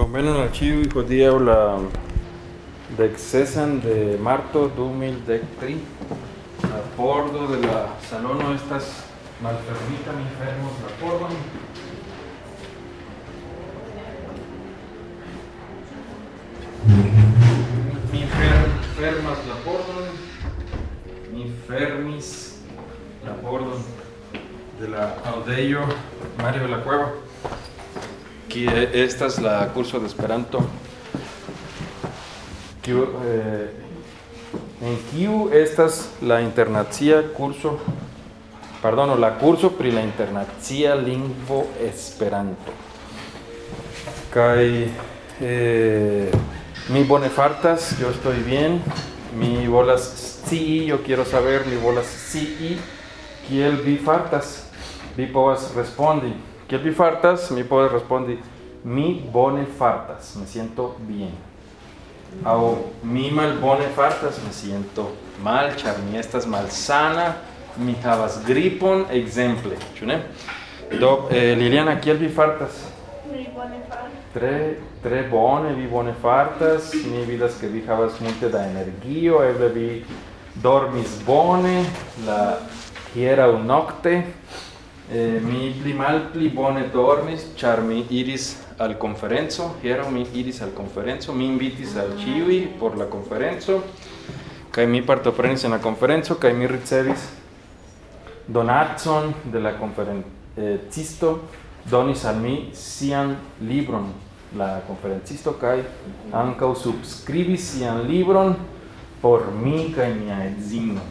Bonveno l'archivio judío la dexesan de marto 2003 a bordo de la salono estas malfermita mi enfermos la pordon mi fer- fermas la pordon mi fermis la pordon de la Audello Mario de la Cueva Aquí, eh, esta es la curso de Esperanto. Eh, en Kiu estas la internacia curso, perdón, la curso pri la internacia lingvo Esperanto. Kai eh, mi bone fartas, yo estoy bien. Mi bolas sí, yo quiero saber, mi bolas sí, kiel vi fartas. Vi respondi. Kiel vi fartas? Mi povas respondi. Mi bone fartas, me siento bien. Aŭ mi malbone fartas, me siento mal, ĉar mi estas malsana, mi havas gripon, ekzemple, ĉu ne? Do, eh, Liliana, kiel vi fartas? Mi bone fartas. Tre, tre bone, vi bone fartas. Mi vidas ke vi havas multe da energio, eble vi dormis bone, la hieraŭ nokte. Eh, mi pli mal pli bone dormis, char mi iris al conferenzo, hiero mi iris al conferenzo, mi invitis al ciui por la conferenzo, kai mi partoprenis en la conferenzo, kai mi ricevis donatson de la conferencisto, donis al mi sian libron, la conferencisto, kai ancau subscribis sian libron por mi kai mia edzino.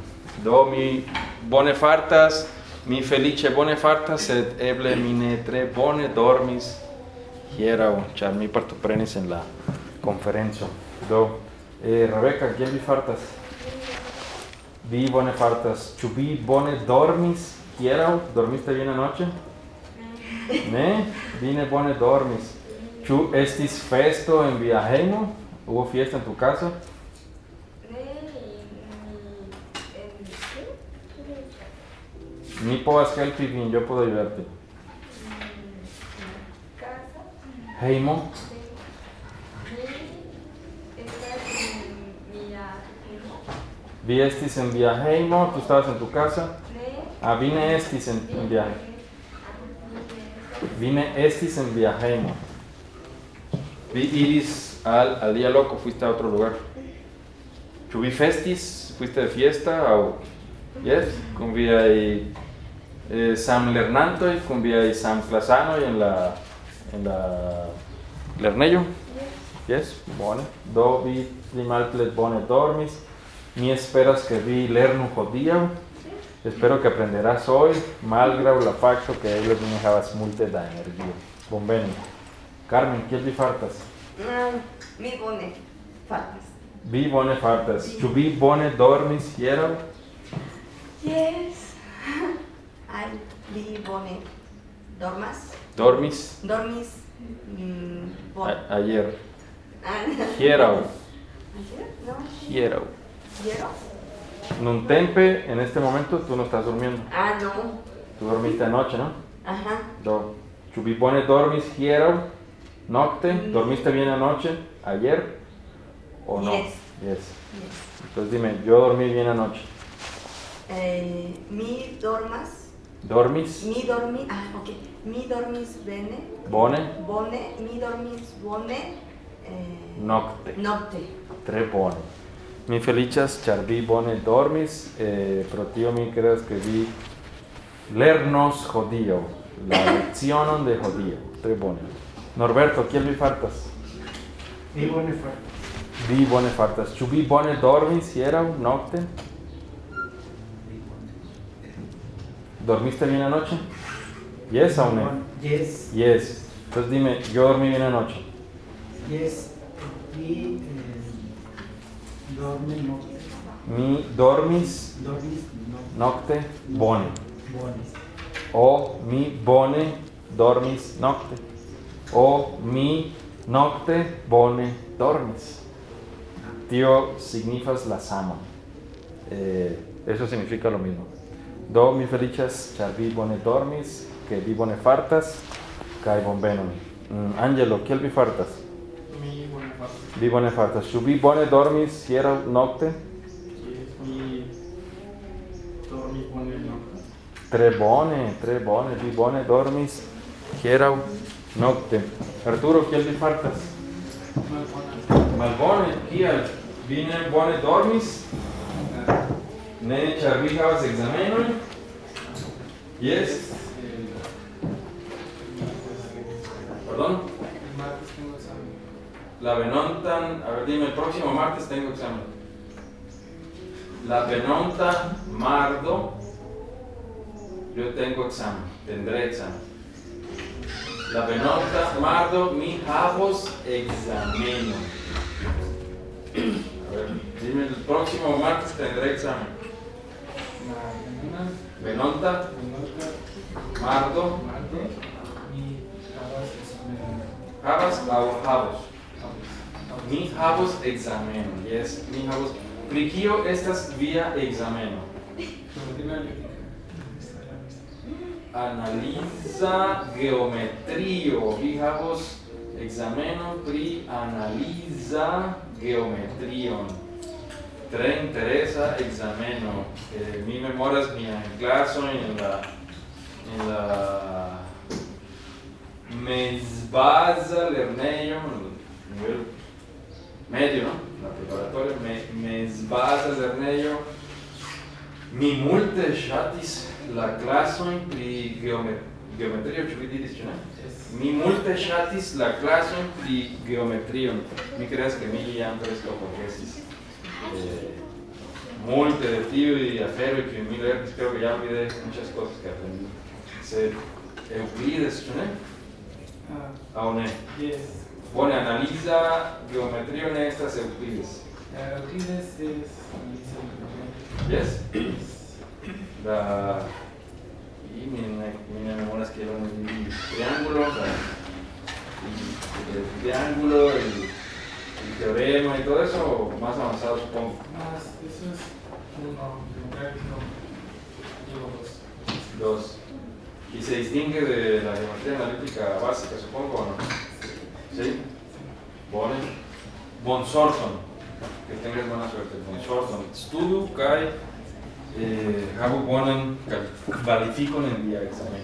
Do mi bone fartas, mi felice bone farta, sed eble mi ne tre bone dormis hieraŭ, ĉar mi partoprenis en la conferenzo Do, eh, Rebecca, kiel vi fartas? Vi bone fartas. Ĉu vi bone dormis hieraŭ? Dormiste bien anoche? Ne? Vi ne bone dormis. Ĉu estis festo en via hejmo? Hubo fiesta en tu casa? Mi povas helpi vin, yo puedo ayudarte. Hejmo? Vi estis en via hejmo, tú estabas en tu casa. Ah, vi ne estis en, en via Vi ne estis en via hejmo. Vi iris al alia loko, fuiste a otro lugar. Vi festis? Fuiste de fiesta aŭ Yes, con viaj eh, samlernantoj, con viaj samklasanoj en la en la lernejo. Yes, bone. Do vi pli malple bone dormis. Mi esperas que vi lernu hodiaŭ. Espero que aprenderás hoy, malgraŭ la fakto que ellos ne havas multe da energio. Bonveni. Carmen, kiel vi fartas? Mi bone fartas. Vi bone fartas. Ĉu vi bone dormis hieraŭ? Yes. Ai, vi bone dormas. Dormis Dormis mm, ayer. Ah, Hieraŭ. ¿Ayer? No. Hieraŭ. ¿Hiero? Nuntempe, en este momento, tú no estás durmiendo. Ah, no. Tú dormiste anoche, ¿no? Ajá. Do. Ĉu vi bone dormis hieraŭ? Nocte? Mm. ¿Dormiste bien anoche? ¿Ayer? ¿O no? Yes. Yes. Yes. Entonces dime, yo dormí bien anoche. Eh, mi dormas. ¿Dormis? Mi dormi. Ah, ok. Mi dormis bene. Bone? Bone. Mi dormis bone. Eh, Nocte. Nocte. Tre bone. Mi feliĉas, ĉar vi bone dormis, eh, pro tio mi kredas ke vi lernos hodiaŭ, la lecionon de hodiaŭ. Tre bone. Norberto, kiel vi fartas? Mi bone fartas. Vi bone fartas. Ĉu vi bone dormis hieraŭ nokte? ¿Dormiste bien anoche? Yes aŭ ne? Yes, Yes. Entonces dime, yo dormí bien anoche. yes. Mi eh, dorme. Mi dormis Dormis no. nocte bone. Bonis. O mi bone dormis nocte. O mi nocte bone dormis. Tio signifas la sama. Eh, eso significa lo mismo. Do mi feliĉas, ĉar vi bone dormis, ke vi bone fartas kaj bonvenon. Mm, Angelo, kiel vi fartas? Mi bone fartas. Vi bone fartas. Ĉu vi bone dormis hieraŭ nokte? Yes, mi dormis bone nokte. Tre bone, tre bone. Vi bone dormis hieraŭ nokte. Arturo, kiel vi fartas? Malbone. Malbone, kiel? Vi ne bone dormis? Ne, ĉar vi havas ekzamenojn? Yes? Pardon? El martes tengo examen. La venontan, a ver, dime, el próximo martes tengo examen. La venonta mardo, yo tengo examen, tendré examen. La venonta mardo, mi havos exameno. A ver, dime, el próximo martes tendré examen. venonta, mardo, havas la havos. Mi havos exameno, yes, mi havos. Pri kio estas via exameno? Analiza geometrio. Vi havos exameno pri analiza geometrion tre interesa exameno. Eh, mi memoras mian clason en la en la mezbaza lernejo, nivel medio, no? La preparatoria me, mezbaza lernejo. Mi multe ŝatis la klasojn pri geometrio geometrio ĉu vi diris ĉu ne? Mi multe ŝatis la klasojn pri geometrio. Mi creas ke mi jam preskaŭ forgesis. Eh, multe de tiuj aferoj kiuj mi lernis, creo que ya olvidé muchas cosas que aprendí. Sed Euclides? Ah, ne? yes. Bone, analiza geometrio ne estas Euclides. Euclides es geometría. Yes? La... Y mi, ne memoras que era un triángulo, y el triángulo, el, el teorema y todo eso, más avanzado supongo. Más, eso es uno, digo dos. Dos. Y se distingue de la geometría analítica básica, supongo, ¿o no? ¿Sí? Bone. Bon sorton. Que tengas buena suerte. Bon sorton. Studu kai eh, hago bonan cal- kvalifikon en via examen.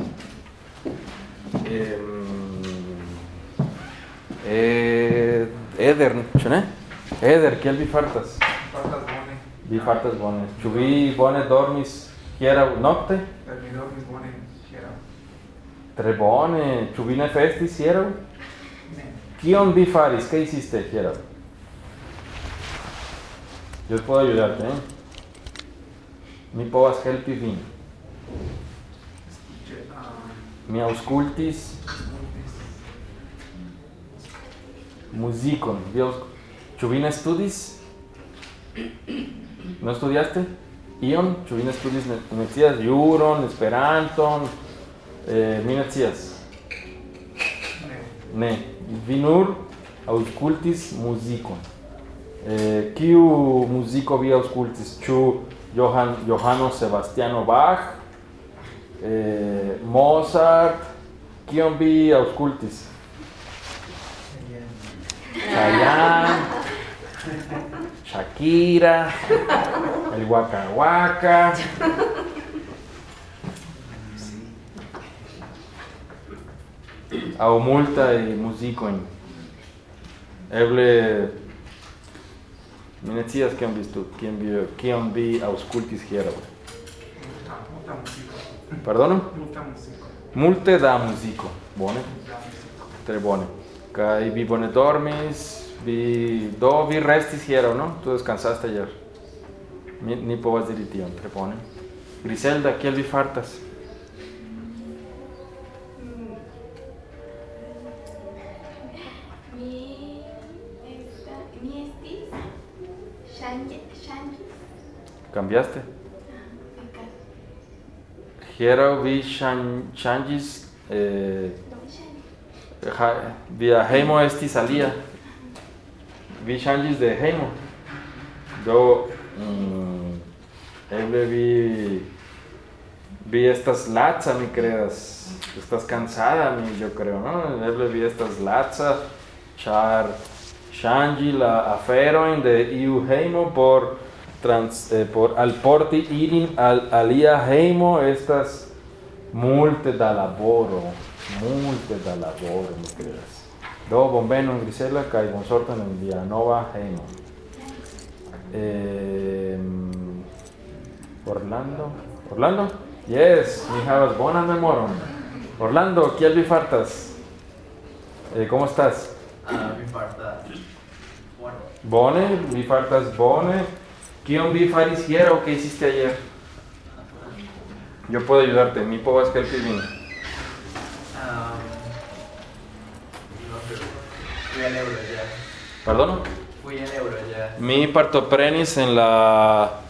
Eh, Eder, ne? Eder, kiel vi fartas? Fartas bone, Vi fartas bone. Ĉu vi bone dormis hieraŭ nokte? mi dormis bone hieraŭ. Tre bone. Ĉu vi ne festis hieraŭ? Ne, Kion vi hiciste hieraŭ? Yo puedo ayudarte, ¿eh? Mi povas helpi vin. ah, Mi aŭskultis muzikon. Ĉu vi ne studis? No estudiaste? Ion? Ĉu vi ne studis ne, scias juron, Esperanton? Eh, mi ne scias. ne, Ne, vi nur aŭskultis muzikon. Eh, kiu muziko vi aŭskultis? Ĉu Johann Johano Sebastiano Bach? Eh, Mozart? Kion vi aŭskultis? Chayanne, Shakira, el Waka Waka. Aŭ multaj muzikojn. Eble mi ne scias kion vi stu, kion vi kion vi aŭskultis hieraŭ. multa, multa Pardonu? multa muziko, Multe da muziko. Bone. multa. Tre bone. Kaj vi bone dormis, vi do vi restis hieraŭ, no? Tu descansaste ayer. Mi, ni povas diri tion, tre bone. Griselda, kiel vi fartas? Cambiaste? Hieraŭ vi ŝanĝis eh, ha, via hejmo estis alia. Vi ŝanĝis de hejmo. Do mm, eble vi vi estas laca, mi creas. Estás cansada, mi yo creo, no? Eble vi estas laca, char ŝanĝi la aferojn de iu heimo por trans eh, por alporti ilin al alia heimo estas multe da laboro. Multe da laboro, mi credas. Do bonvenon Grisela kaj bonsorton en via nova heimo. Em, Orlando, Orlando? Yes, mi havas bonan memoron. Orlando, kiel vi fartas? Eh, ¿Cómo estás? Ah, mi farta. Bueno, Bone, vi fartas bone. Kion vi faris hiero? ¿Qué hiciste ayer? Yo puedo ayudarte, mi povas helpi vin. Fui al Euro ya. Eh. Pardon? Fui al Euro ya. Eh. Mi partoprenis en la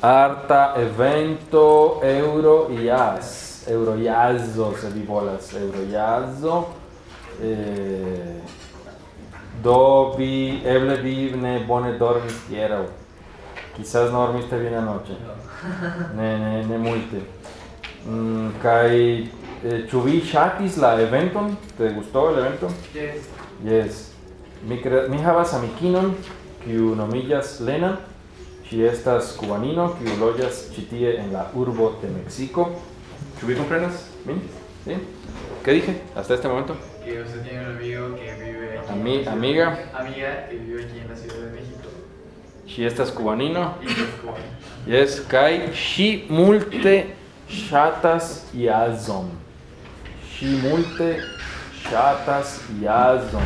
arta evento Euro Jazz. Euro Jazzo, se vi volas, Euro Jazzo. Eh, do vi, eble vi ne bone dormis hieraŭ. Quizás no dormiste bien anoche. No. ne, ne, ne multe. Mm, kai eh, ĉu vi ŝatis la eventon? Te gustó el evento? Yes. Yes. Mi, cre- mi havas amikinon, kiu nomiĝas Lena. Ŝi estas kubanino, kiu loĝas ĉi tie en la urbo de Mexico. ¿Ĉu vi komprenas min? ¿Sí? ¿Qué dije hasta este momento? Que usted tiene un amigo que vive aquí. en Ami- la ciudad- amiga. Amiga que vive aquí en la Ciudad de México. Ŝi estas kubanino. Y es kai ŝi multe ŝatas jazzon. Ŝi multe ŝatas jazzon.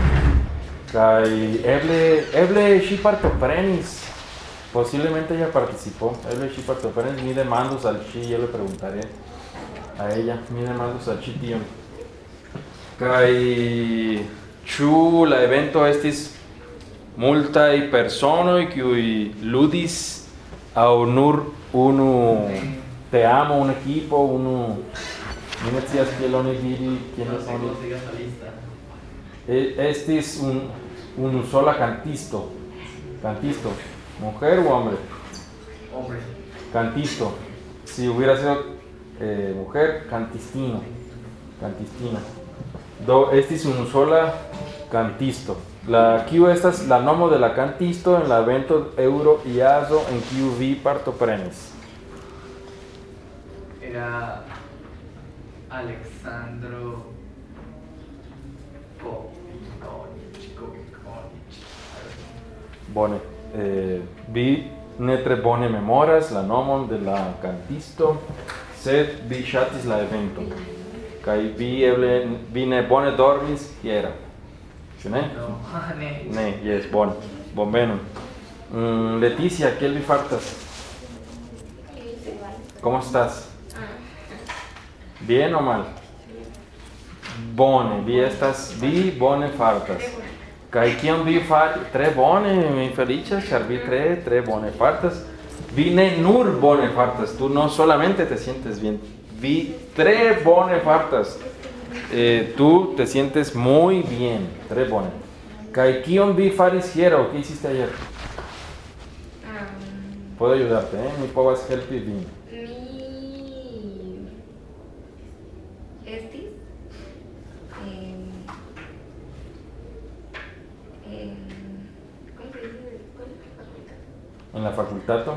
Kai eble eble ŝi partoprenis. Posiblemente ella participó. Eble ŝi partoprenis. Mi demandos al ŝi, yo le preguntaré a ella. Mi demandos al ŝi tion. Kai ĉu la evento estis multaj personoj kiuj ludis aŭ nur unu teamo, un equipo, unu mi ne scias kiel oni diri No quiénes oni. cómo siga esa lista. E- Estis un, unu sola cantisto. Cantisto. ¿Mujer o hombre? Hombre. Cantisto. Si hubiera sido eh, mujer, cantistino. Cantistina. Do estis unu sola cantisto. La kiu estas la nomo de la cantisto en la evento Euro Iazo en kiu vi partoprenis. Era Alexandro Bone, eh, vi ne tre bone memoras la nomon de la cantisto, sed vi ŝatis la eventon. Kaj vi eble vi ne bone dormis hieraŭ. Ĉu ne? No, ne. Ne, jes, bone. Bonvenon. Mm, Leticia, kiel vi fartas? ¿Cómo estás? ¿Bien o mal? Bone, vi estas, vi bone fartas. Kaj kion vi fari? Tre bone, mi feliĉas, ĉar vi tre, tre bone fartas. Vi ne nur bone fartas, tú no solamente te sientes bien, vi tre bone fartas. Eh, tú te sientes muy bien, tre bone. Kaj kion vi faris hieraŭ? ¿Qué hiciste ayer? Um, Puedo ayudarte, ¿eh? Mi povas helpi vin. mi estis en, en ¿cómo se dice? ¿Cuál es la facultad? En la facultato.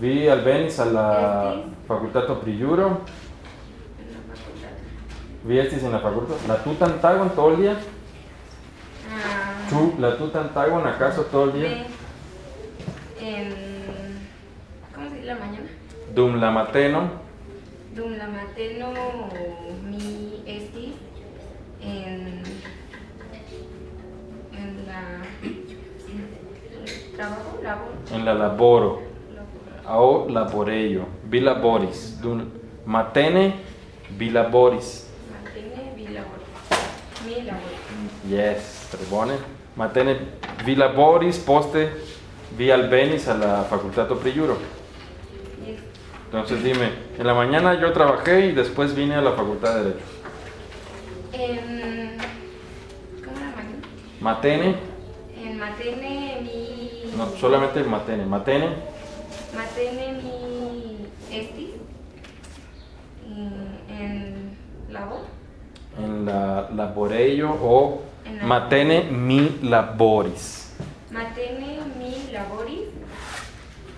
Vi alvenis a la Estis. facultato la facultad. Vi estis en la facultad. La tutan tagon todo el día. Ah, la tutan tagon acaso todo el día. en, ¿cómo se dice la mañana? Dum la mateno. Dum la mateno mi estis en, en la trabajo, labor, En la laboro. labor. Ao laborejo. Vi laboris. Dum matene vi laboris. Matene vi labor. Mi labor. Yes, tre bone. Matene vi laboris, poste vi alvenis a la facultato Priuro. Yes. Entonces dime, en la mañana yo trabajé y después vine a la facultad de Derecho. En, ¿Cómo era mañana? Matene, En matene. No solamente matene, matene, Matene mi estis en, en labor. en la laborejo o En Matene mi laboris. Matene mi laboris.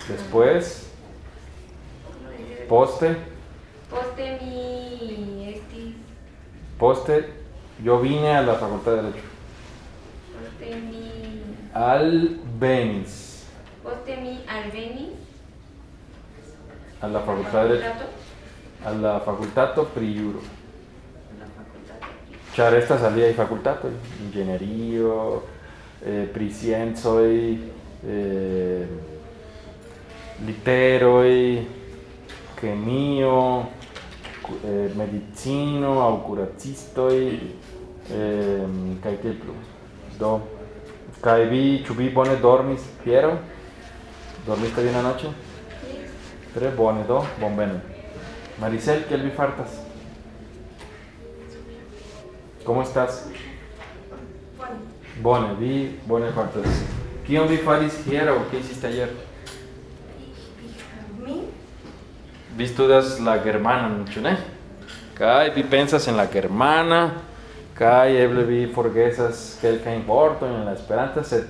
Después, poste, Poste mi estis. poste. Yo vine a la Facultad de Derecho. Poste mi. alvenis. Poste mi alvenis alla facultade alla facultato pri juro. Ĉar estas aliaj fakultatoj, inĝenierio, eh, pri sciencoj, eh, literoj, kemio, eh, medicino, aŭ kuracistoj, eh, kaj plu. Do, ĉu vi bone dormis hieraŭ? Dormiste bien anoche? Tre bone, do, bonvenu. Maricel, kiel vi fartas? ¿Cómo estás? Bone, vi, bone fartas. Kion vi faris hieraŭ? ¿Qué hiciste ayer? Mi. Vi studas la germanan, ĉu ne? Kaj vi pensas en la germana, kai eble vi forgesas kelkajn vortojn en la Esperanta, sed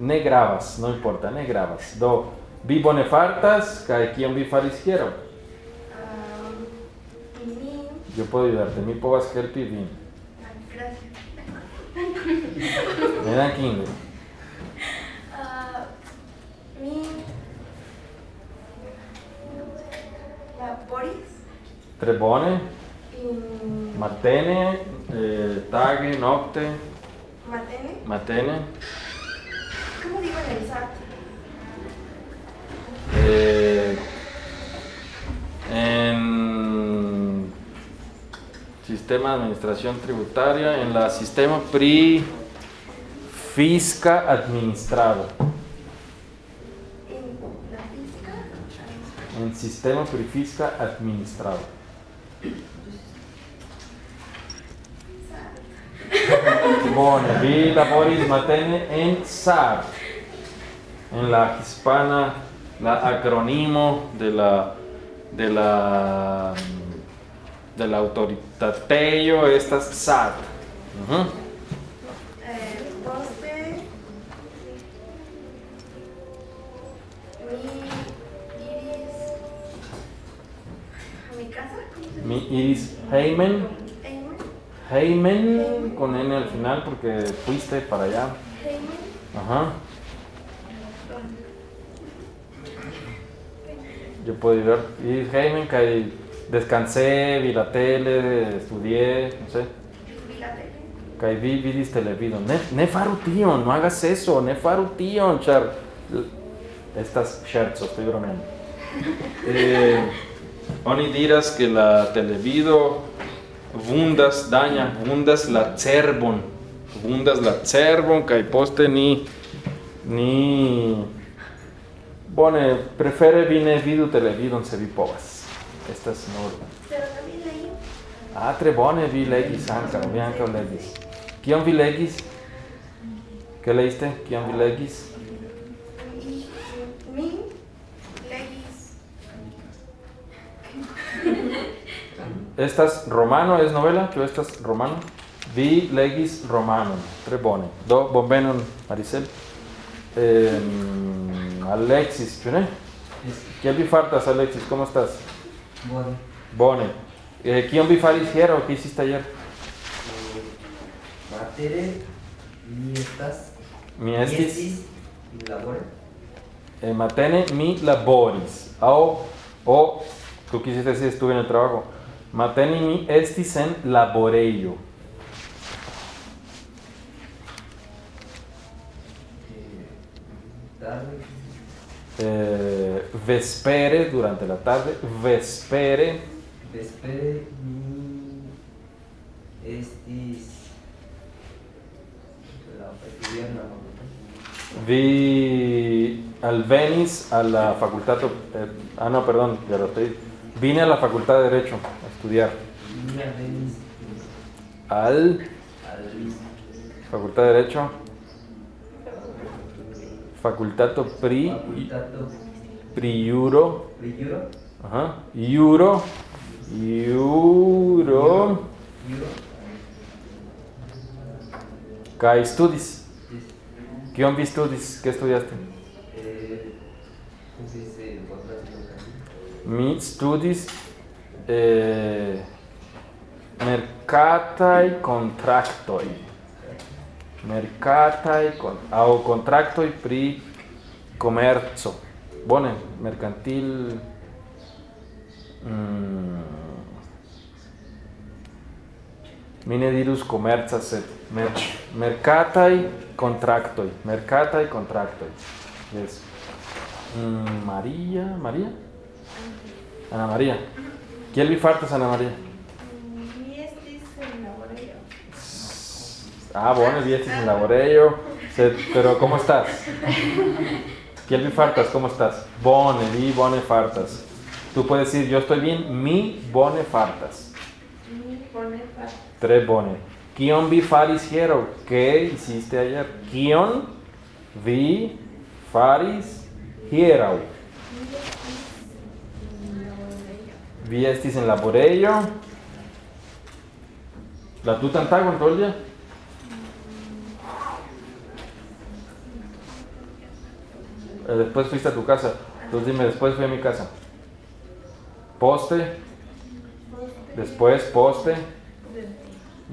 ne gravas, no importa, ne gravas. Do vi bone fartas kaj kion vi faris hieraŭ? Um, Yo puedo ayudarte, mi povas helpi vin. Gracias. Me dan kinder. Boris. Tre bone. In matene, eh, tage, nocte, matene. matene. ¿Cómo digo en el SAT? Eh, en sistema de administración tributaria, en la sistema PRI fisca administrado. En la física. En sistema PRI fisca administrado. Bone, vi laboris matene en SAR, en la hispana, la acrónimo de la de la de la autoritateio estas SAT. Ujú. Eh, poste. Mi iris. ¿A heimen con n al final porque fuiste para allá. Ajá. Yo puedo ir iris heimen que descansé, vi la tele, estudié, no sé. Kai vi vidis televidon. Ne, ne faru tion, no hagas eso, ne faru char estas scherzo, estoy bromeando. Eh, oni diras que la televido vundas daña vundas la cerbon vundas la cerbon kai poste ni ni bone prefere vi ne vidu televidon se vi povas estas nur Ah, tre bone vi legis anca, vi anca legis. Kion vi legis? Che leiste? Kion vi legis? Estas romano es novela? Kio estas romano? Vi legis romanon. Tre bone. Do bonvenon Maricel. Ehm, Alexis? Es Kiel vi fartas Alexis? ¿Cómo estás? bone. Bone. Eh, kion vi faris hieraŭ? ¿Qué hiciste ayer? Eh, Matere, mi estas. Mi mi estis in labore. eh, matene mi laboris. Au, o, tú quisiste decir estuve en el trabajo. Matene mi estis en laboreio. Eh, vespere, durante la tarde. Vespere, Vespere mi estis la vi alvenis a la facultad. eh, ah, no, perdón, ya lo estoy. Vine a la facultad de Derecho a estudiar. Al Facultad de Derecho. Facultato pri, priuro. Ajá. Iuro. Iuro. Kai studis. Kion vi studis? ¿Qué estudiaste? mi studis eh, mercatai contractoi mercatai con, au contractoi pri commerzo bone mercantil mm, mi ne dirus comerza sed mer, mercatai contractoi mercatai contractoi yes. Mm, Maria Maria? Ana María. Kiel vi fartas, Ana María? Mi. Ah, bone, vi estis en laborejo. Sed, pero ¿cómo estás? Kiel vi fartas, ¿cómo estás? Bone, vi bone fartas. Tú puedes decir, yo estoy bien, mi bone fartas. Mi bone fartas. Tre bone. Kion vi faris hiero? ¿Qué hiciste ayer? Kion vi faris hiero? Mi estis Vi estis en en laborejo. La tutan tagon todo el día? Eh, Después fuiste a tu casa. Entonces dime, después fui a mi casa. Poste, después poste.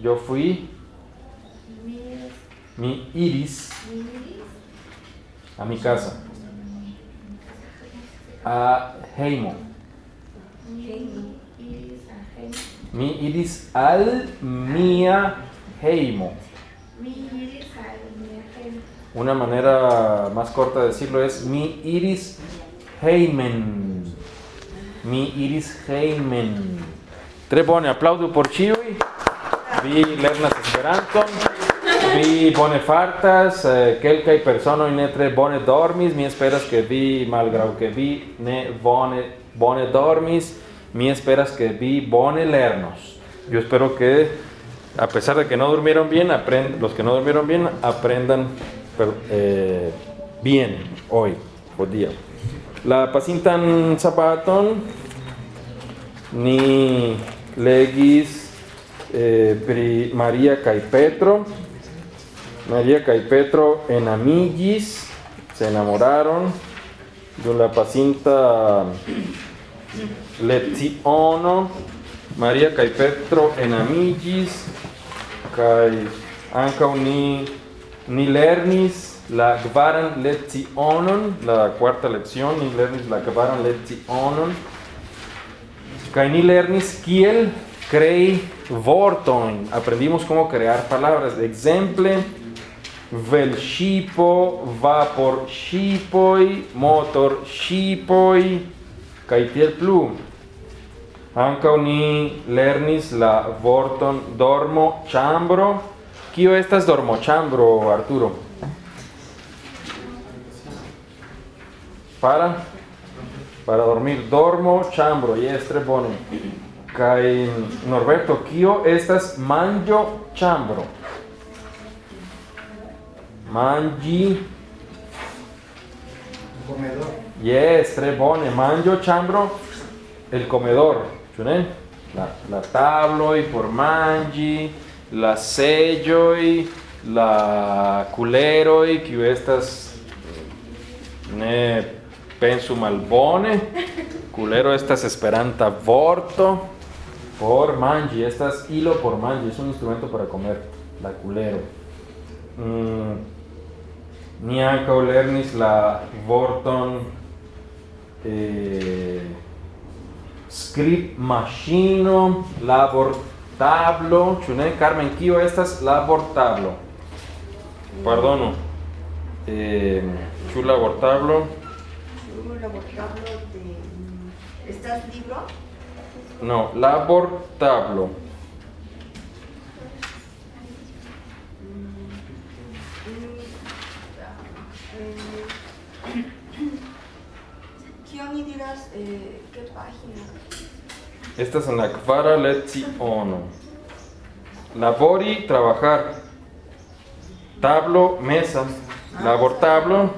Yo fui, Mi iris a mi casa. A Heimo. Mi iris al mia Heimo. Mi iris al mi ajeno. Una manera más corta de decirlo es mi iris heimen. Mi iris heimen. Tre bone, aplaudo por Chiwi. Vi lernas Esperanton. Vi bone fartas, eh, kelkaj personoj ne tre bone dormis. Mi esperas que vi malgraŭ que vi ne bone bone dormis. Mi esperas que vi bone lernos. Yo espero que a pesar de que no durmieron bien, los que no durmieron bien aprendan eh, bien hoy, día. La pasintan sabaton ni legis eh, María kaj Petro. María kaj Petro enamigis, se enamoraron. Dum la pasinta leciono Maria kaj Petro enamigis kaj ankaŭ ni ni lernis la kvaran lecionon, la quarta lezion, ni lernis la kvaran lecionon kaj ni lernis kiel crei vorton. Aprendimos cómo crear palabras. Exemple, vel shipo vapor shipoi motor shipoi kaj tiel plu. Lernis la vorton dormo ĉambro. Kio estas dormo ĉambro, Arturo? Para para dormir dormo ĉambro, jes, tre bone. Kaj Norberto, kio estas manĝo ĉambro? Manĝi Comedor. Yes, tre bone. Manĝo ĉambro, el comedor? La, la tabloj por manĝi, la seĝoj, la kuleroj, kiu estas ne pensu malbone. Kulero estas esperanta vorto por manĝi, estas hilo por manĝi, es un instrumento para comer, la kulero. Mm, ni ankaŭ lernis la vorton eh, skribmaŝino, labortablo, ĉu ne? Carmen, kio estas labortablo? Pardonu. Eh, ĉu labortablo? Un laboratorio de... ¿Estás libro? No, labortablo. ¿Quién y digas eh, qué página. Esta es en la Letzi Ono. Labori, trabajar. Tablo, mesa. Labor tablo.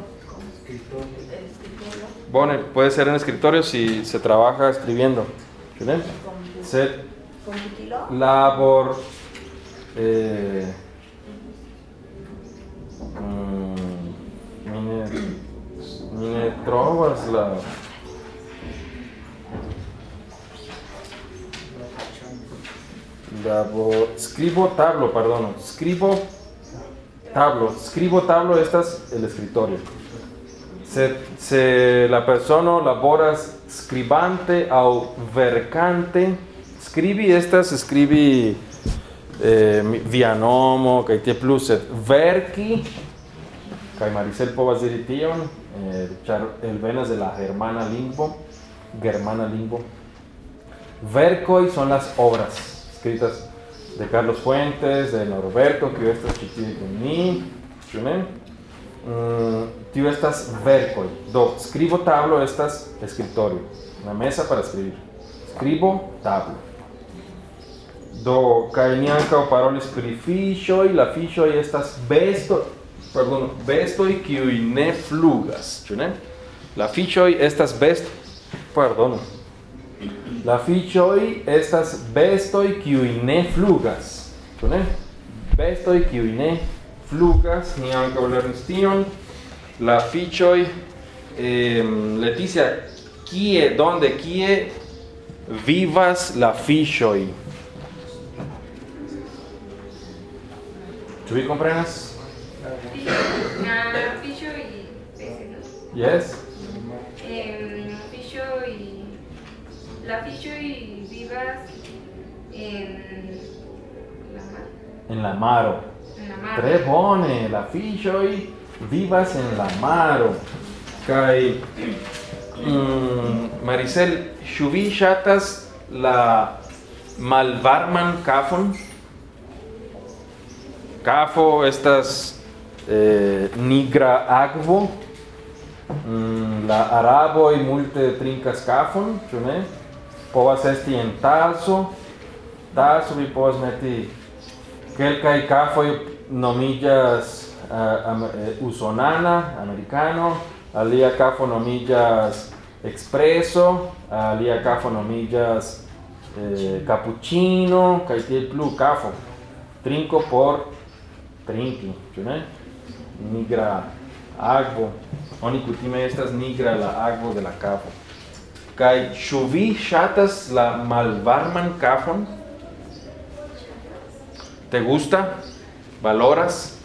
Bueno, puede ser en escritorio si se trabaja escribiendo. Ser labor. Eh, mm, mine, mine la. Labo- Escribo tablo, perdón. Escribo tablo. Escribo tablo, esta es el escritorio. Se, se la persona laboras scribante au vercante. Scribi estas scribi eh, via nomo, kaj tie plus et verki, kaj Maricel povas diri tion, eh, ĉar elvenas de la germana lingvo, germana lingvo. Verkoj son las obras escritas de Carlos Fuentes, de Norberto, que estas ni, ĉu ne? Mm, estas verkoj. Do, skribo tablo estas escritorio, una mesa para escribir. Skribo tablo. Do, kaj ni ankaŭ parolis pri fiŝoj, la fiŝoj estas besto, pardon, bestoj kiuj ne flugas, ĉu ne? La fiŝoj estas best, pardon. La ficioi estas bestoi kiui ne flugas. Ĉu ne? Bestoi kiui ne flugas, ni ankaŭ lernis tion. La ficioi eh, Leticia, kie, donde, kie vivas la ficioi? Ĉu vi komprenas? Yes. La fichoi vivas en la mar. En la maro. En la maro. Tre bone, la fichoi vivas en la maro. Kai mm, Maricel, ĉu vi ŝatas la malvarman kafon? Kafo estas eh, nigra akvo. Mm, la araboj multe trinkas kafon, ĉu ne? Povas esti en taso. Taso vi povas meti Kelkaj kafoj nomiĝas uh, usonana, americano, alia kafo nomiĝas espresso, alia kafo nomiĝas eh, cappuccino, kaj tiel plu kafo. Trinko por trinki, ĉu ne? Nigra akvo. Oni kutime estas nigra la akvo de la kafo. Kaj ĉu vi ŝatas la malvarman kafon? ¿Te gusta? ¿Valoras?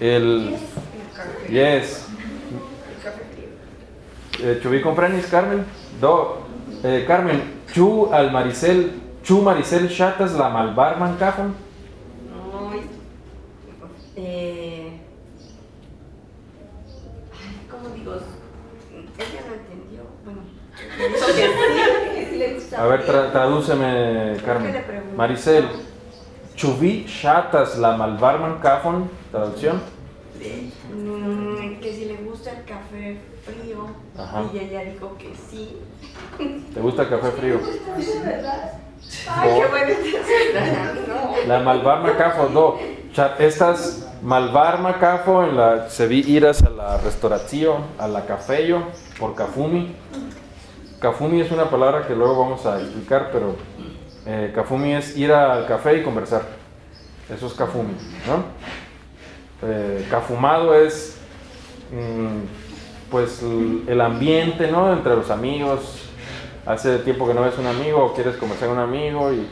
El... Yes. Eh, ¿Ĉu vi komprenis, Carmen? Do, eh, Carmen, ĉu al Maricel, ĉu Maricel ŝatas la malvarman kafon? No, eh, ay, ¿cómo digo? Ella no entendió. Bueno, me dijo que sí, que sí le gusta. A ver, tra tradúceme, ¿Qué Carmen. Maricel, ĉu vi ŝatas la malvarman kafon? Traducción. Mm, que si le gusta el café frío. Ajá. Y ella dijo que sí. ¿Te gusta el café frío? Ay, qué bueno. No. La malvarma do. Ĉar estas malvarma kafo en la se vi iras a la restauración, a la cafeyo por kafumi. Kafumi es una palabra que luego vamos a explicar, pero eh, kafumi es ir al café y conversar. Eso es kafumi, ¿no? Eh, kafumado es mm, pues el ambiente, ¿no? Entre los amigos. Hace tiempo que no ves un amigo o quieres conversar con un amigo y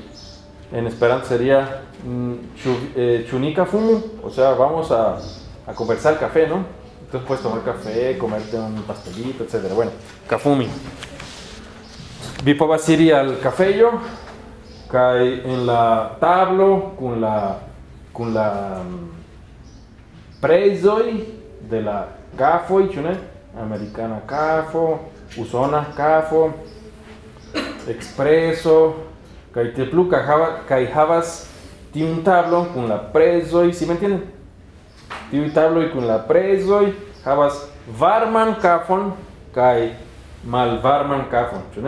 en esperanto sería mm, chu- eh, chunica fumu, o sea, vamos a, a conversar café, ¿no? Entonces puedes tomar café, comerte un pastelito, etcétera. Bueno, kafumi. Vi povas iri al cafeyo, cae en la tablo con la con la mm, de la ĉu ne? Americana kafo, usona kafo, expreso, kaj te plu kaj hava, kaj havas tiun tablon kun la prezoj, si me entienden? Tiuj tabloj kun la prezoj havas varman kafon kaj malvarman kafon, ĉu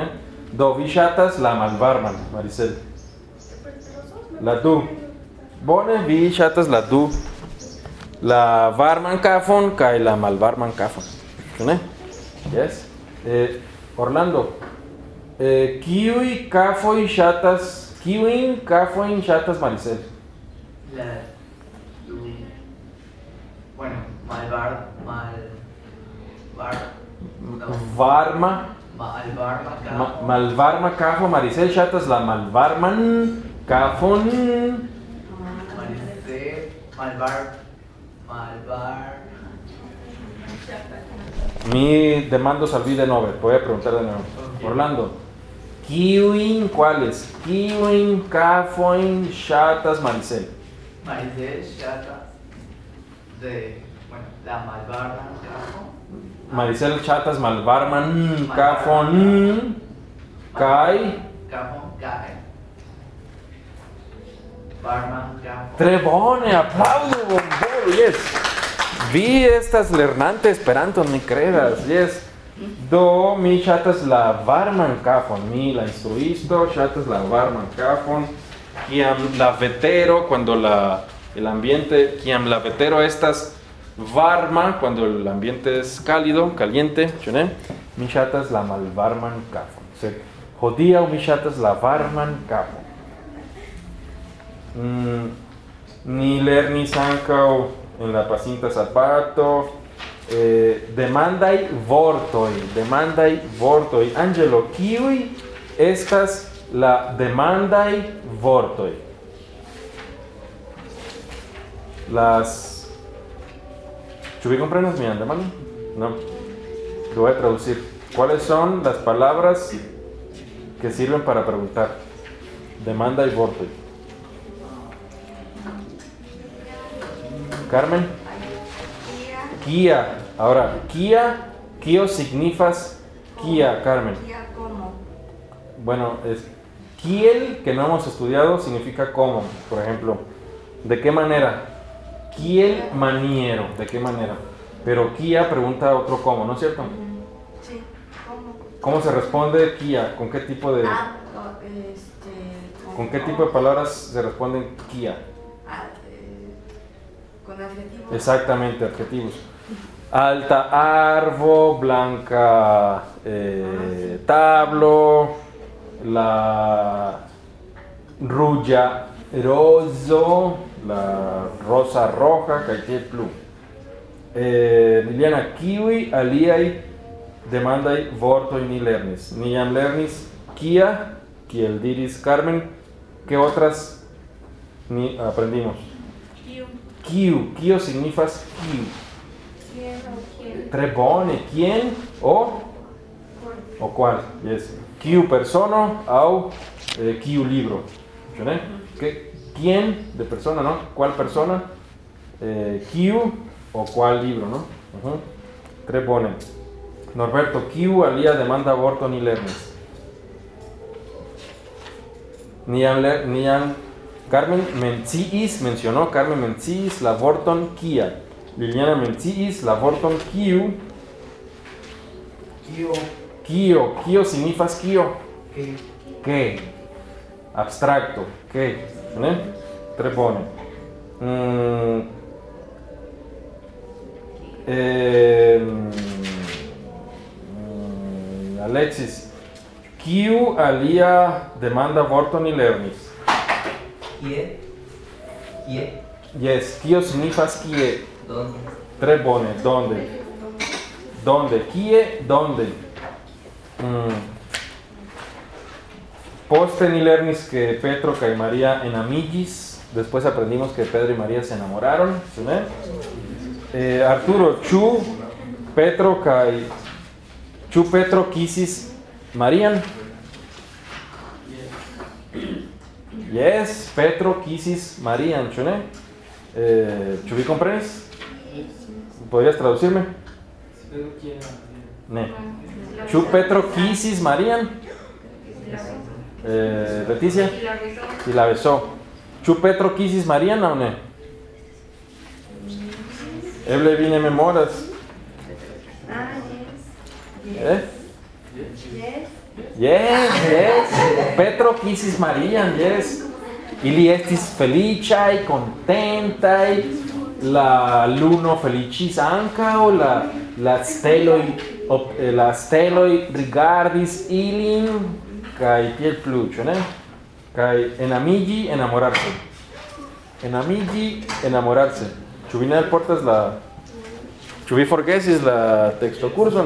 ne? Do vi ŝatas la malvarman, Maricel. La du. Bone, vi ŝatas la du. La varman kafon kaj la malvarman kafon. Ĉu ne? Yes. Eh, Orlando, eh, kiuj kafoj ŝatas, kiujn kafojn ŝatas Maricel? La. Bueno, malvar. Mal. Var. Varma, Malvarma ma- Malvarma Cafo, Maricel Chatas, la Malvarman Cafon, Maricel. Malvar. Malvar. mi demando salví de nove, voy a preguntar de nuevo. Orlando, Kiwin, ¿cuáles? Kiwin, Cafoin, Chatas, Maricel. Maricel Chata. De. Bueno, la Malvarma Cajo. Maricel Chatas, Malvarman Cafon, Kai, Cajo. Cae. Barman Cajo. Trebone, aplaudo, bombolo, yes. Vi estas lernante esperanto, ni credas, yes. Do, mi chatas la varman kafon, mi la instruisto, chatas la varman kafon, kiam la vetero, cuando la, el ambiente, kiam la vetero estas varma, cuando el ambiente es cálido, caliente, ¿chune? Mi chatas la malvarman kafon. Se jodía mi chatas la varman kafon. Mm, ni lernis ankaŭ en la pasinta zapato eh, demandai vortoi demandai vortoi Angelo kiuj estas la demandai vortoi las ¿Ĉu vi komprenas mian demandon? No. Lo voy a traducir. ¿Cuáles son las palabras que sirven para preguntar? Demanda y vortoi. Carmen. Kia. Ahora, Kia, Kio signifas Kia, Carmen. Kia como. Bueno, es Kiel, que no hemos estudiado, significa cómo. Por ejemplo, ¿de qué manera? Kiel maniero, ¿de qué manera? Pero Kia pregunta otro cómo, ¿no es cierto? Sí, como. ¿Cómo se responde Kia? ¿Con qué tipo de, Ah, este. con qué tipo de palabras se responden Kia? Ah, eh, con adjetivos. Exactamente, adjetivos. Alta arbo, blanca eh, tablo, la rulla roso, la rosa roja, caité plu. Eh, Liliana, kiwi aliai demandai vortoi ni lernis. Ni jam lernis kia, kiel diris Carmen, ¿qué otras ni aprendimos? Kiu. Kiu, kio signifas kiu. ¿Quién o? Tre bone, quién o o cuál. Yes. Kiu persono au eh, kiu libro. ¿Qué? ¿Quién de persona, no? ¿Cuál persona? Eh, kiu o cuál libro, no? Ujú. Tre bone. Norberto, kiu alia demanda aborto ni lernis. Nian, le- nian Carmen menciis, mencionó Carmen menciis la vorton kia. Liliana menciis la vorton kiu. Kio, Kio, kio signifas kio? que, ¿Qué? Abstracto, ¿qué? ne? Tre bone. Mm. Ehm mm, Alexis, kiu alia demanda vorton ni lernis? Kie? Kie? Yes, kio signifas kie? Donde? Tre bone, donde? Donde? Kie? Donde? Mm. Poste ni lernis que Petro y María enamigis. Después aprendimos que Pedro y María se enamoraron. Eh, Arturo, Chu, Petro kai Chu Petro quisis Marian. Yes, Petro quisis Marian, ¿sí, ne? Eh, ¿Chu vi comprendes? ¿Podrías traducirme? Ne. Chu Petro quisis Marian. Eh, Leticia. Y la besó. Y la besó. Chu Petro quisis Marian o ne? Eble vine memoras. Ah, yes. Eh? Yes. Yes, yes. Petro quisis Marian, yes. Ili estis feliĉaj, kontentaj. La luno felicis ankaŭ, la la steloj op- eh, la steloj rigardis ilin Kai piel plucho, ¿no? Kai enamigi enamorarse. Enamigi enamorarse. Chubina portas la. Chubí forgesis la texto curso.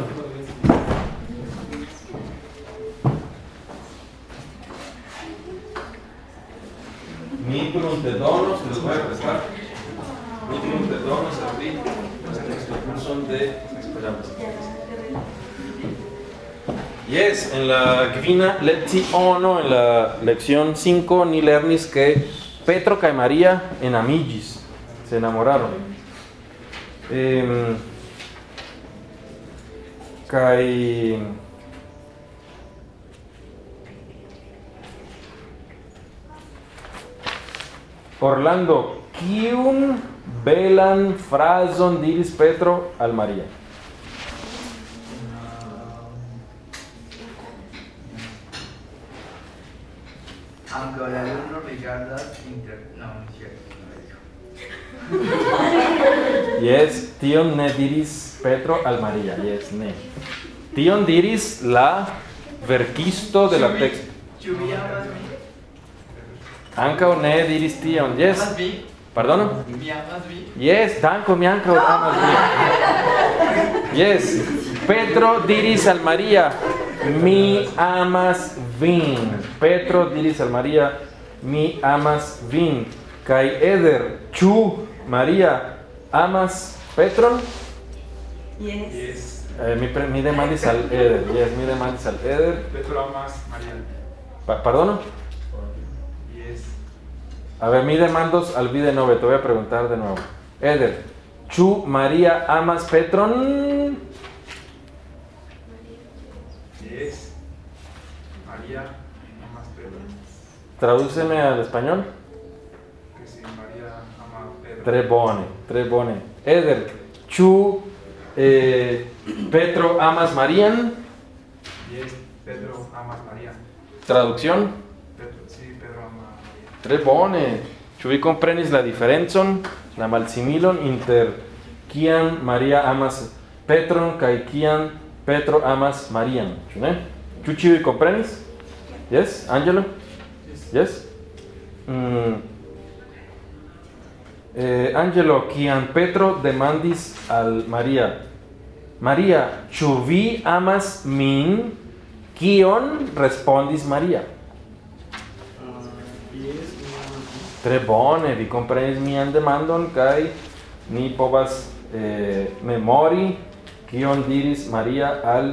Mitrum de donos, se los voy a prestar. Mitrum de donos, abrí. Texto curso de. Yes, en la Gvina Leciono, en la lección 5, ni lernis que Petro y María en Amigis se enamoraron. Eh, kai Orlando, kiun belan frazon diris Petro al María? Aunque la uno rigardas inter... No, no es cierto, no lo dijo. Yes, tion ne diris Petro al María. Yes, ne. Tion diris la verkisto de la texto. Vi? Ankaŭ ne diris tion. Yes. Vi? Pardonu? Mi amas vi? Yes, danko mi ankaŭ amas vin. Yes. Petro diris al María, mi amas vin. Petro diris al María, mi amas vin. Kai Eder, ĉu María amas Petron? Yes. Eh, mi, mi demandis al Eder. Yes, mi demandis al Eder. Petro amas María. Pa- Pardono? Yes. A ver, mi demandos al de nove, te voy a preguntar de nuevo. Eder, ¿chu María amas Petron? Yes. María amas Pedro. Tradúceme al español. Que si María ama Pedro. Tre bone, tre bone. Eder, ¿chu eh, Petro amas Marían? Yes. Pedro amas María. Traducción. Pedro, sí, Pedro ama María. Tre bone. Ĉu vi komprenis la diferencon, la malsimilon inter kiam Maria amas Petron kaj kiam Petro amas Marian, ĉu ne? Ĉu ĉiuj komprenis? Yes, Angelo? Yes? Mm. Eh, Angelo, kiam Petro demandis al Maria, Maria, ĉu vi amas min? Kion respondis Maria? Tre bone, vi komprenis mian demandon kaj ni povas eh, memori kion diris Maria al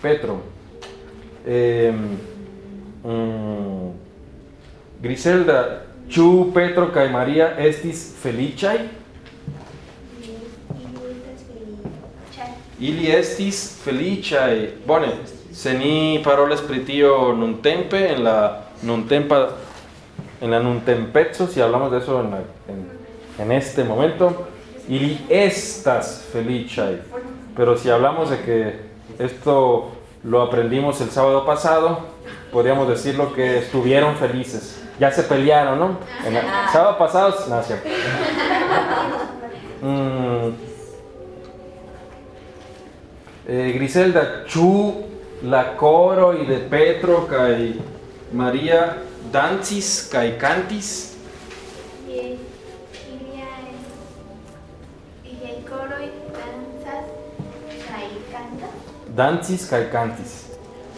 Petro. Em, mm, Griselda, ĉu Petro kaj Maria estis feliĉaj? Ili estis feliĉaj. Bone, se ni parolas pri nuntempe en la nuntempa en la nuntempezo, si hablamos de eso en, en- este momento, ili estas feliĉaj. Pero si hablamos de que esto lo aprendimos el sábado pasado, podríamos decirlo que estuvieron felices. Ya se pelearon, ¿no? En el sábado pasado, no, cierto. Mm. Eh, Griselda, ĉu la coro y de Petro kaj María dancis kaj cantis? Dancis kaj cantis.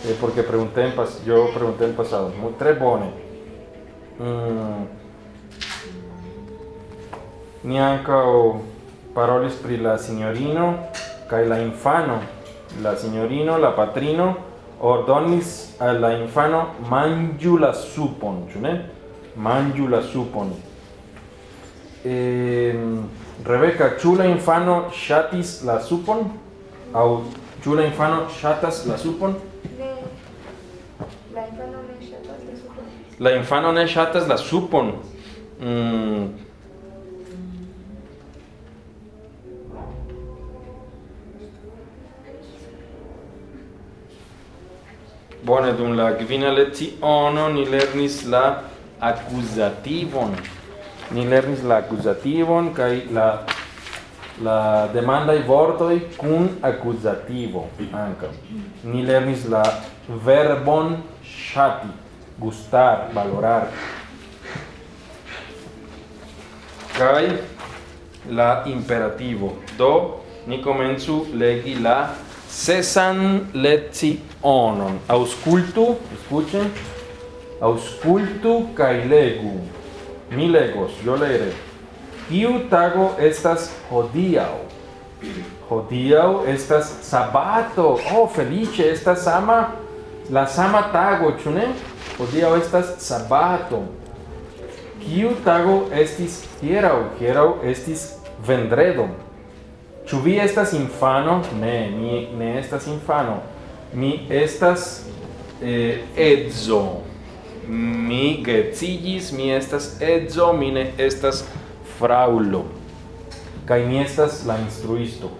Eh, porque pregunté en pas yo pregunté en pasado. Muy tre bone. mm, ni ancao parolis pri la signorino kaj la infano. La signorino la patrino ordonis al la infano manĝu la supon ĉu ne? Manĝu la supon eh, Rebeka ĉu la infano ŝatis la supon? Aŭ ĉu la infano ŝatas la supon? La infano ne ŝatas la supon. Mm. Bone, dum la kvina leciono ni lernis la akuzativon. Ni lernis la akuzativon kaj la la demandai vortoi cun accusativo anca. Ni lernis la verbon shati gustar, valorar. Kai la imperativo. Do ni comenzu legi la sesan lecionon. Auscultu, escuchen, auscultu kai legu. Mi legos, yo leeré. Tiu tago estas hodiau. Hodiau estas sabato. Oh, felice, estas sama, la sama tago, chune? Hodiaŭ estas sabato. Kiu tago estis hieraŭ? Hieraŭ estis vendredo. Ĉu vi estas infano? Ne, mi ne estas infano. Mi estas eh, edzo. Mi gecijis, mi estas edzo, mi ne estas fraŭlo. Kaj mi estas la instruisto.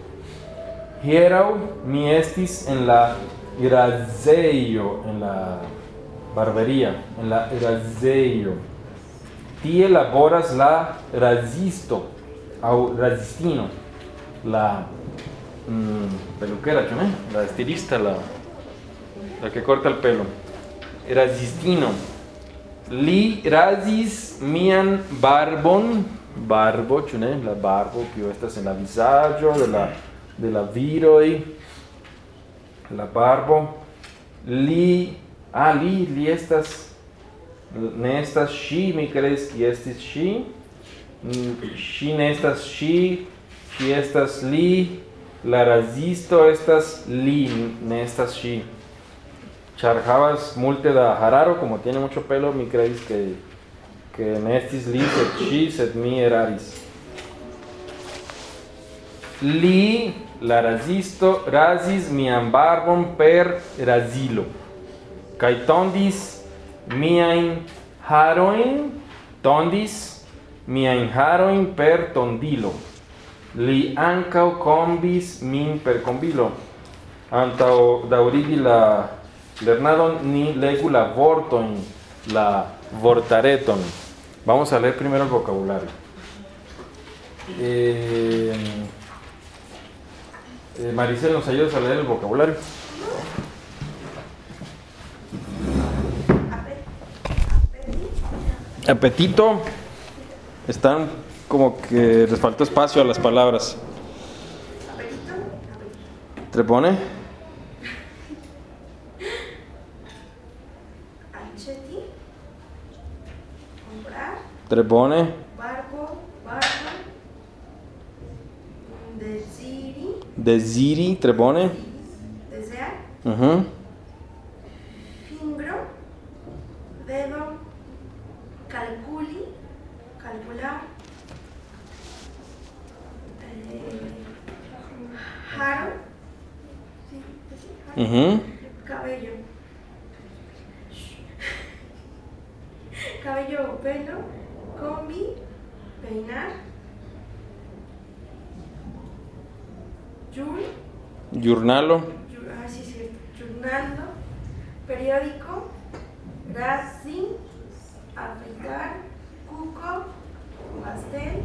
Hieraŭ mi estis en la irazejo, en la barberia, en la irazejo. Tie laboras la razisto aŭ razistino, la mm, peluquera, ¿no? La estilista, la, la que corta el pelo. Razistino. Li razis mian barbon, barbo, ne? La barbo kiu estas en la vizaĝo de la de la viroj. La barbo. Li ah, li estas ne estas mi kreis ke estis ŝi. Mm, Ŝi ne estas ŝi, ŝi estas li. La razisto estas li, ne estas ŝi. Ĉar multe da hararo, como tiene mucho pelo, mi creis que que ne estis li, sed ŝi, sed mi eraris. Li, la razisto, razis mian barbon per razilo. Kaj tondis miajn harojn, tondis miajn harojn per tondilo. Li ankaŭ kombis min per kombilo. Antaŭ daŭrigi la lernadon ni legu la vortojn, la vortareton. Vamos a leer primero el vocabulario. Eh, eh, Maricel, ¿nos ayudas a leer el vocabulario? Apetito. Están como que les faltó espacio a las palabras. Apetito. Trepone, Anchetti. Comprar. trepone, Barbo. Barba. Desiri. desiri, trepone. Desear. ujú, Fingro. Dedo. Calculi. Calcular. Eh, jaro. Sí, sí, jaro. ujú, Cabello. Cabello o pelo. Combi. Peinar. Yul. Jurnalo, yu- Ah, sí, cierto. Jurnaldo. Periódico. Racing. Afeitar. Cuco. Pastel.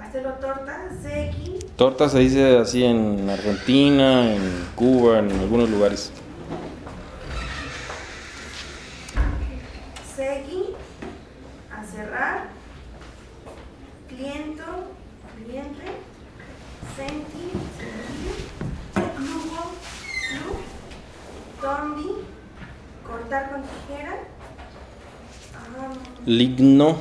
Pastel o torta. Sequi. torta se dice así en Argentina, en Cuba, en algunos lugares. Segui, a cerrar, cliento, cliente, senti, sentir, flujo, flu, tondi, cortar con tijera, ah, Ligno, li- ligno,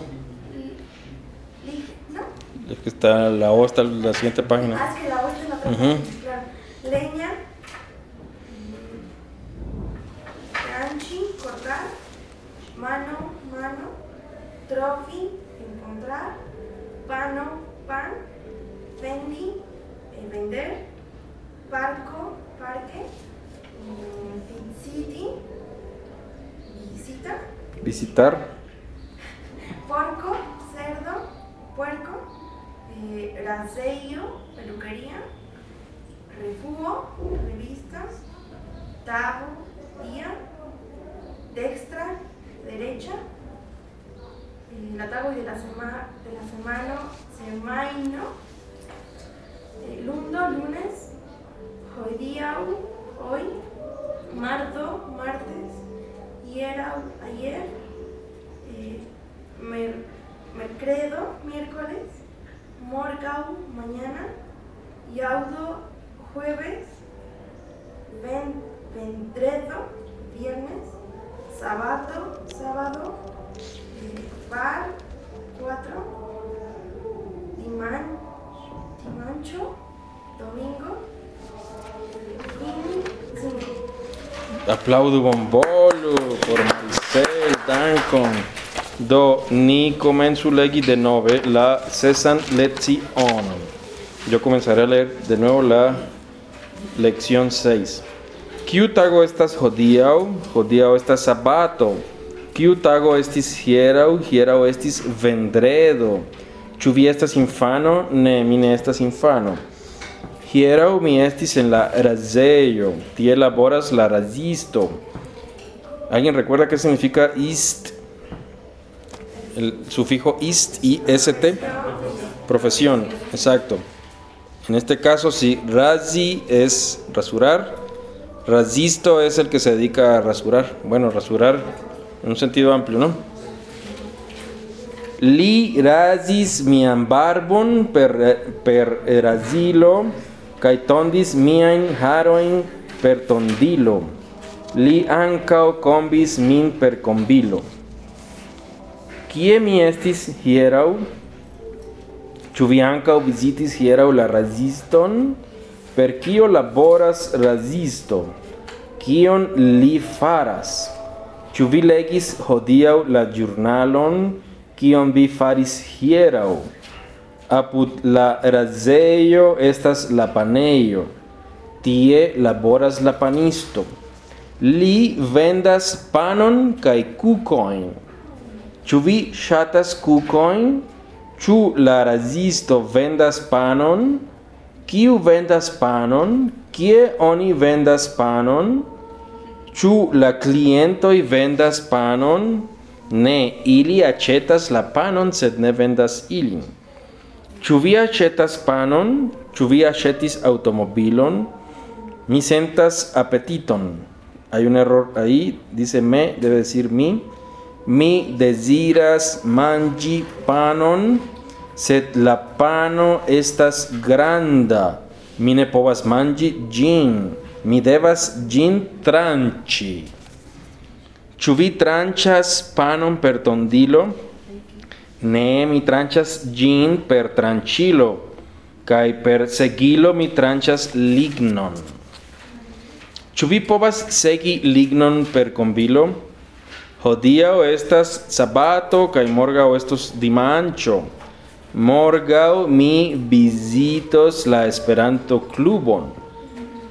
es que está la O está la siguiente página. ah, es que la otra es la otra, Ujú. claro, leña, ganchi, cortar, mano, mano, trophy, encontrar, pano, pan, fendi, eh, vender, parco, parque, mm, city, visita, Visitar, porco, cerdo, puerco, eh, peluquería, refugo, revistas, tabo, día, dextra, derecha, eh, la tabo de la, sema, de la semana, semaino, eh, lundo, lunes, hodiau, hoy, mardo, martes, hierau, ayer, eh, mer- mercredo, miércoles, morgau, mañana, yaudo, jueves, ven, vendredo, viernes, sábado, sábado, Bar, 4. Diman, Dimancho, Domingo. Y 5. Aplaudo bombolo por Marcel Dancon. Do ni comenzo legi de nove la sesan lecionon. Yo comenzaré a leer de nuevo la lección 6. Kiu tago estas hodiaŭ? Hodiaŭ estas sabato. Kiu tago estis hieraŭ? Hieraŭ estis vendredo. Ĉu vi estas infano? Ne, mi ne estas infano. Hieraŭ mi estis en la razejo. Tie laboras la razisto. ¿Alguien recuerda qué significa ist? El sufijo ist, ist, profesión, exacto. En este caso, si razi es rasurar, razisto es el que se dedica a rasurar. Bueno, rasurar en un sentido amplio, ¿no? Li razis mian barbon per, per razilo, kaj tondis miajn harojn per tondilo. Li ankaŭ kombis min per kombilo. Kie mi estis hierau? Ĉu vi ankaŭ vizitis hierau la raziston? Per kio laboras razisto? Kion li faras? Ĉu vi legis hodiaŭ la ĵurnalon? Kion vi faris hieraŭ? Apud la razejo estas la panejo. Tie laboras la panisto. Li vendas panon kaj kukojn. Ĉu vi ŝatas kukojn? Ĉu la razisto vendas panon? Kiu vendas panon? Kie oni vendas panon? Ĉu la klientoj vendas panon? Ne, ili aĉetas la panon, sed ne vendas ilin. Ĉu vi aĉetas panon? Ĉu vi aĉetis automobilon? Mi sentas apetiton. Hay un error ahí, dice me, debe decir mi mi desiras mangi panon, sed la pano estas granda, mi ne povas mangi gin, mi devas gin tranchi. Ĉu vi tranĉas panon per tondilo? Ne, mi tranĉas gin per tranĉilo, kaj per segilo mi tranĉas lignon. Ĉu vi povas segi lignon per konvilo? Kombilo? Hodiaŭ estas sabato kaj morgaŭ estos dimanĉo. Morgaŭ mi vizitos la Esperanto-klubon.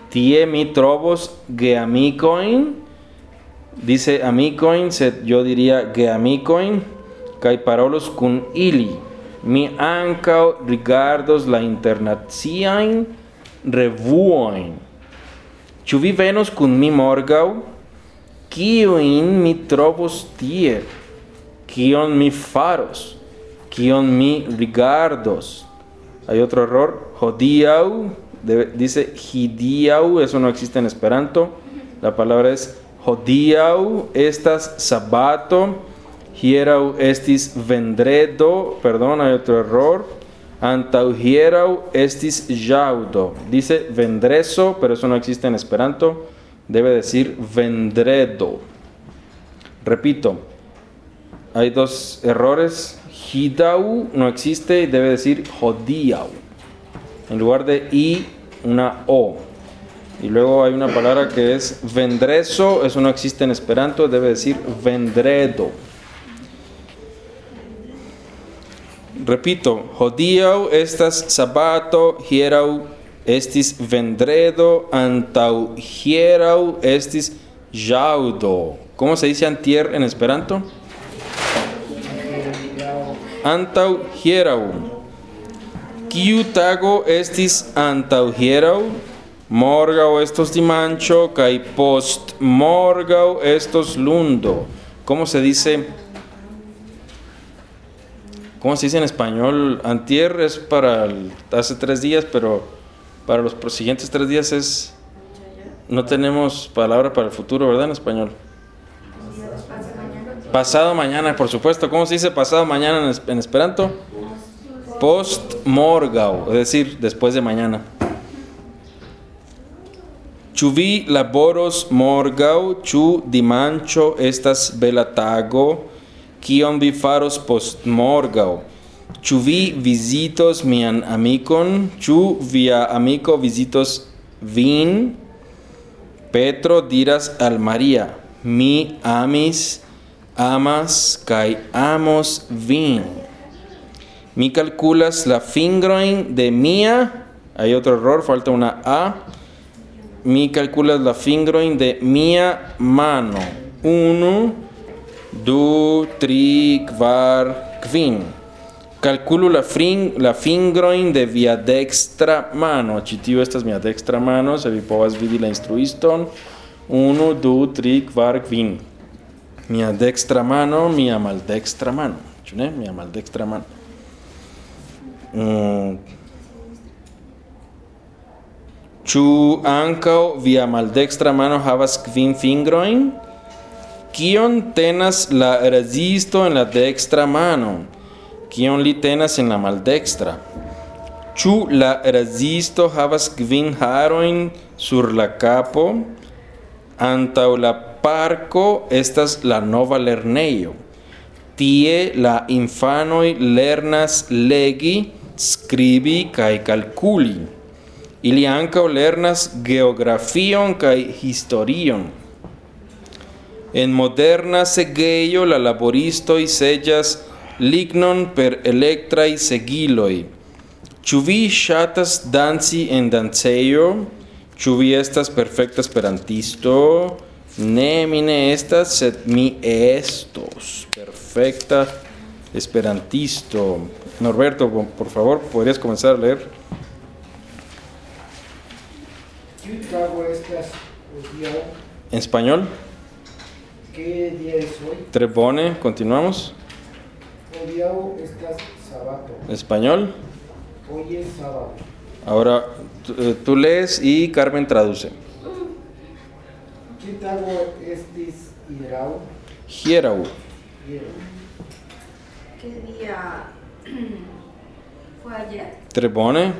Tie mi trovos geamikojn. Dice amikojn, sed yo diría geamikojn, kaj parolos kun ili. Mi ankaŭ rigardos la internaciajn revuojn. Ĉu vi venos kun mi morgaŭ? Kiujn mi trovos tie? Kion mi faros? Kion mi rigardos? Hay otro error. Hodiaŭ debe- dice hidiaŭ, eso no existe en Esperanto. La palabra es hodiaŭ estas sabato. Hieraŭ estis vendredo, perdón, hay otro error. Antau hieraŭ estis ĵaŭdo. Dice vendreso, pero eso no existe en Esperanto. Debe decir vendredo. Repito, hay dos errores. Hidau no existe y debe decir hodiau. En lugar de i, una o. Y luego hay una palabra que es vendreso, eso no existe en Esperanto, debe decir vendredo. Repito, hodiau estas sabato, hieraŭ estis vendredo, antau hieraŭ estis ĵaŭdo. ¿Cómo se dice antier en Esperanto? Antau hieraŭ. Kiu tago estis antau hieraŭ? Morgaŭ estos dimanĉo kaj post morgaŭ estos lundo. ¿Cómo se dice? ¿Cómo se dice en español? Antier es para hace tres días, pero para los siguientes tres días es... No tenemos palabra para el futuro, ¿verdad? En español. Pasado mañana, por supuesto. ¿Cómo se dice pasado mañana en, es- en Esperanto? Post morgau, es decir, después de mañana. Ĉu vi laboros morgaŭ, ĉu dimanĉo estas bela tago? kion vi faros post morgau? Ĉu vi vizitos mian amikon? Ĉu via amiko vizitos vin? Petro diras al Maria, mi amis, amas, kai amos vin. Mi calculas la fingroin de mia, hay otro error, falta una A. Mi calculas la fingroin de mia mano. Uno, du, tri, kvar, kvin. Calculo la, frin, la fingroin de via dextra mano. Ĉi tiu estas mia dextra mano, se vi povas vidi la instruiston. Unu, du, tri, kvar, kvin. Mia dextra mano, mia maldextra mano. Ĉu ne? Mia maldextra mano. Mm. Ĉu ankaŭ via maldextra mano havas kvin fingrojn? Kion tenas la rezisto en la dextra mano? Kion li tenas en la maldextra? Ĉu la rezisto havas kvin harojn sur la kapo? Antaŭ la parko estas la nova lernejo. Tie la infanoj lernas legi, skribi kaj kalkuli. Ili ankaŭ lernas geografion kaj historion. En moderna segejo la laboristoj seĝas lignon per electrai segiloi. Ĉu vi ŝatas danci en dancejo? Ĉu vi estas perfekta esperantisto? Ne, mi ne estas, sed mi estos perfecta esperantisto. Norberto, por favor, ¿podrías comenzar a leer? En español. ¿Qué día es hoy? Trebone, continuamos. Sabato. Español. Hoy es sábado. Ahora tú, eh, lees y Carmen traduce. ¿Qué tago estis hieraŭ? Hierau. Hieraŭ. ¿Qué día fue ayer? Trebone.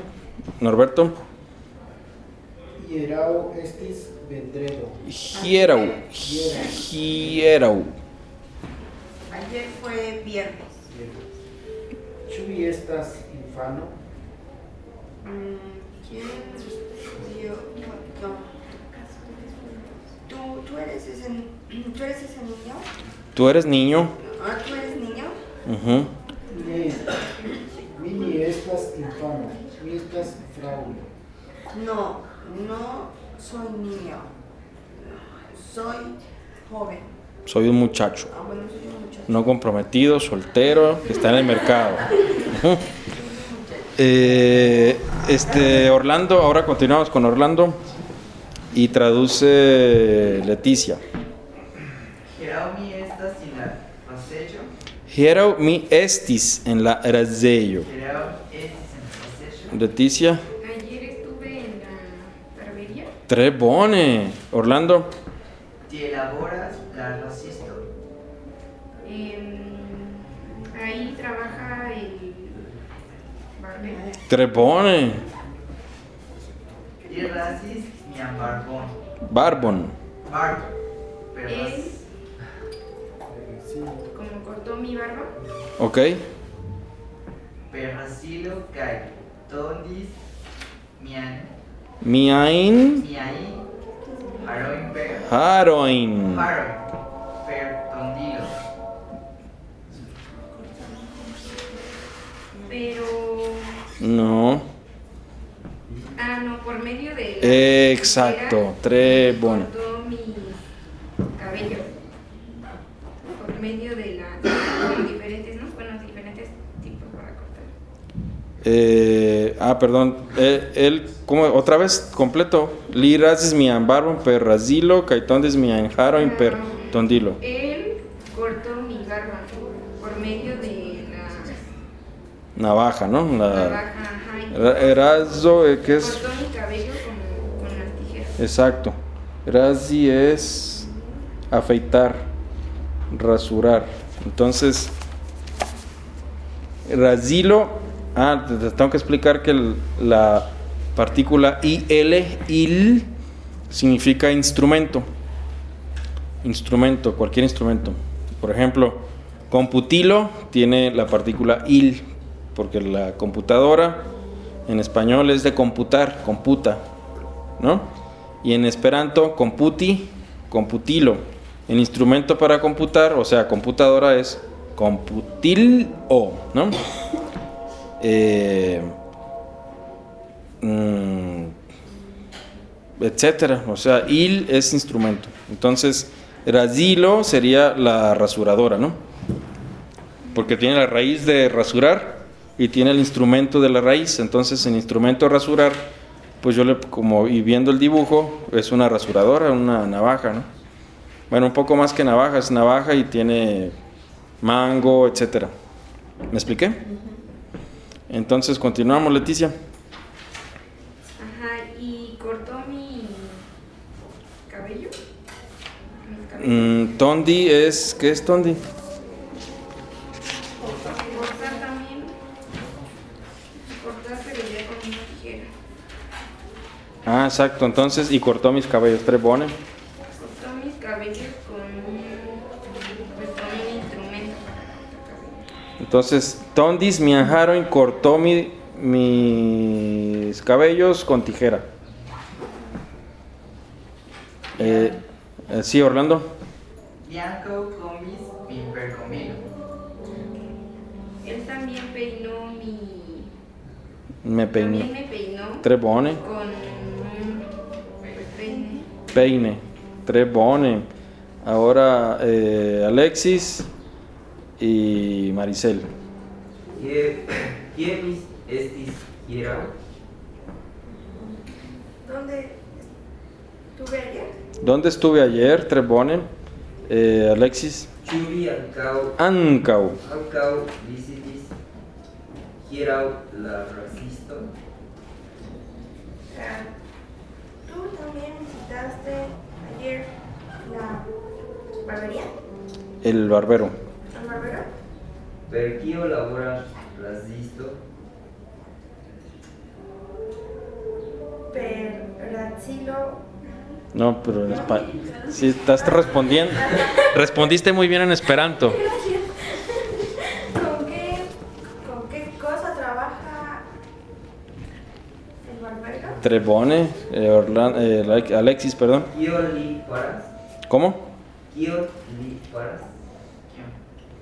Norberto. Hieraŭ estis vendredo. Hierau. Hierau. Ayer fue viernes. Ĉu vi estas infano? Mm, ¿Quién dio? No. ¿Tú, tú, eres ese, ¿Tú eres ese niño? Tú eres niño. Ah, ¿Tú eres niño? Mi ne estas infano. Mi estas fraŭlo. No, no soy niño. Soy joven. Soy un muchacho. Ah, bueno, soy un muchacho. No comprometido, soltero, que está en el mercado. Eh, este, Orlando, ahora continuamos con Orlando. Y traduce Leticia. Hieraŭ mi estas en la pasejo. Hiero mi estis en la razello. Hieraŭ estis en la pasejo. Leticia. Ayer estuve en la barbería. Tre bone. Orlando. Tie laboras la trabaja el barbero. Tre bone. Li rasis mian barbon. Barbon. Barbo. Per Él, ras- Sí. como cortó mi barba, Ok. per rasilo kaj tondis mian Miain per Haroin. harojn per tondilo. Pero... No. Ah, no, por medio de... Exacto. tijera, Tre bone. Cortó mi cabello. Por medio de la... Con diferentes, ¿no? Bueno, diferentes tipos para cortar. Eh, ah, perdón. Eh, él, ¿cómo? Otra vez, completo. Li rasis mian barbon per rasilo, kaj tondis mian haroin per tondilo. Él cortó mi barba por medio de Navaja, ¿no? La, navaja. ajá, eh, ¿qué es? Cabello con las tijeras. Exacto. Rasi es afeitar, rasurar. Entonces, rasilo. Ah, te- te tengo que explicar que el- la partícula IL, il, significa instrumento. Instrumento, cualquier instrumento. Por ejemplo, Computilo tiene la partícula il, porque la computadora en español es de computar, computa, ¿no? Y en esperanto, computi, computilo. El instrumento para computar, o sea, computadora es computil o, ¿no? Eh, mm, etcétera. O sea, il es instrumento. Entonces, razilo sería la rasuradora, ¿no? Porque tiene la raíz de rasurar y tiene el instrumento de la raíz. Entonces, el instrumento rasurar, pues yo le, como y viendo el dibujo, es una rasuradora, una navaja, ¿no? Bueno, un poco más que navaja, es navaja y tiene mango, etcétera. ¿Me expliqué? Entonces, continuamos, Leticia. Ajá, y cortó mi cabello. Mm, tondi es, ¿qué es tondi? Ah, exacto. Entonces, y cortó mis cabellos, trebone. Cortó mis cabellos con un, pues, con un instrumento. Entonces, tondis mi y cortó mi- mis cabellos con tijera. Eh, eh, sí, Orlando. Bianco comis mi pergomino. Él también peinó mi. Me También peiné. me peinó con peine. Peine. Trebone. Ahora eh, Alexis y Maricel. Kie- Kiemis estis hieraŭ? ¿Dónde estuve ayer? ¿Dónde estuve ayer? Trebone. Eh, Alexis. Ĉu vi ankaŭ Ancau. ankaŭ vizitis hieraŭ la rasisto? Ah, ¿Tú también visitaste ayer la barbería? El barbero. ¿El barbero? Per rasisto? Per Razzilo. No, pero en español. Sí, estás respondiendo. Respondiste muy bien en Esperanto. ¿Con qué, ¿Con qué cosa trabaja el barbero? Trebone. eh, Orlan- eh, Ale- Alexis, perdón. Kio li faras? ¿Cómo? Kio li faras?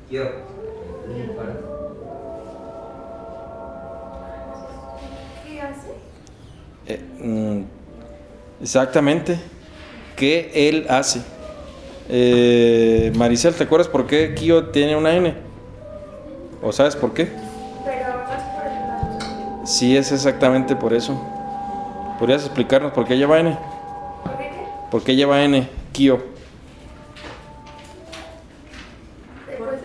Kio li faras? ¿Qué hace? Eh, mm, exactamente. ¿Qué él hace? Eh, Maricel, ¿te acuerdas por qué Kio tiene una N? ¿O sabes por qué? Pero no es por el. Sí, es exactamente por eso. ¿Podrías explicarnos por qué lleva N? ¿Por qué qué? ¿Por qué lleva N, Kio? Pues,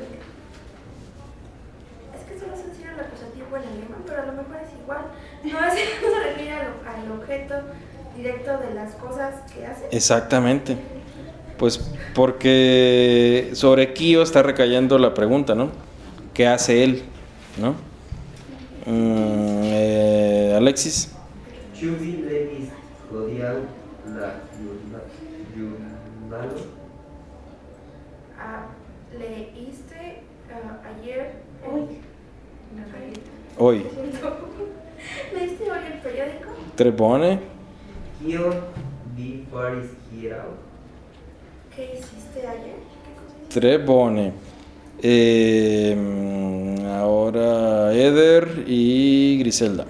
es que solo se el acusativo en alemán, pero a lo mejor es igual. No, es, no se refiere al, al objeto directo de las cosas que hace. Exactamente. Pues porque sobre Kio está recayendo la pregunta, ¿no? ¿Qué hace él? ¿No? Mm, eh, Alexis. Ĉu la? Ah, leíste ah, ayer. Hoy. Hoy. ¿Leíste hoy el periódico? Trebone. Faris hieraŭ? ¿Qué hiciste ayer? Trebone. Eh, ahora Eder y Griselda.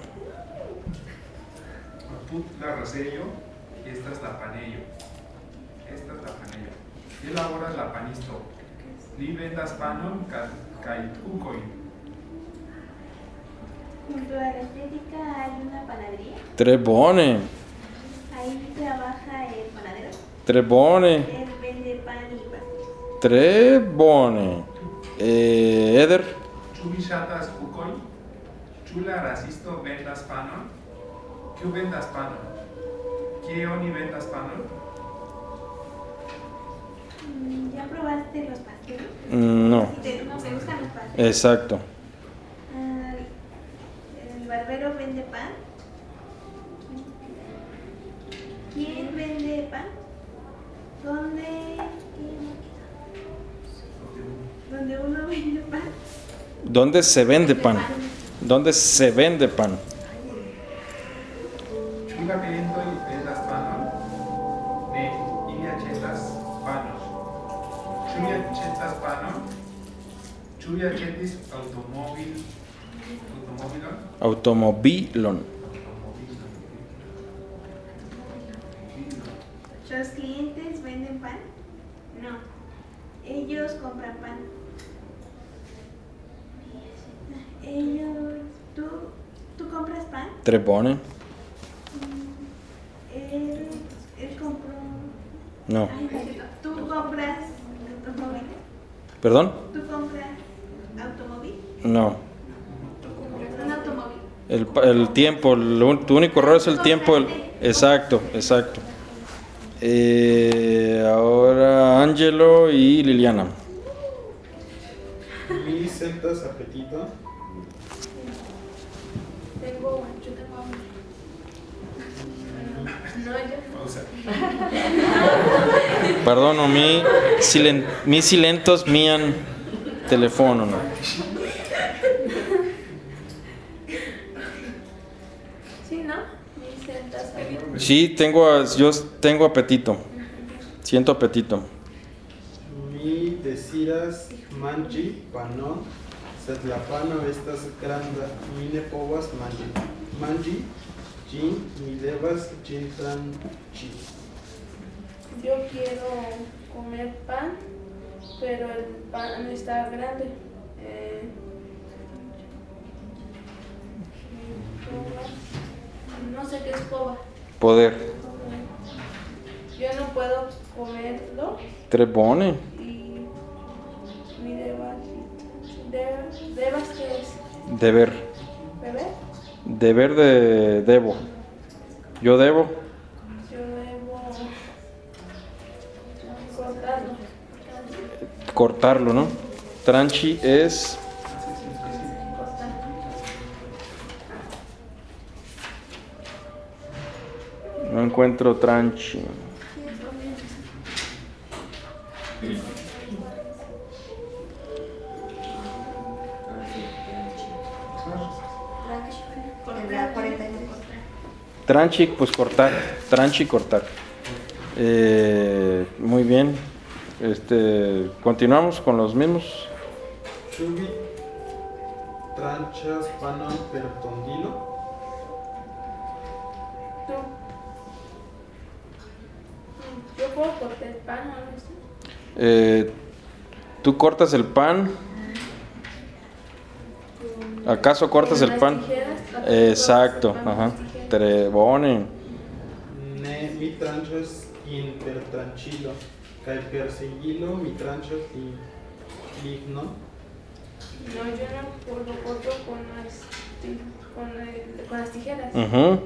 La estas la panello. Estas la panello. Él ahora la panisto. Li vendas panon tukojn. Junto a la estética hay una panadería. Trebone. Ahí trabaja el panadero. Trebone. Él vende pan y pastel. Trebone. Eh, Eder. Ĉu vi ŝatas kukojn? Ĉu la rasisto vendas panon? Kiu vendas panon? Kie oni vendas panon? ¿Ya probaste los pasteles? Mm, No. ¿Te, no, ¿te gustan los pasteles? Exacto. Ah, el barbero vende pan. ¿Quién vende pan? ¿Dónde? ¿Dónde uno vende ¿Dónde se vende pan? ¿Dónde se vende pan? Chuya chetis automóvil. Automovilon. ¿Los clientes venden pan? No. Ellos compran pan. Ellos. ¿Tú, ¿tú compras pan? Trebone. Él, él compró. No. Ay, ¿Tú compras automóvil? ¿Perdón? ¿Tú compras automóvil? No. Un automóvil. El, el tiempo, el tu único error es el tiempo. el- exacto, exacto. Eh, ahora Angelo y Liliana. Mi sentas apetito. Tengo, yo tengo. No, yo. Pausa. Perdono, mi, silen, mi silentos mian teléfono. ¿no? Sí, ¿no? Me sentas ahí. Sí, tengo, yo tengo apetito. Siento apetito. Mi desiras manĝi panon, sed la pano estas granda. Mi ne povas manĝi. Manĝi ĝin, mi devas ĝin tranĉi. Yo quiero comer pan, pero el pan está grande. Eh, no sé qué es coba. Poder. Yo no puedo comerlo Trebone. y mi debas, debas, debas que es Deber. beber. Deber de debo. Yo debo. Yo debo cortarlo. Cortarlo, ¿no? Tranchi es no encuentro tranchi. En la 49. Tranchi, pues cortar. Tranchi, cortar. Eh, muy bien. Este, continuamos con los mismos. Ĉu vi tranĉas panon per tondilo? Tú. Yo puedo cortar el pan o algo así. Eh, Tú cortas el pan. ¿Acaso cortas el pan? Exacto, ajá. Trebone. Ne, mi tranĉas in per sigilo mi tranĉas in lignon. No, yo no lo corto con las, con, el- con las tijeras. Ujú.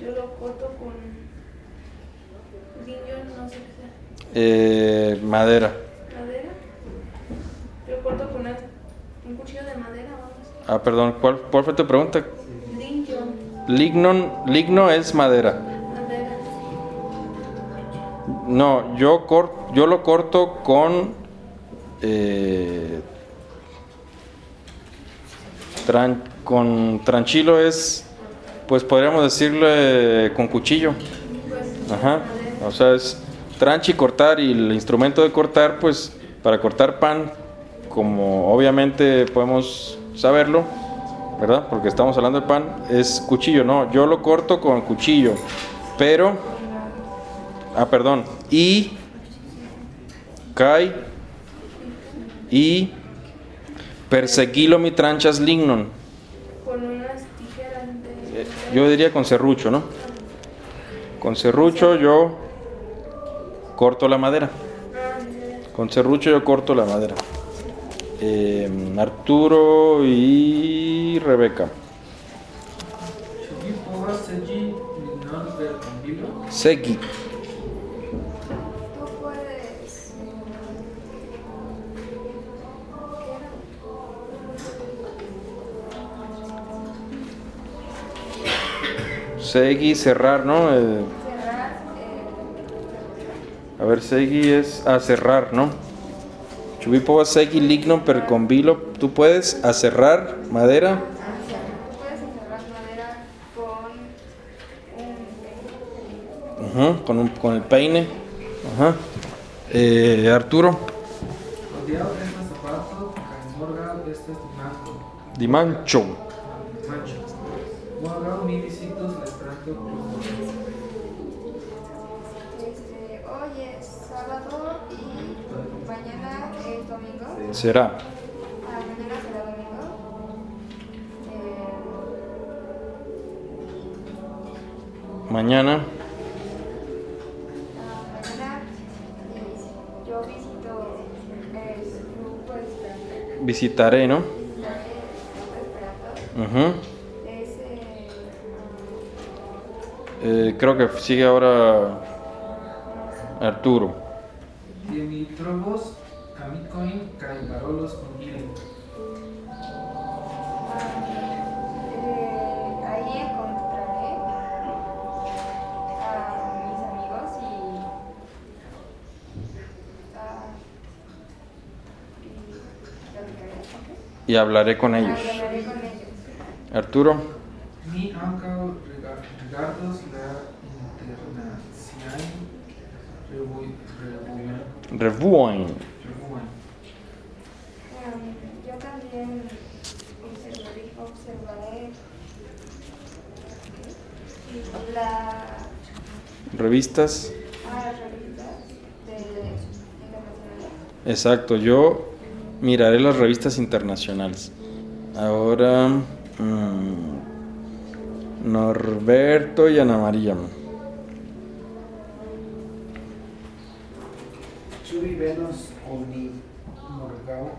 Yo lo corto con niño, no sé qué sea. Eh, madera. ¿Madera? Yo corto con una- un cuchillo de madera, vamos. Ah, perdón, ¿cuál, cuál fue tu pregunta? Lignon, ligno es madera. madera. No, yo, yo lo corto con eh, tran- con tranchilo es, pues podríamos decirle con cuchillo. Ajá. O sea, es tranchi cortar y el instrumento de cortar, pues para cortar pan, como obviamente podemos saberlo, ¿verdad? Porque estamos hablando de pan, es cuchillo, no, yo lo corto con cuchillo, pero, ah, perdón, y, kai, y, perseguilo mi tranchas lignon, Con unas tijeras de. Eh, yo diría con serrucho, ¿no? Con serrucho yo corto la madera. Con serrucho yo corto la madera. Eh, Arturo y Rebeca. Segui. Segui, cerrar, ¿no? Eh, Cerrar. a ver, segui es a cerrar, ¿no? Ĉu vi povas seki lignon per kombilo? ¿Tú puedes? Puedes encerrar madera Ujú, con, un- con el peine. Ajá. Eh, Arturo, Odiado estas grupo esperanto. Visitaré, ¿no? Es eh, Eh, creo que sigue ahora Arturo. Amicoin, Kai Barolos con Gilin. Eh, ahí encontraré a mis amigos y, ah, y. Y hablaré con ellos. Hablaré con ellos. Arturo, ankaŭ rigar- rigardos la revuojn. revuoin. revuojn. Um, yo también observaré, observaré la Revistas. ah, revistas de internacionales. Exacto, yo miraré las revistas internacionales. Ahora, mm, Norberto y Ana María. Chubi Venus Oni Morgao.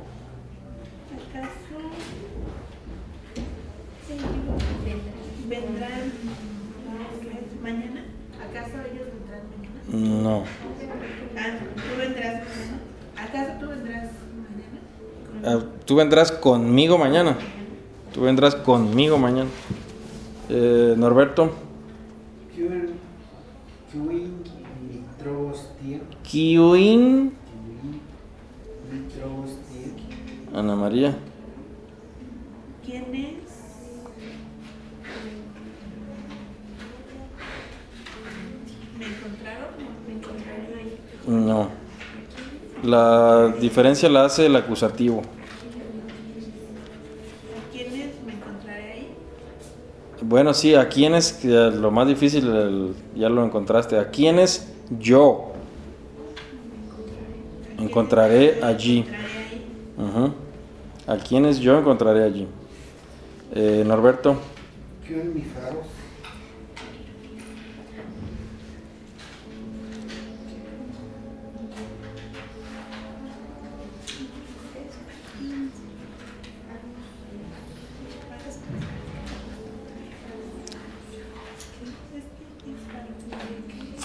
¿Acaso vendrán mañana? ¿Acaso ellos vendrán mañana? No, Ah, tú vendrás mañana. ¿Acaso tú vendrás mañana? Ah, tú vendrás conmigo mañana. Tú vendrás conmigo mañana. Eh, Norberto, Kiwin. Ana María. No. La diferencia la hace el acusativo. ¿A quiénes me encontraré ahí? Bueno, sí, a quiénes, que lo más difícil el- ya lo encontraste. A quiénes yo encontraré allí. Encontraré ahí. Ujú. A quienes yo encontraré allí. Eh, Norberto,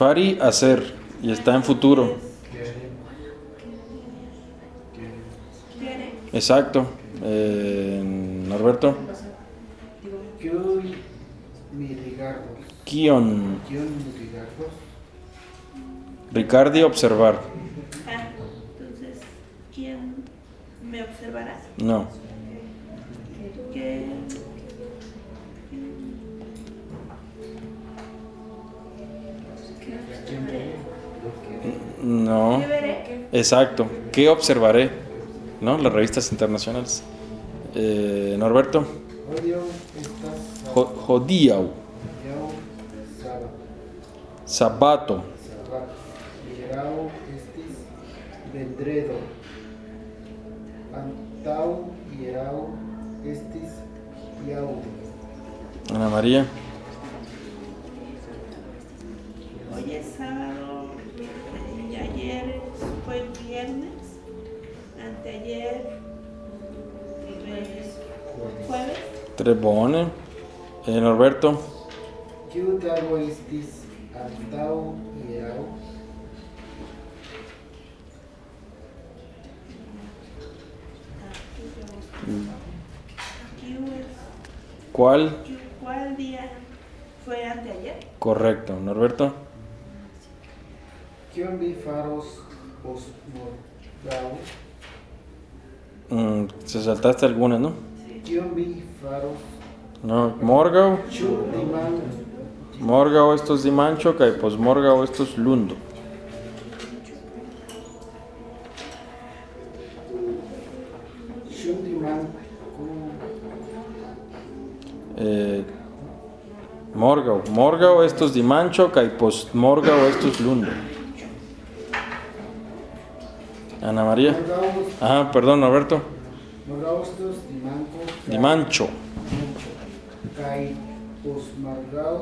Fari hacer y está en futuro. Exacto. Eh, Norberto. Kion. Ricardi observar. Exacto. ¿Qué observaré? ¿No? Las revistas internacionales. Eh, Norberto, Odio estas Jo- Jodiau, Yao Saba. Sabato, saltaste algunas, ¿no? No, morgau, ĉu diman morgau estos dimancho, kaj pos morgau estos lundo. ĉu diman Eh, morgau, morgau estos dimancho, kaj post morgau estos lundo. Ana María. Ah, perdón, Alberto. Morgaŭ estos dimanko Dimancho. kaj postmorgaŭ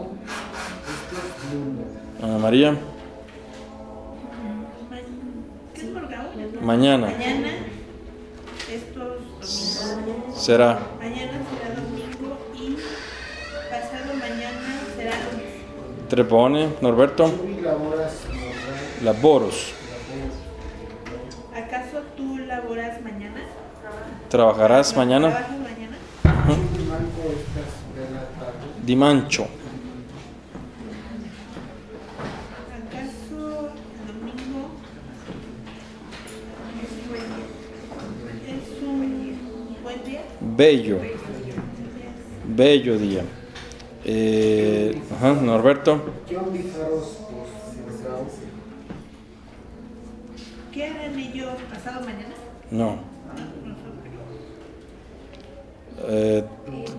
estos lundo. Ana María. ¿Qué es morgao? Mañana Mañana, estos domingos. será. Mañana será domingo y pasado mañana será lunes. Trepone, Norberto. Laboros. ¿Acaso tú laboras mañana? ¿Trabajarás mañana? ¿Trabajas mañana? Dimancho. Bello. Bello día. Eh, ajá, Norberto. ¿Qué harán ellos pasado mañana? No. Eh,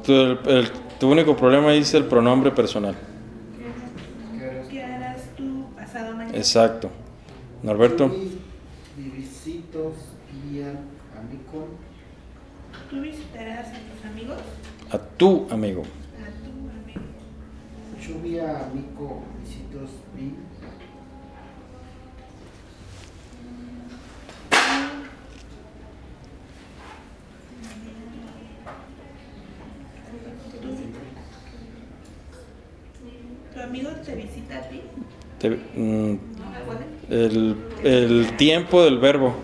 tu, el- el- tu único problema es el pronombre personal. ¿Qué harás tú pasado mañana? Exacto. Norberto. Vi vizitos vian amikon? ¿Tú visitarás a tus amigos? A tu amigo. A tu amigo. Ĉu via amiko vizitos vin? ¿Tu amigo te visita a ti? Te- mm, el, el tiempo del verbo.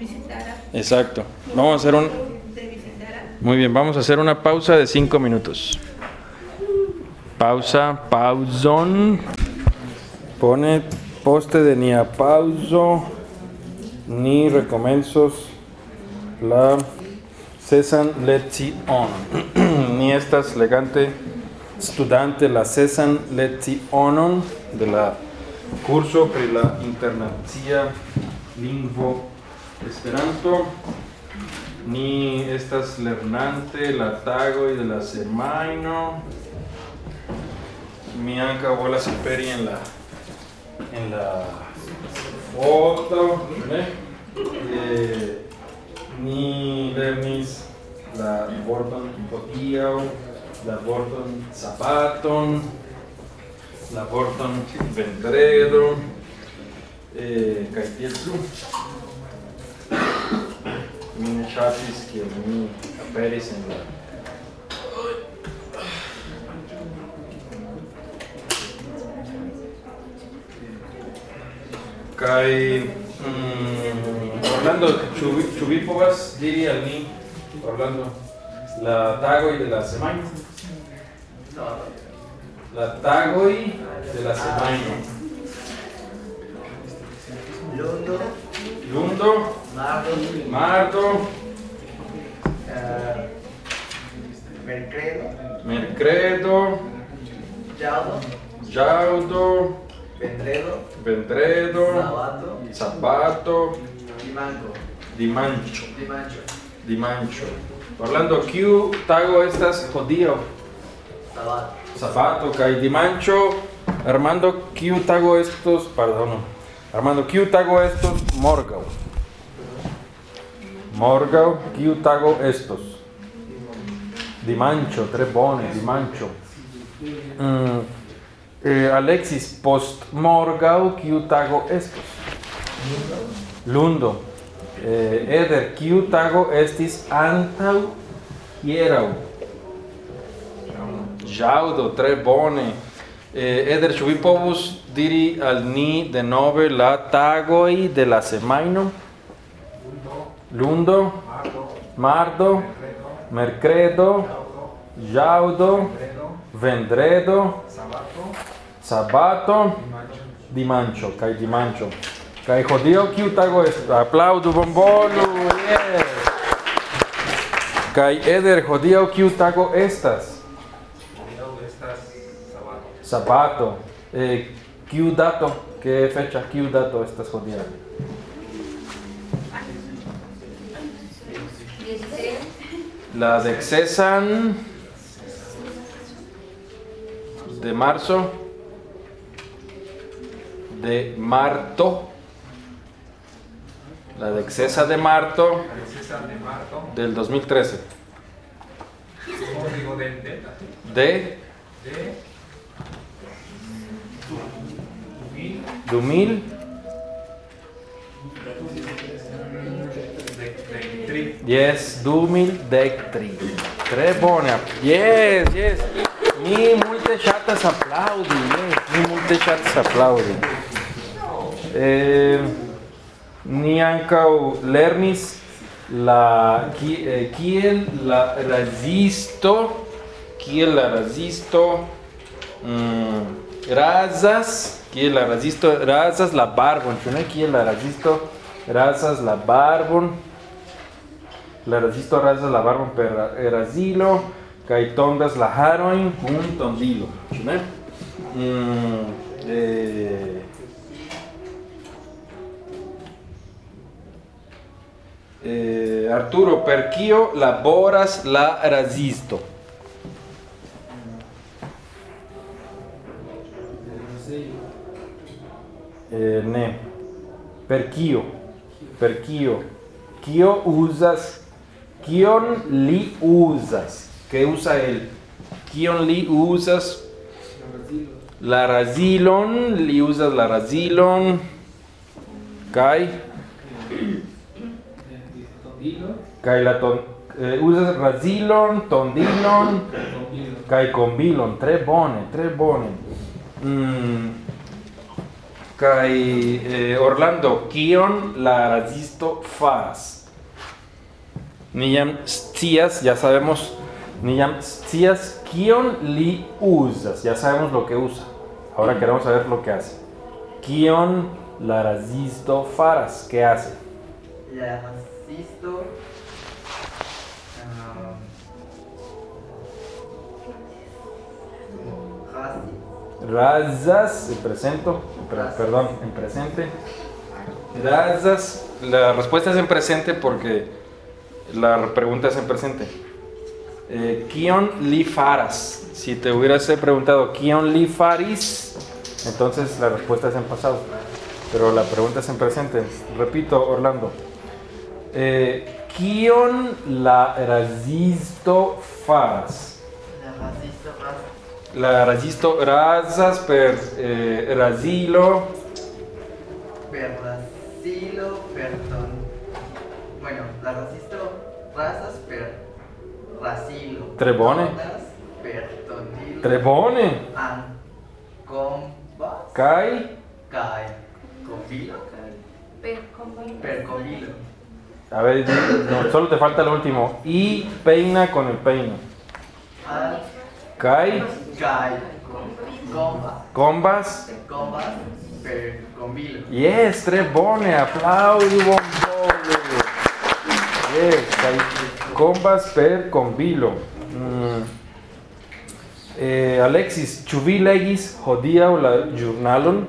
¿Visitará? Exacto. Vamos a hacer un... Muy bien, vamos a hacer una pausa de cinco minutos. Pausa, pausón. Pone poste de ni a pauso ni recomenzos la cesan lezion. ni estas legante studante la cesan lezionon de la curso pri la internacia lingvo Esperanto. Ni estas lernante la tago y de la semana mi anca volas aperi en la en la foto. Eh, ni lernis la vorton hodiaŭ la vorton sabaton, la vorton vendredo, eh, kaj tiel plu. Mi ne ŝatis, kiel mi aperis en la Kai mm, Orlando, ĉu vi, ĉu vi povas diri al mi Orlando la tagoj de la semajno? La tagoi de la semajno. Lundo. Lundo. Mardo. Mardo. Uh, mercredo. Mercredo. Giaudo. Giaudo. Vendredo. Vendredo. Sabato. Sabato. Dimanco. Dimancho. Dimancho. Dimancho. Orlando, kiu tago estas hodiaŭ? Sabato. Sabato kaj dimanĉo. Armando, kiu tago estos, pardono. Armando, kiu tago estos morgaŭ? Morgaŭ kiu tago estos? Dimanĉo, tre bone, dimanĉo. Mm. Eh, Alexis, post morgaŭ kiu tago estos? Lundo. Eh, Eder, kiu tago estis antaŭ hieraŭ? Ĵaŭdo, tre bone. Eh, Eder, povus diri al ni denove la tagoj de la semajno? Lundo, mardo, mercredo, ĵaŭdo, vendredo, sabato, dimanĉo kaj dimanĉo. Kaj hodiaŭ kiu tago estas? Aplaŭdu, bonvolu! Yes! Kai eder jodiao kiu tago. Estas sabato. Sabato. Eh, kiu dato? ¿Qué fecha? Kiu dato estas jodiao? 16. La de Excesan de marzo de Marto. La de Excesa de Marto de del 2013. Código del Delta. De De. 2000 De. De. Tri. Yes, 2013. Tre bone. Yes, yes. Mi multe ŝatas aplaudi, Yes, mi multe ŝatas aplaŭdi. Eh, ni ankaŭ lernis la ki, eh, kiel la razisto kiel la razisto mm, razas kiel la razisto razas la barbon ne kiel la razisto razas la barbon. La razisto razas la barbon per razilo kaj tondas la harojn kun tondilo ne mm, eh, Eh, Arturo, per kio laboras la razisto? eh, ne. Per kio? Per kio? Kio usas kion li usas que usa él kion li usas la razilon. Li usas la razilon. Kai kai la ton eh, usas razilon tondilon. Kai kombilon. Tre bone tre bone. Mm, Kai eh, Orlando, kion la razisto faras? Ni jam scias, ya sabemos, ni jam scias kion li uzas, ya sabemos lo que usa. Ahora queremos saber lo que hace. Kion la razisto faras? ¿Qué hace? La asisto. ah. Razas, en presento, perdón, en presente. Razas, la respuesta es en presente porque la pregunta es en presente. Eh, Kion li faras? Si te hubieras preguntado Kion li faris, entonces la respuesta es en pasado. Pero la pregunta es en presente. Repito, Orlando. Eh, Kion la razisto faras? La asisto Hasi. La razisto razas per eh, razilo. Per rasilo, per ton. Bueno, la rasisto razas per rasilo. Tre bone. Tonas Per tondilo. Tre bone. An combas. Kai. Kai. Convilo. Per convivir. Per convilo. A ver, no, solo te falta el último. Y peina con el peino. An Kai. Kai. Combas. Combas. Per convilo. Yes, tre bone. Bombole. Yes. Combas per convilo. Mm. Eh, Alexis, ĉu vi legis hodiaŭ la ĵurnalon?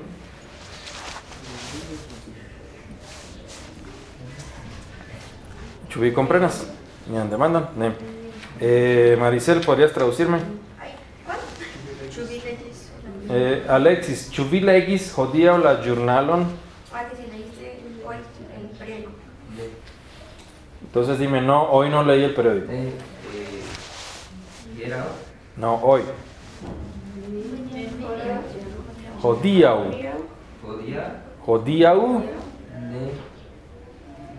Ĉu vi komprenas mian demandon? Ne. Eh, Maricel, ¿podrías traducirme? Eh, Alexis, ĉu vi legis hodiaŭ la ĵurnalon? Ah, que si leíste hoy el periódico. Entonces dime, no, hoy no leí el periódico. Eh, hieraŭ, No, hoy.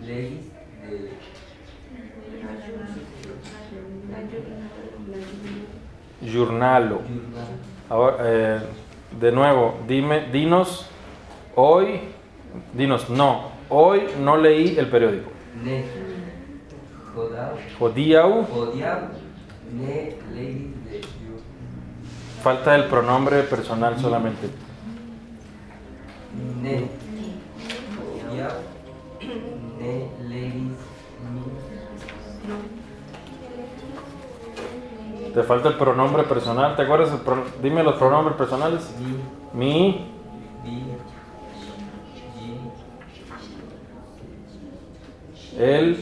De ĵurnalo. ĵurnalo. Ahora, eh, de nuevo, dime, dinos, hoy, dinos, no, hoy no leí el periódico. De ĵurnalo. falta el pronombre personal solamente. Ne hodiaŭ ne legis Te falta el pronombre personal. ¿Te acuerdas? el pro- Dime los pronombres personales. Mi, él,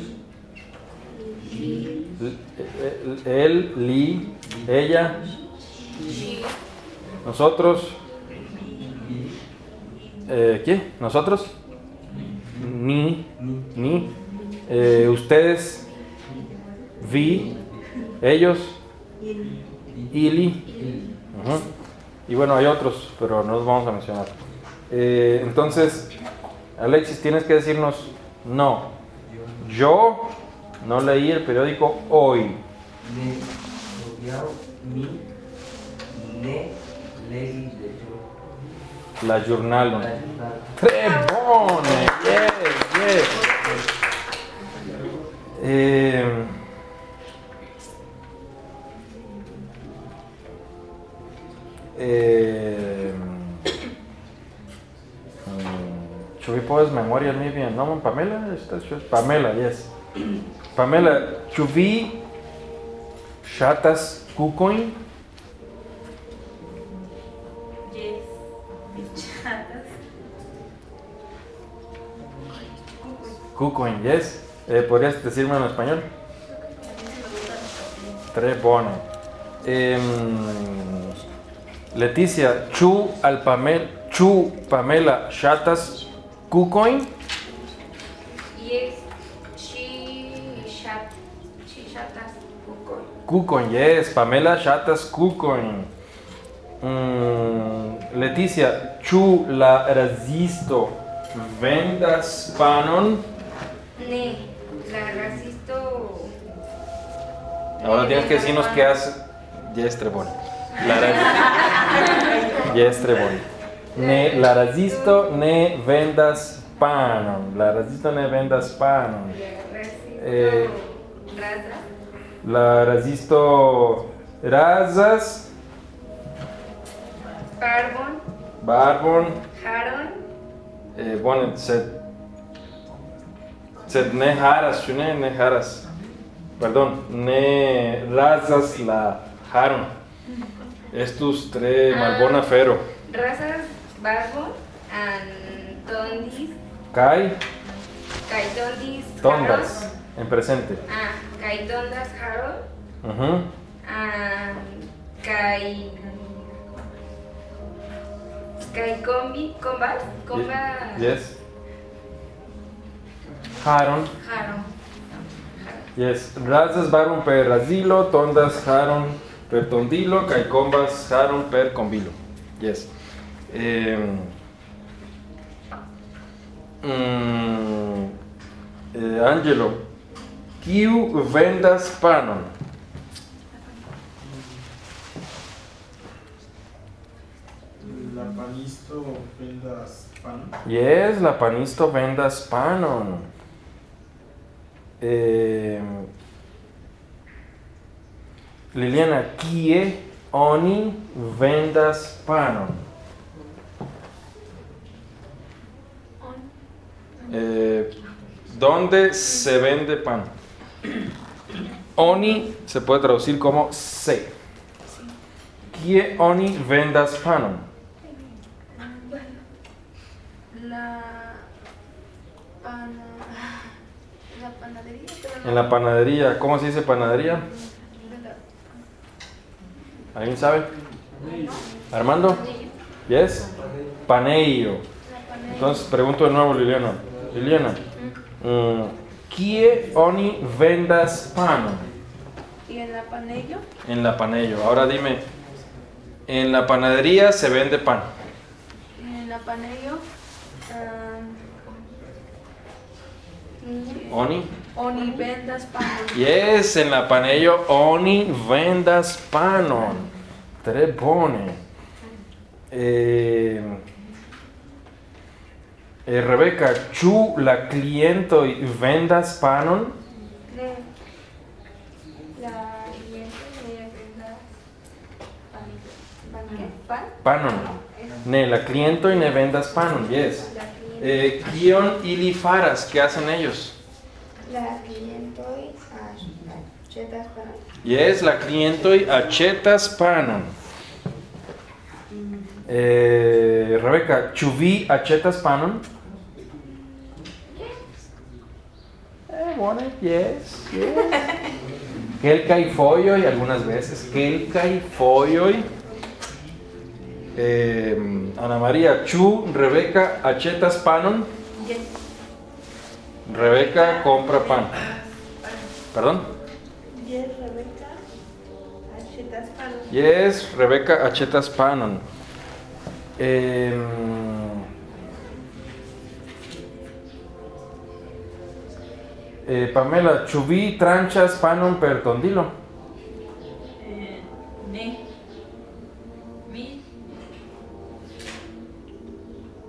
él, li, ella, nosotros. Eh, ¿Qué? ¿Nosotros? Ni, ni. Eh, ustedes, vi, ellos, ili. il, Ujú. Y bueno, hay otros, pero no los vamos a mencionar. Eh, entonces, Alexis, tienes que decirnos no. Yo no leí el periódico hoy. La giornalo. La giornata. Tre buone! Yes, yes. Eh, eh, mm, Ĉu vi povas memori al mi vian nomon? Pamela? Pamela, yes. Pamela, ĉu vi ŝatas kukojn? Yes. Chatas. Kukojn, yes. Eh, ¿Podrías decirme en español? Tres bone. Leticia, chu al Pamela, chu Pamela shatas kucoin. Yes, she shat, she shatas. Kucoin, yes. Pamela shatas kucoin. Mm, Leticia, chu la resisto vendas panon. Ne, la rasisto. Ahora tienes que decirnos qué hace. Yes, trebon. La ra- Yes, trebon. Ne, la resisto ne vendas panon. La resisto ne vendas panon. Eh. La resisto razas, Barbon. barbon, Haron. eh, bueno, sed, sed ne haras, ne, ne haras. Perdón, ne razas la haron. Estus tre malbona fero. Razas Barbon. And Tondis. Kai, Kai Tondis. tondas, en presente. Ah, Kai Tondas Haron. Ujú. And Kai. Kai Combi. Combas. Comba. Yes. Haron. Haron. Yes, razas varum per razilo, tondas haron per tondilo kai combas haron per combilo. Yes. Eh, mm, eh, angelo kiu vendas panon? La panisto vendas panon? Yes la panisto vendas panon. Eh, Liliana, kie oni vendas panon? Eh, ¿Dónde se vende pan? Oni se puede traducir como se. Kie oni vendas panon? La, panadería. no- En la panadería. ¿Cómo se dice panadería? ¿Alguien sabe? ¿Armando? ¿Yes? Paneiro. Entonces pregunto de nuevo, Liliana. Liliana, mm, ¿kie oni vendas panon? Y en la panello, En la paneyo. Ahora dime, en la panadería se vende pan. en la panello, um, Oni. Oni vendas panos. Yes, en la paneyo oni vendas panon. Tre bone. Eh, eh, Rebeca, ĉu la klientoj vendas panon? Ne. La. ¿Pan? Panon. Ne, la klientoj ne vendas panon, yes. Eh, kion ili faras? ¿Qué hacen ellos? La cliente Chetas para. Yes, la clientoj aĉetas panon. Eh, Rebecca, ĉu vi aĉetas panon? Eh, bone, yes, yes. Kelkaj fojoj, algunas veces, kelkaj fojoj. Eh, Ana María, ĉu Rebeca aĉetas panon? Yes. Rebeca compra pan. Perdón? Yes, Rebeca. Achetas panos. Yes, Rebeca achetas panon. Em, eh, Pamela, ĉu vi tranĉas panon per tondilo? Eh, ne. Mi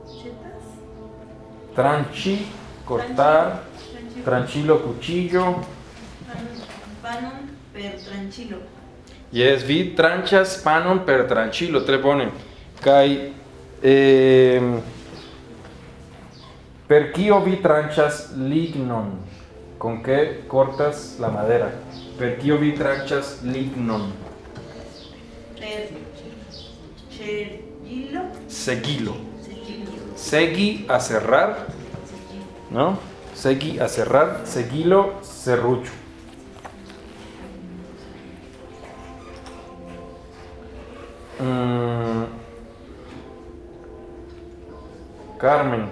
Chetas. Tranchi, cortar, tranchilo, cuchillo. panon, per tranchilo. Yes, vi tranchas panon per tranchilo, tre bone. Kai ehm per kio vi tranchas lignon? Con qué cortas la madera? Per kio vi tranchas lignon? Per cherilo. Seguilo. Seguilo. Segui a cerrar, ¿no? Segui a cerrar, seguilo, serrucho. Mm. Carmen.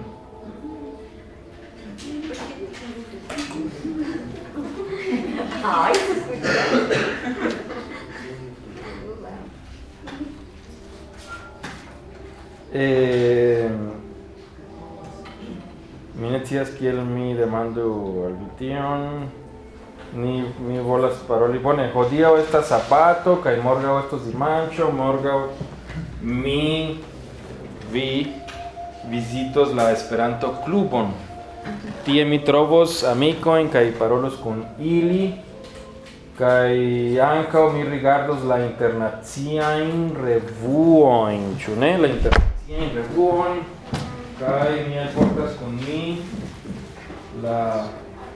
Ay. Eh, mine tias kiel mi demandu al vi tion ni mi volas paroli bone hodiaŭ estas sabato kaj morgaŭ estos dimanĉo morgaŭ mi vi vizitos la Esperanto klubon tie mi trovos amikojn kaj parolos kun ili kaj ankaŭ mi rigardos la internaciajn revuojn ĉu ne la internaciajn revuojn kaj mi alportas kun mi la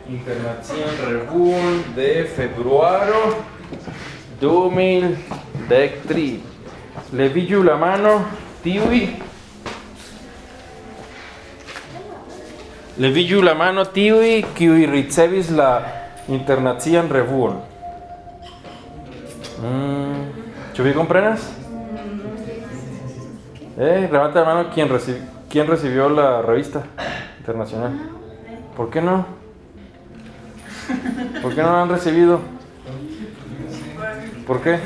internacian revuon de februaro 2013 leviĝu la mano tiuj Leviĝu la mano tiuj kiuj ricevis la internacian revuon. Mm, ¿Ĉu vi komprenas? Eh, levanta la mano quien, reci- quién recibió la revista internacional. ¿Por qué no? ¿Por qué no la han recibido? ¿Por qué?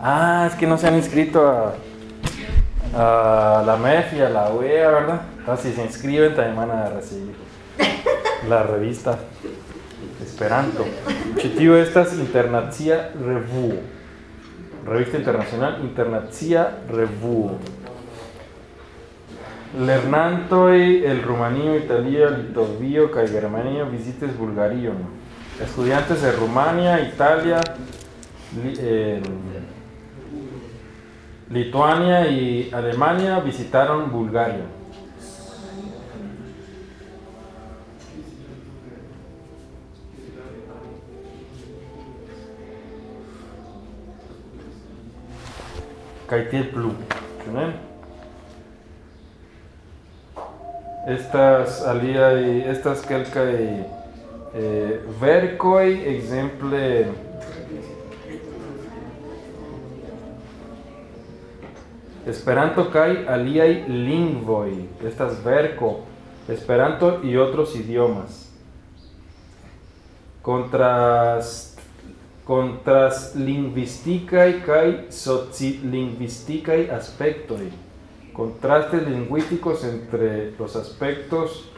Ah, es que no se han inscrito a, a la MEF y a la UEA, ¿verdad? Ah, si se inscriben también van a recibir la revista Esperanto. Chitio estas Internacia Revuo. Revista internacional Internacia Revuo. Lernantoj el Rumanio, Italio, Litovio kaj Germanio vizitis Bulgarion. Estudiantes de Rumania, Italia, Li- eh, Lituania y Alemania visitaron Bulgaria. Ĉu ne? Estas aliaj estas kelkaj eh, verkoj, ekzemple Esperanto kaj aliaj lingvoj. Estas verko Esperanto y otros idiomas. Contrast contrastlingvistikaj kaj socilingvistikaj aspektoj. Contrastes lingüísticos entre los aspectos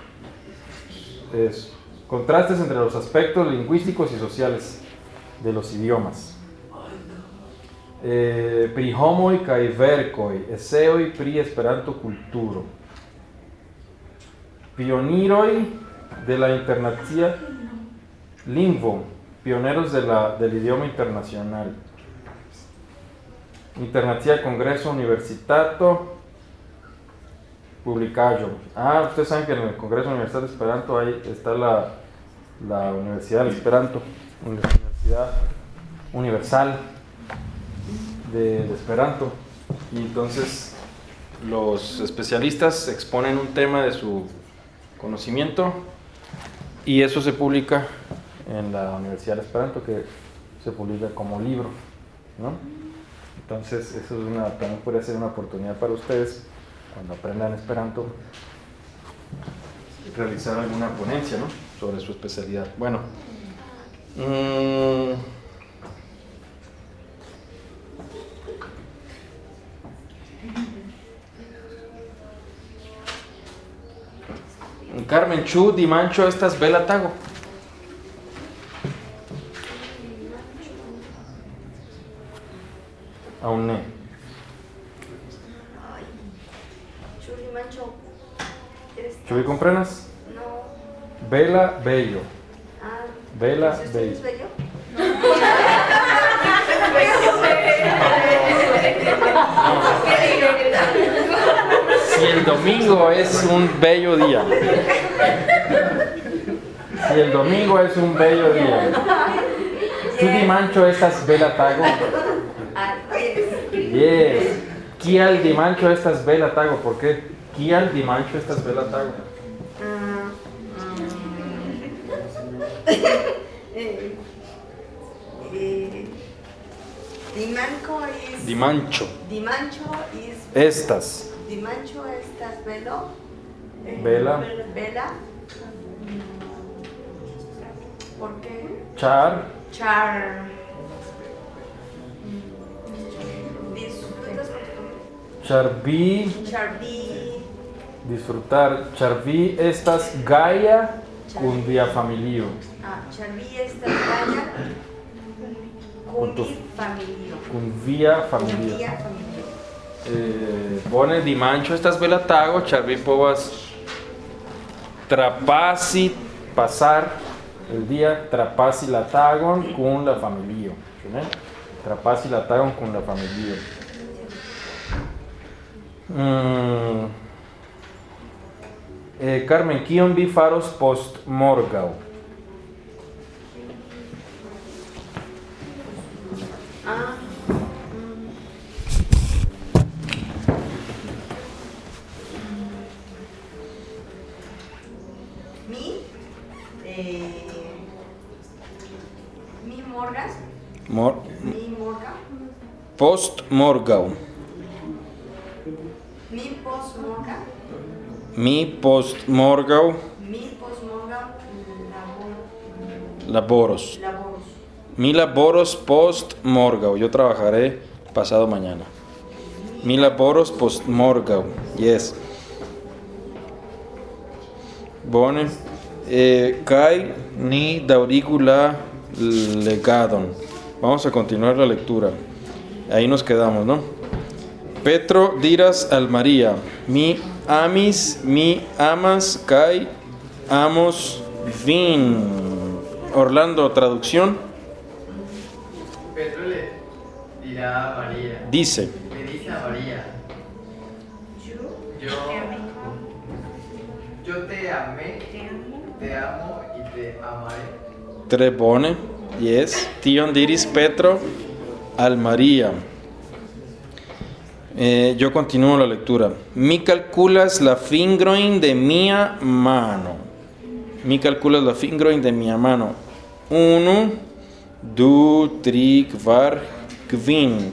es, contrastes entre los aspectos lingüísticos y sociales de los idiomas. Eh, pri homoj kaj verkoj, eseoj pri Esperanto kulturo. Pioniroj de la internacia lingvo, pioneros de la, del idioma internacional. Internacia Congreso Universitato Publicayo. Ah, ustedes saben que en el Congreso Universitario Esperanto ahí está la la Universidad del Esperanto, Universidad Universal de, de Esperanto. Y entonces los especialistas exponen un tema de su conocimiento y eso se publica en la Universidad del Esperanto, que se publica como libro. ¿no? Entonces, eso es una, también puede ser una oportunidad para ustedes, cuando aprendan Esperanto, realizar alguna ponencia ¿no? sobre su especialidad. Bueno, mm, Carmen Chu, Dimancho, estas Bela Tago. Aún no. Ay, Chuli Mancho. ¿Eres ¿Chuy comprenas? No. Vela Bello. Ah, Vela ¿es usted es Bello. bello? Si el domingo es un bello día. Si el domingo es un bello día. Tú Dimancho, estas Bela Tago. Yes. Yes. Kial Dimancho, estas Bela Tago. ¿Por qué? Kial Dimancho, estas Bela Tago. Ah, mm. Eh, eh, Dimanco is. Dimancho. Dimancho is. Estas. Dimancho estas velo. eh, Vela. Vela. ¿Por qué? Char. Char. Charvi. Charvi. Disfrutar. Charvi, estas Gaia. Cundia familio. Ah, Charvi estas Gaia. Punto. Cundi familio. Cundia familio. Eh, Bone Dimancho, estas Bela Tago. Charvi povas. Trapasi. Pasar el día. Trapasi la tagon con la familio. Trapasi la tagon con la familio. Mm. Eh, Carmen, kion vi faros post morgau? Ah. Mm. Mi? Eh, mi morgas? Mor mi morgaŭ? Post morgau. Mi post morgau Mi. Labor, laboros. laboros. Mi laboros post morgau. Yo trabajaré pasado mañana. Mi laboros post morgau. Yes. Bone. Eh, kai ni daurigu la legadon. Vamos a continuar la lectura. Ahí nos quedamos, ¿no? Petro diras al María, mi amis, mi amas, kai amos vin. Orlando, traducción, Pedro le dirá a María. dice, Le dice a María. Yo, yo te amé, te amo y te amaré. tre bone, yes, tion diris Petro al María. Eh, yo continúo la lectura. Mi calculas la fingroin de mia mano. Mi calculas la fingroin de mia mano. Uno, du, tri, kvar, kvin?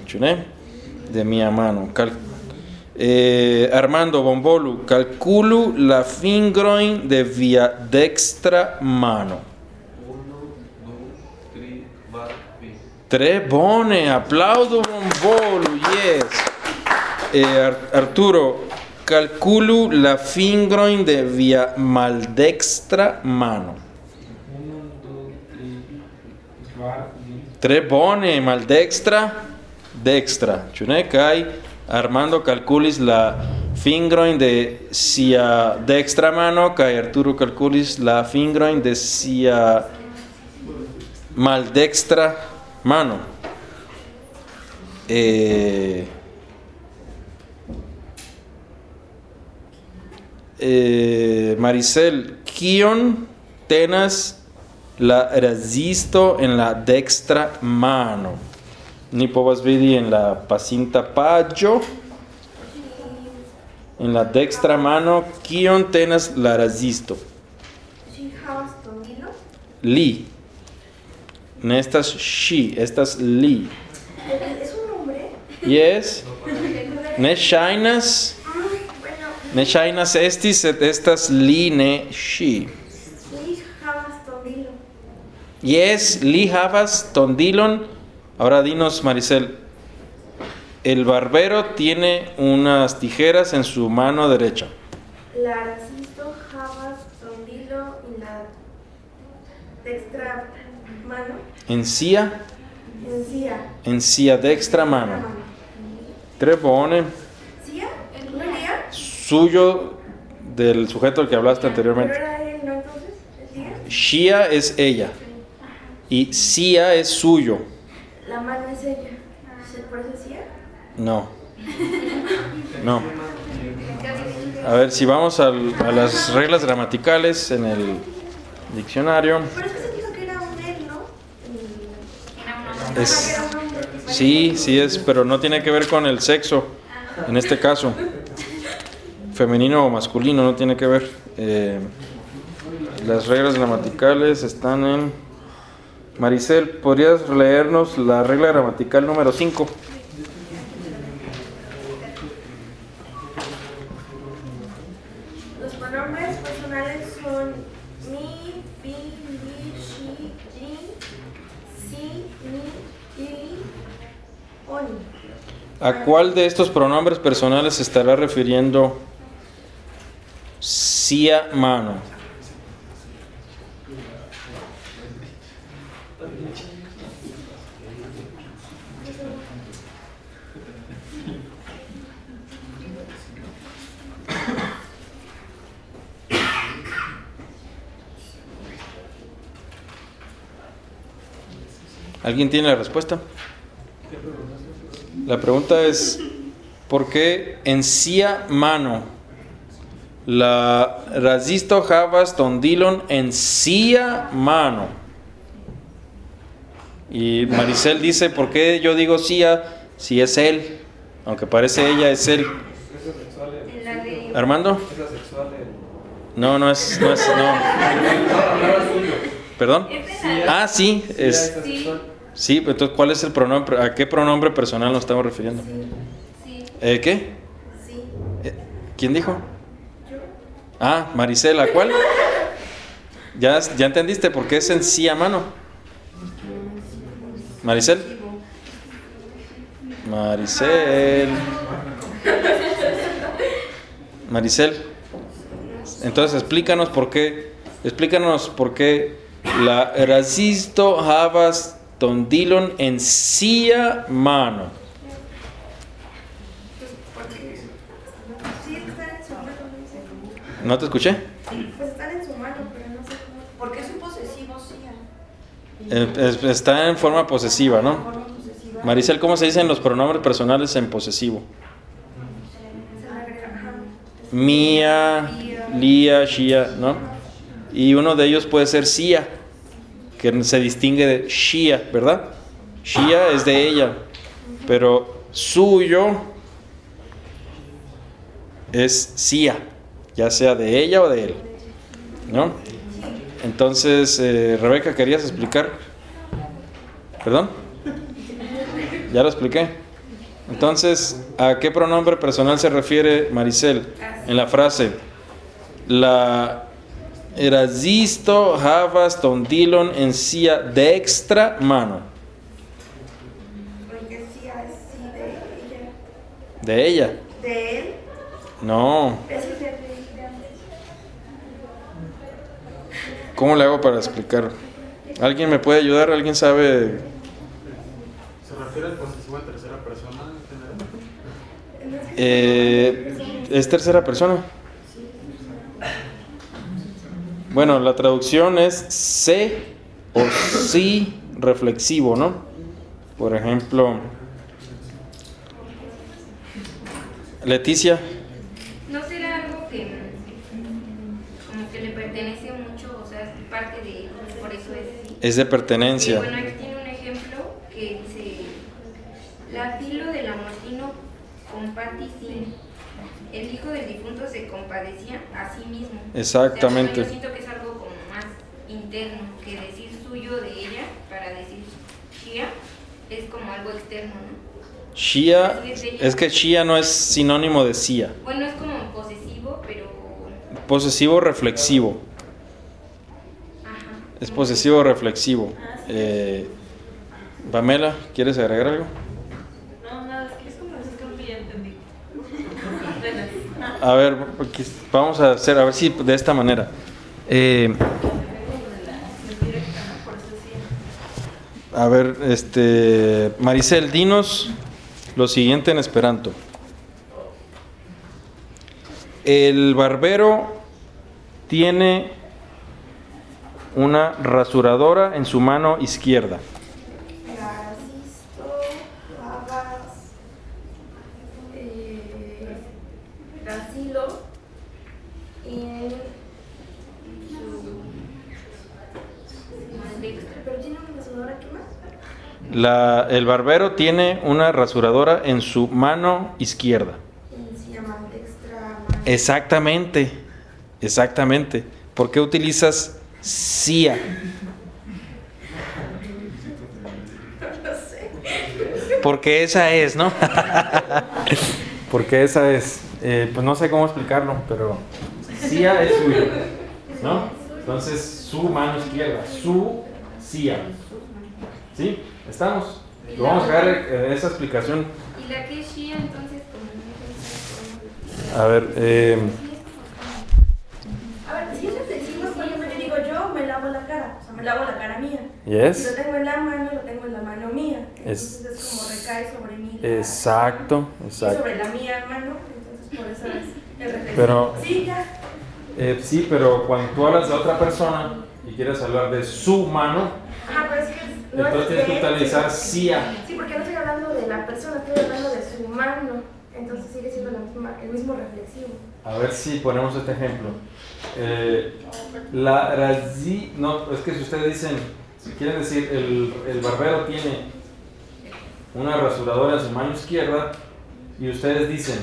De mia mano. Cal eh, Armando Bombolu, calculu la fingroin de via dextra mano. Tre bone, aplaudo Bombolu, yes. Eh, Ar- Arturo, calculu la fingroin de via maldextra mano. Tre bone, maldextra, dextra. Ĉu ne? Kaj Armando calculis la fingroin de sia dextra mano kaj Arturo calculis la fingroin de sia maldextra mano. Eh, eh, Maricel, kion tenas la resisto en la dextra mano. Ni povas vidi en la pacinta paggio. En la dextra mano, kion tenas la resisto? Li. Ne estas ŝi, estas li. Es un hombre. Yes. Ne Bueno, ne ŝajnas estis, sed estas li, ne ŝi. Ŝi havas tondilon. Yes, li havas tondilon. Ahora dinos, Maricel. El barbero tiene unas tijeras en su mano derecha. La havas tondilon en la dextra mano. En sia, En sia. en sia dextra mano. Tre bone. ¿Sia? ¿No Lía? Suyo del sujeto del que hablaste anteriormente. Shia es ella. Y sia es suyo. La mano es ella. ¿Se es Sia? No. No. A ver, si vamos al- a las reglas gramaticales en el diccionario. Pero es que se dijo que era un él, Es-. Sí, sí es, pero no tiene que ver con el sexo, en este caso. Femenino o masculino, no tiene que ver. Eh, las reglas gramaticales están en... Maricel, ¿podrías leernos la regla gramatical número 5? Los pronombres personales son mi, fi, li, shi, ji, si, mi, ili, oni. ¿A cuál de estos pronombres personales se estará refiriendo sia mano? ¿Alguien tiene la respuesta? La pregunta es, ¿por qué en sia mano la rasisto havas tondilon en sia mano? Y Maricel dice, ¿por qué yo digo sia si es él? Aunque parece ella, es él. ¿Armando? No, no es, no es, no. ¿Perdón? Ah, sí, es, Sí, entonces, ¿cuál es el pronombre? ¿A qué pronombre personal nos estamos refiriendo? ¿Eh, ¿Qué? Eh, ¿Quién dijo? Ah, Marisela, ¿cuál? ¿Ya, ya entendiste por qué es en sí a mano? Maricel. Maricel. Maricel. Entonces explícanos por qué, explícanos por qué la rasisto havas tondilon en sia mano. Porque. Sí, están en su mano, no dice. ¿No te escuché? Pues están en su mano, pero no sé cómo. Porque es un posesivo, sí. Eh, es- está en forma posesiva, ¿no? Forma posesiva. Maricel, ¿cómo se dicen los pronombres personales en posesivo? Mía, Lía, Shia, ¿no? Y uno de ellos puede ser Sia, que se distingue de Shia, ¿verdad? Shia es de ella, pero suyo es Sia, ya sea de ella o de él, ¿no? Entonces, eh, Rebeca, ¿querías explicar? ¿Perdón? Ya lo expliqué. Entonces, ¿a qué pronombre personal se refiere Maricel en la frase? La rasisto havas tondilon en sia dextra mano. Porque sí, así de ella. ¿De ella? De él. No. Es de- ¿Cómo le hago para explicar? ¿Alguien me puede ayudar? ¿Alguien sabe? ¿Se refiere al posesivo en tercera persona en general? Eh, ¿Es tercera persona? Bueno, la traducción es se o sí reflexivo, ¿no? Por ejemplo, Leticia, ¿No será algo que como que le pertenece mucho, o sea, es parte de él, por eso es Es de Y pertenencia. bueno, aquí tiene un ejemplo que dice, la filo del amortino compati sin. El hijo del difunto se compadecía a sí mismo. Exactamente. O sea, yo siento que es algo como más interno que decir suyo de ella para decir Shia es como algo externo, ¿no? Shia, es que Shia no es sinónimo de Sia. Bueno, es como posesivo, pero Posesivo reflexivo. Es posesivo reflexivo. Eh, Pamela, ¿quieres agregar algo? No, nada, es que es como es como que ya entendí. A ver, vamos a hacer, a ver si de esta manera. Eh, a ver, este, Maricel, dinos lo siguiente en Esperanto. El barbero tiene una rasuradora en su mano izquierda. Eh. La- el barbero tiene una rasuradora en su mano izquierda. Exactamente, exactamente. ¿Por qué utilizas CIA? No sé. Porque esa es, ¿no? Porque esa es. Eh, pues no sé cómo explicarlo, pero CIA es suyo, ¿no? Entonces su mano izquierda, su CIA. ¿Sí? ¿Estamos? Lo vamos a dejar eh, esa explicación. Y la que es Shia, entonces, A ver, eh, A ver, si es reflexivo, por ejemplo, yo digo yo me lavo la cara, o sea, me lavo la cara mía. Yes. Lo tengo en la mano, lo tengo en la mano mía. Es- Entonces es, como recae sobre mí. la- exacto, y exacto. sobre la mía mano, entonces por eso es el. Pero- Sí, ya. Eh, sí, pero cuando tú hablas de otra persona y quieres hablar de su mano, Ajá, pero es que no entonces es tienes que utilizar CIA. Sí, porque no estoy hablando de la persona, estoy hablando de su mano. Entonces sigue siendo la misma, el mismo reflexivo. A ver si ponemos este ejemplo. Eh, la razi, no, es que si ustedes dicen, si quieren decir, el, el barbero tiene una rasuradora en su mano izquierda y ustedes dicen,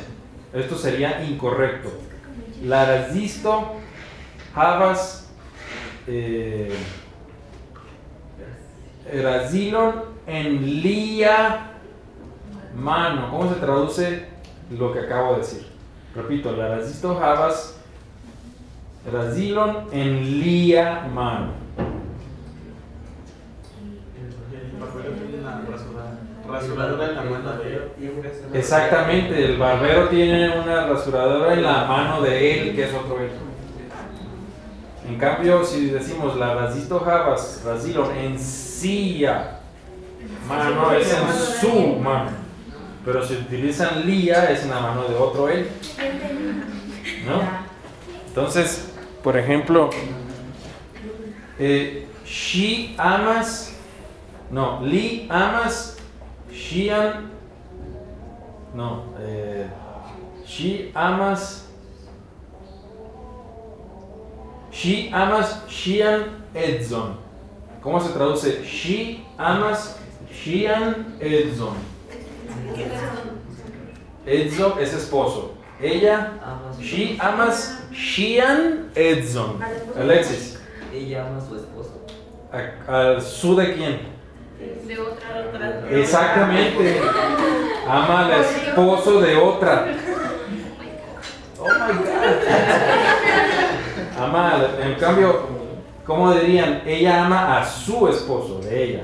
esto sería incorrecto. La razisto havas eh, en lia mano. ¿Cómo se traduce lo que acabo de decir? Repito, la razisto havas razilon en lia mano. El barbero tiene una rasurada- rasuradora en la mano de él. Exactamente, el barbero tiene una rasuradora en la mano de él, que es otro él. En cambio, si decimos la razisto havas razilon en sia mano, es en su mano. Pero si utilizan lia, es en la mano de otro él. ¿No? Entonces, por ejemplo, eh, she amas, no, li amas, shian, no, eh, she amas, she amas, edzon. ¿Cómo se traduce? She amas, shian edzon. Edzon es esposo. Ella, she amas, shian edzon. Alexis. Ella ama a su esposo. ¿A, al su de quién? De otra, otra. Exactamente. Ama al esposo de otra. Oh my God. Ama, al- en cambio, ¿cómo dirían? Ella ama a su esposo, de ella.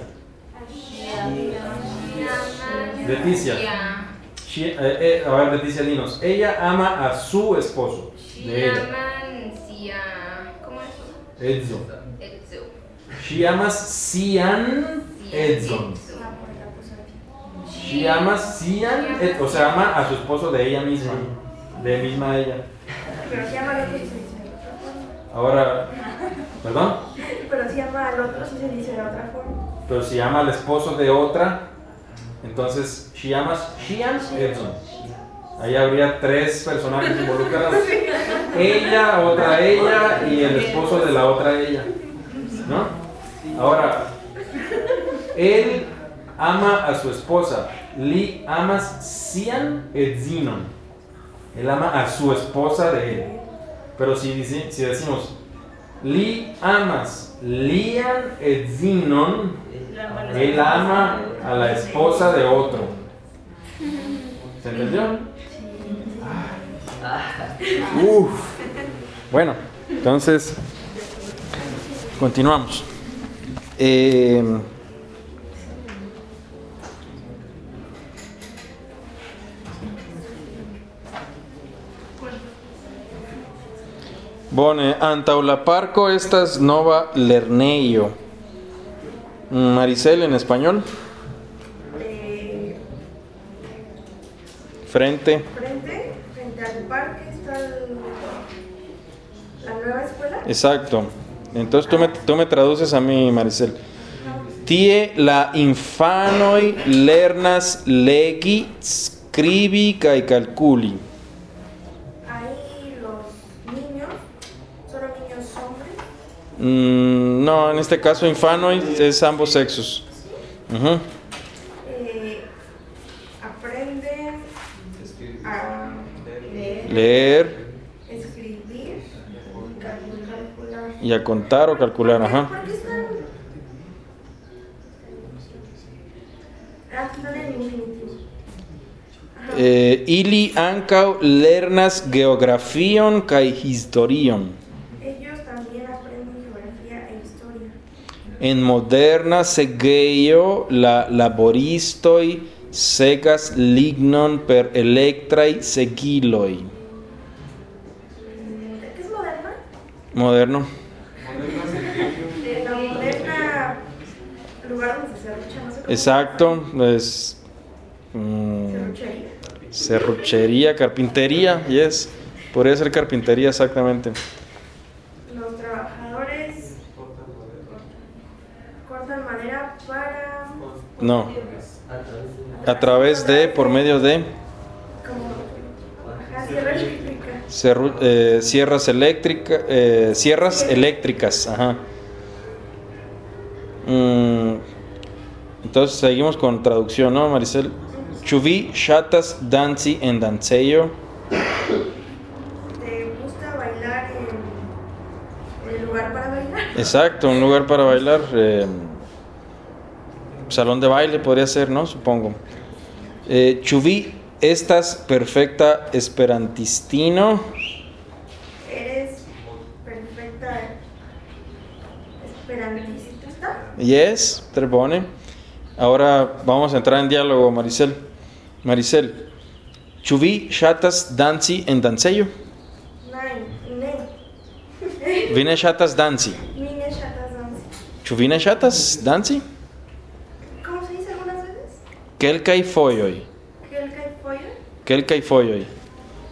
Leticia. She- eh, eh, a ver, Leticia, dinos. Ella ama a su esposo, de ella. Llaman Sia. ¿Cómo es? Edson. Etsu. She amas Sian Edson. She amas Sian, Ed- o sea, ama a su esposo de ella misma, de misma ella. Pero si ama al otro, sí se dice de otra forma. Ahora, ¿perdón? Pero si ama al otro, sí se dice de otra forma. Pero si ama al esposo de otra, entonces she amas Shian Edson. Ahí habría tres personajes involucrados. Ella, otra ella y el esposo de la otra ella. ¿No? Ahora, él ama a su esposa. Li amas sian et zinon. Él ama a su esposa de él. Pero si, si decimos li amas lian et zinon, él ama a la esposa de otro. ¿Se entendió? Uf. Bueno, entonces continuamos. Eh, Bone, antau la parco estas nova lerneio. Maricel en español. Eh, Frente. frente, frente al parque está el- la nueva escuela. Exacto. Entonces tú me, tú me traduces a mí, Maricel. Tie la infanoi lernas legi, scribi kai calculi. Ahí los niños, solo niños hombres, Mm, no, en este caso infanoi es ambos sexos. Ujú. eh, aprenden a leer, Leer escribir, y a contar o calcular, ajá. Ah. Eh, ili ankaŭ lernas geografion kaj historion. Ellos también aprenden geografía e historia. En moderna segejo la laboristoj segas lignon per elektraj segiloj. Mm, ¿Qué es moderna? Moderno. De la moderna lugar donde se serrucha, no sé cómo. Exacto. Es mm, Serruchería. serruchería, carpintería, yes. Podría ser carpintería exactamente. Los trabajadores cortan madera para No. A través de por medio de. Cerru- eh, sierras eléctricas, sierras eléctricas, ajá. Mm, entonces seguimos con traducción, ¿no, Maricel? Chuvi shatas danzi en danceyo. ¿Te gusta bailar en, en el lugar para bailar? Exacto, un lugar para bailar. eh, salón de baile podría ser, ¿no? Supongo. Eh, Chuvi, estas perfecta esperantistino. Eres perfecta esperantista. Yes, trebone. Ahora vamos a entrar en diálogo, Maricel. Maricel, Chuvi shatas danzi en ne. Vine shatas danzi. Mine shatas danzi. Chuvine shatas danzi? Kelkaj fojoj. Kelkaj fojoj? Kelkaj fojoj.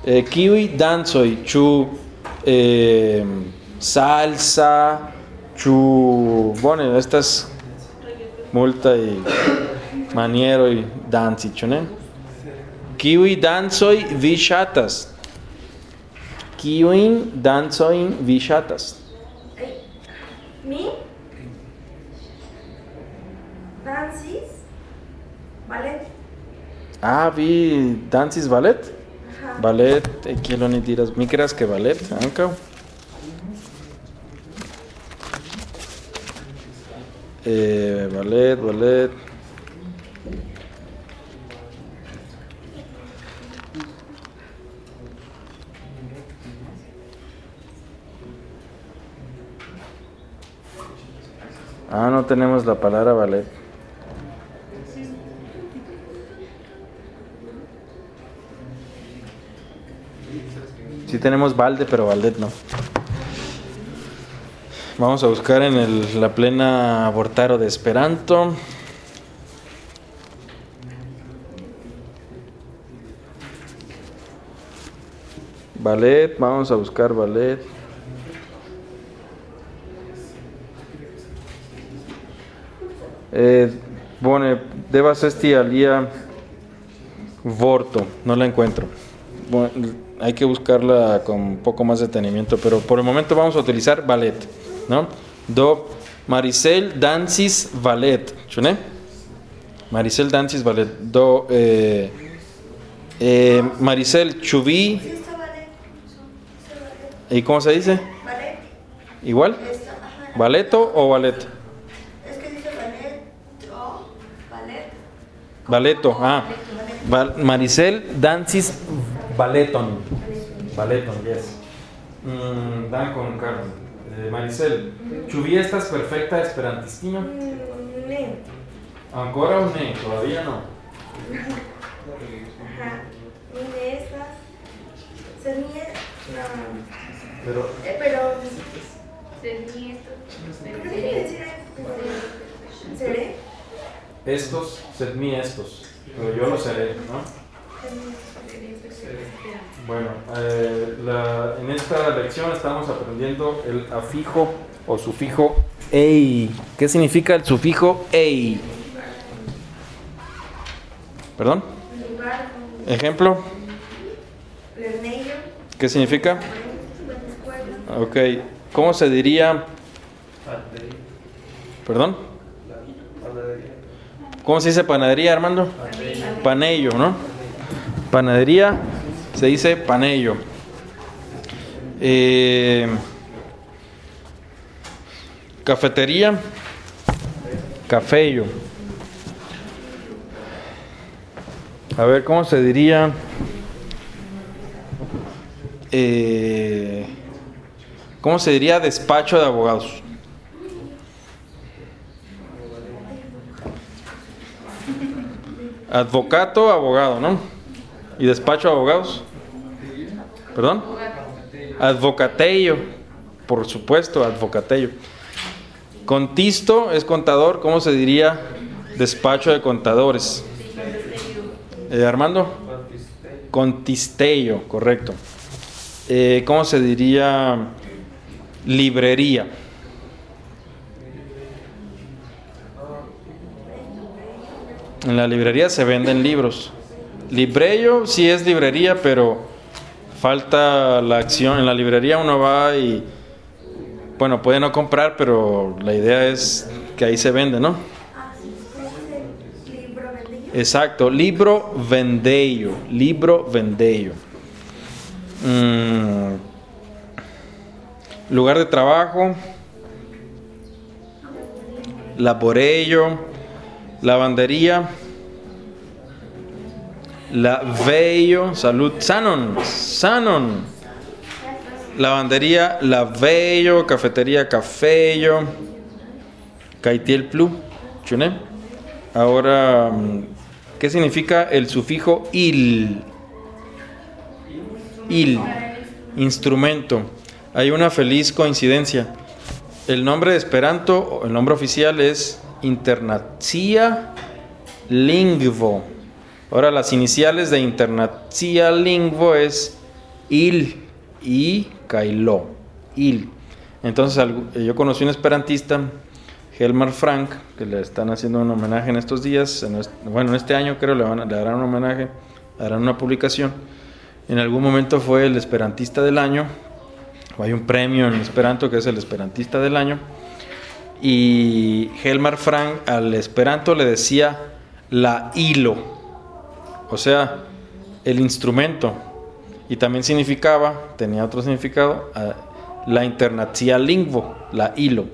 Eh, kiuj dancoj, chu eh, salsa, chu... Bueno, estas multaj manieroj danzi, chu ne? Kiwi dancoj vi ŝatas? Kiujn dancojn vi ŝatas? Mi? Dancis? Ballet. Ah, vi dancis ballet. Ajá. Ballet, eh, quiero ni tiras. Mi creas que ballet, anca. Eh, ballet, ballet. Ah, no tenemos la palabra ballet. Sí tenemos balde, pero ballet no. Vamos a buscar en el- la plena Vortaro de Esperanto. Ballet, vamos a buscar ballet. Eh, Bone, devas esti alia vorto, no la encuentro. Bueno, hay que buscarla con un poco más de detenimiento, pero por el momento vamos a utilizar ballet, ¿no? Do Maricel Dancis Valet. ¿Chuné? Maricel Dancis Valet. Do, eh, eh, Maricel ballet. Ballet. ¿Y cómo se dice? Ballet. ¿Igual? ¿Valeto o ballet? Es que dice ballet o ballet. Valeto, ah. Maricel Dancis Valeton. Valeton, yes. Mm, dan con Carmen. Eh, Maricel, ¿chubí estás perfecta esperantistina? Mm, ne. Ancora o ne? Todavía no. Ajá. Mire estas. Se mide. No. Pero Eh, pero. ¿Seré? estos, sed mí estos. Pero yo lo seré, ¿no? Bueno, eh, la- en esta lección estamos aprendiendo el afijo o sufijo ei. ¿Qué significa el sufijo ei? ¿Perdón? Ejemplo. ¿qué significa? Ok, ¿cómo se diría? ¿Perdón? ¿Cómo se dice panadería, Armando? Panello, ¿no? Panadería se dice panello. Eh, cafetería, cafeyo. A ver, ¿cómo se diría? Eh, ¿Cómo se diría despacho de abogados? Advocato, abogado, ¿no? ¿Y despacho de abogados? ¿Perdón? Advocateio, por supuesto, advocateio. Contisto es contador, ¿cómo se diría despacho de contadores? Eh, Armando? Contisteio, correcto. Eh, ¿Cómo se diría librería? En la librería se venden libros. Librello sí es librería, pero falta la acción. En la librería uno va y, bueno, puede no comprar, pero la idea es que ahí se vende, ¿no? Exacto, libro vendello, libro vendello. Mm, lugar de trabajo, laborello, lavandería, la vello, salud, sanon, sanon. Lavandería, la vello, cafetería, cafeyo, caitiel plu, chuné. Ahora, mm, ¿qué significa el sufijo il? Il, instrumento. Hay una feliz coincidencia. El nombre de Esperanto, el nombre oficial es Internacia Lingvo. Ahora, las iniciales de Internacia Lingvo es il y kailo. Il. Entonces, algu- yo conocí un esperantista Helmar Frank, que le están haciendo un homenaje en estos días, en est- bueno, en este año creo le, van le harán un homenaje, harán una publicación. En algún momento fue el esperantista del año, hay un premio en Esperanto que es el esperantista del año, y Helmar Frank al esperanto le decía la hilo, o sea, el instrumento, y también significaba, tenía otro significado, la internacia lingvo, la hilo.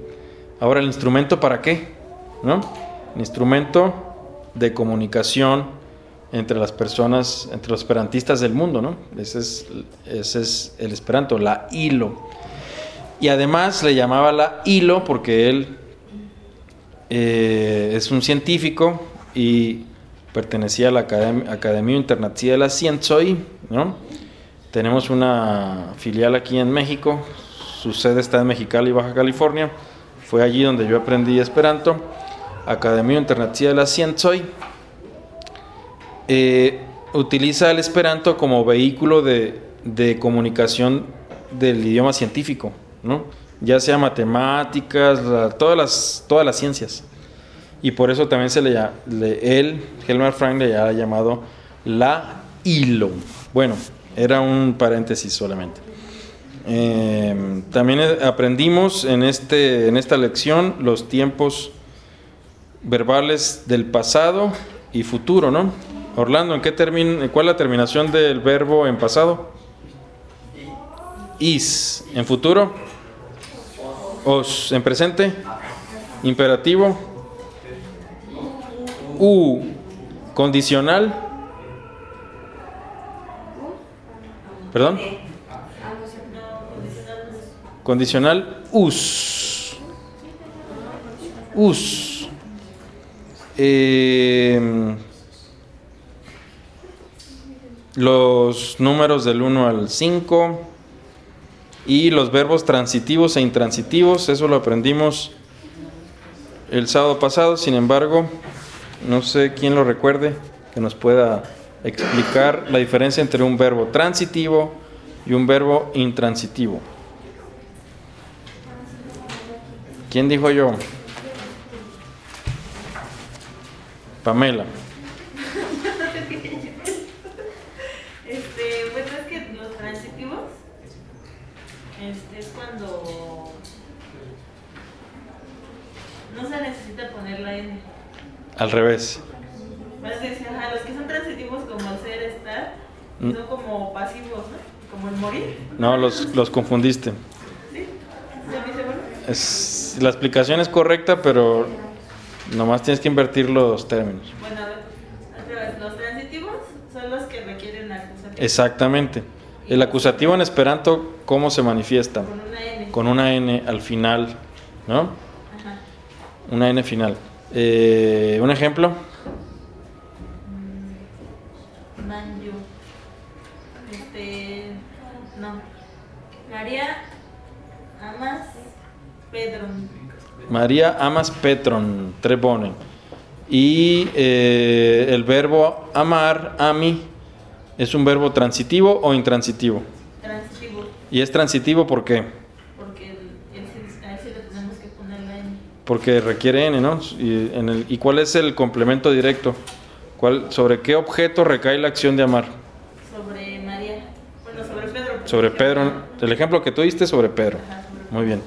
Ahora, ¿el instrumento para qué? ¿No? El instrumento de comunicación entre las personas, entre los esperantistas del mundo, ¿no? Ese es, ese es el esperanto, la hilo. Y además le llamaba la hilo porque él eh, es un científico y pertenecía a la Academ- Academia Internacional de la Ciencia, ¿no? Tenemos una filial aquí en México, su sede está en Mexicali, Baja California. Fue allí donde yo aprendí Esperanto, Academia Internacional de la Ciencia. Eh, utiliza el Esperanto como vehículo de, comunicación del idioma científico, ya sea matemáticas, todas, las, todas las ciencias. Y por eso también se le, llama, él, Helmar Frank, le ha llamado la hilo. Bueno, era un paréntesis solamente. Eh, también aprendimos en, este, en esta lección los tiempos verbales del pasado y futuro, ¿no? Orlando, ¿en qué ¿cuál es la terminación del verbo en pasado? Is. ¿En futuro? Os. ¿En presente? Imperativo. U. Condicional. ¿Perdón? Condicional us. Us. Eh, los números del 1 al 5 y los verbos transitivos e intransitivos, eso lo aprendimos el sábado pasado, sin embargo, no sé quién lo recuerde, que nos pueda explicar la diferencia entre un verbo transitivo y un verbo intransitivo. ¿Quién dijo yo? Pamela. Este, bueno, es que los transitivos este, es cuando no se necesita poner la N. Al revés. A decir, ajá, los que son transitivos como ser, estar, Mm. son como pasivos, ¿no? Como el morir. No, los, los confundiste. ¿Sí? Es, la explicación es correcta, pero nomás tienes que invertir los términos. Bueno, a ver, los transitivos son los que requieren acusativo. Exactamente. El acusativo en esperanto, ¿cómo se manifiesta? Con una N. Con una N al final, ¿no? Ajá. Una N final. Eh, ¿Un ejemplo? Manju. Este. No. María Amas Pedro. María amas Petron, trebone. Y eh, el verbo amar, ami, ¿es un verbo transitivo o intransitivo? Transitivo. Y es transitivo ¿por qué? Porque el, el, sí- a ese le tenemos que poner la N. Porque requiere N, ¿no? Y, en el- ¿y cuál es el complemento directo? ¿Cuál, ¿Sobre qué objeto recae la acción de amar? Sobre María. Bueno, sobre Pedro. Sobre. Pedro. El ejemplo que tú diste sobre Pedro. Ajá, sobre Muy bien.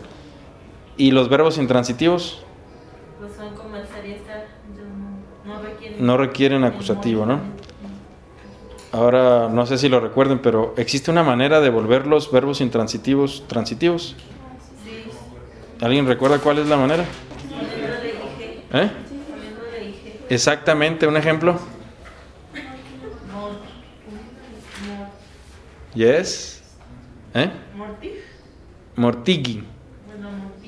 ¿Y los verbos intransitivos? Pues son como el no requieren. No requieren acusativo, ¿no? Ahora, no sé si lo recuerden, pero ¿existe una manera de volver los verbos intransitivos transitivos? ¿Alguien recuerda cuál es la manera? ¿Eh? Exactamente, un ejemplo. Yes. ¿Eh? Morti. Mortigi.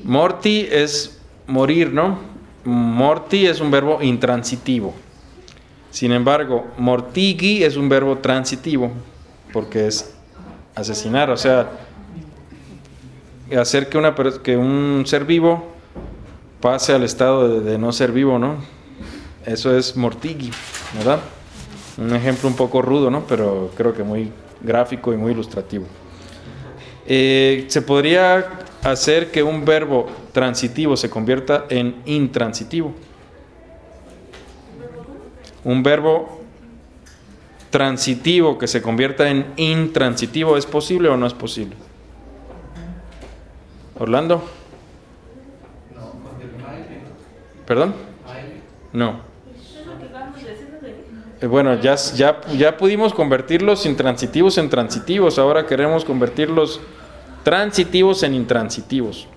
Morti es morir, ¿no? Morti es un verbo intransitivo. Sin embargo, mortigi es un verbo transitivo, porque es asesinar, o sea, hacer que, una, un ser vivo pase al estado de, de no ser vivo, ¿no? Eso es mortigi, ¿verdad? Un ejemplo un poco rudo, ¿no? Pero creo que muy gráfico y muy ilustrativo. Eh, se podría hacer que un verbo transitivo se convierta en intransitivo. Un verbo transitivo que se convierta en intransitivo, ¿es posible o no es posible? Decir, ¿no? Eh, Bueno, ya, ya, ya pudimos convertir los intransitivos en transitivos, ahora queremos convertir los transitivos en intransitivos.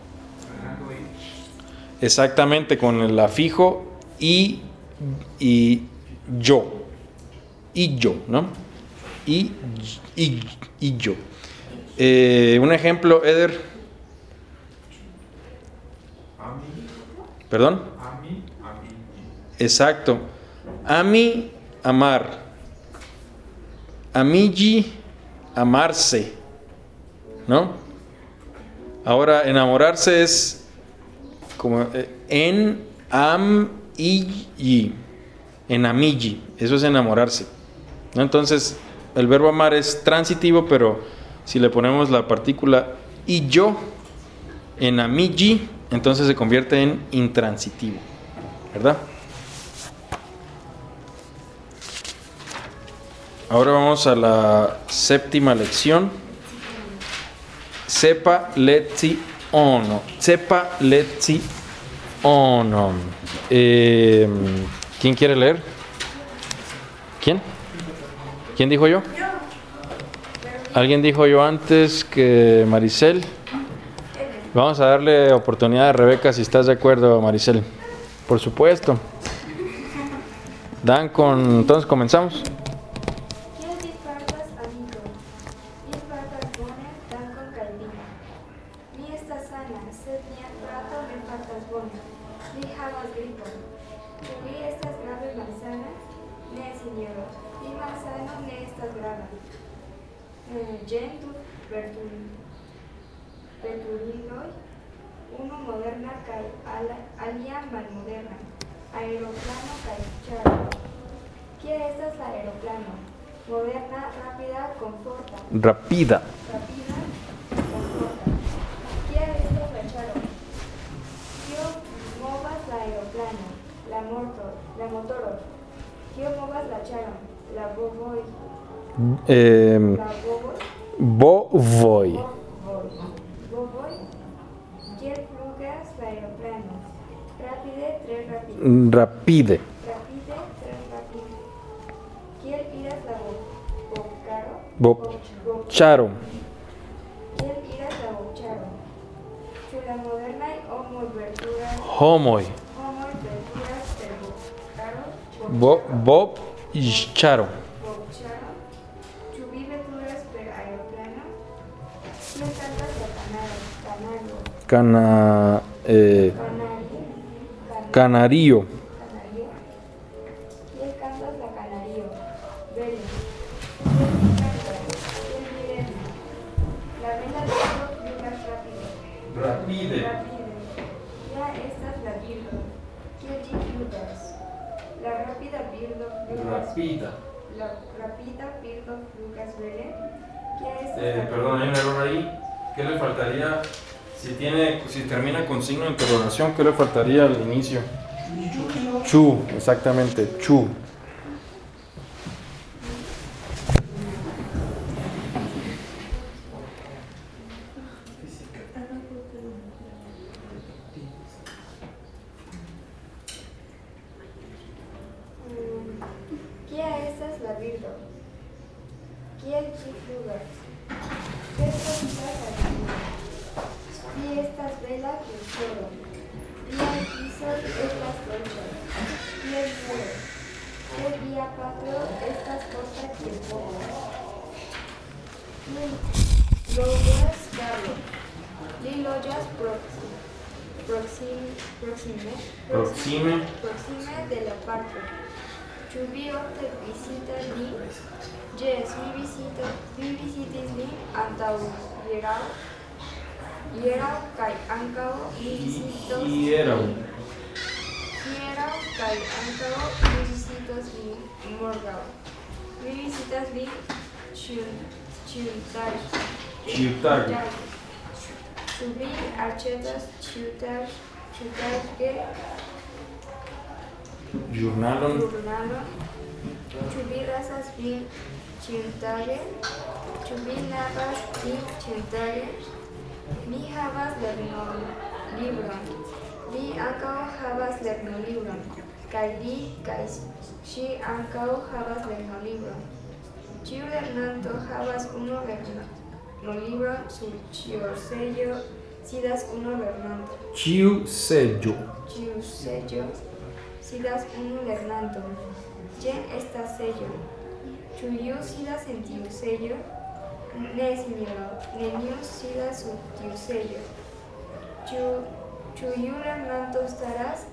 Exactamente, con el afijo y, y yo. Y yo, ¿no? Y, y, y yo. Eh, un ejemplo, Eder. A mí, Perdón. a mí, a mí. Exacto. Ami, amar. Amigi, amarse. ¿No? Ahora, enamorarse es como eh, en am y. En amigi. Eso es enamorarse. ¿No? Entonces, el verbo amar es transitivo, pero si le ponemos la partícula y yo en amigi, entonces se convierte en intransitivo. ¿Verdad? Ahora vamos a la séptima lección. Sepa letzi ono. Sepa letzi ono. Eh, ¿Quién quiere leer? ¿Quién? ¿Quién dijo yo? ¿Alguien dijo yo antes que Maricel? Vamos a darle oportunidad a Rebeca si estás de acuerdo, Maricel. Por supuesto. Dan con... Entonces comenzamos. Moderna kaj ala- alia malmoderna. Aeroplano kaj ĉaro. Kie estas la aeroplano? Moderna, rápida, conforta. Rapida. Rapida, conforta. Kie estas la ĉaro? Kio movas la aeroplano? La moto, la motoro. Kio movas la ĉaron? La bovoj. Eh, La bovoj. Bovoj. Bovoj. Kiel flugas la aeroplano? Rapide, tre rapide. Rapide. Rapide, tre rapide. Kiel iras la bo- bobcaro? Bob- Bob- Charo. Bo, bob y Charo. Cana, eh. Canario. Rapida. La rapida flugas bele. Kia estas Eh, la perdón, hay un error ahí. ¿Qué le faltaría? Si tiene, si termina con signo de interrogación, ¿qué le faltaría al inicio? Chu, exactamente, chu. Mm, Kia estas la birdo? Kiel ĝi flugas? Ĉe estas la birdo? Vi estas bela kiel koro. Viaj pisoj estas dolĉaj. Kiel muro. Ĉe via patro estas loĝas proksime. Proksime. Proksime. Proxime. Proxime de la parco. Ĉu vi ofte visitas lin? Jes, mi visitas, mi visitis lin antaŭ hieraŭ. Hieraŭ kaj ankaŭ mi visitos. kaj ankaŭ mi vizitas lin morgaŭ. Mi vizitas ĉiun ĉiutage. Ĉiutage. Ĉu vi aĉetas ĉiutage ĉiutage ĵurnalon? Ĵurnalon. Ĉu vi lasas vin ĉiutage? Ĉu vi lavas vin ĉiutage? Mi havas lernolibron. Li ankaŭ havas lernolibron. Kaj ŝi ankaŭ havas lernolibron. Ĉiu lernanto havas unu lernolibron sur ĉiosejo sidas unu lernanto. Chiu sejo. Ĉiu seĝo sidas unu lernanto. Jen estas seĝo. Ĉu iu sidas en tiu seĝo? Ne, sinjoro, neniu sidas sur tiu seĝo. Ĉu ĉu iu lernanto staras?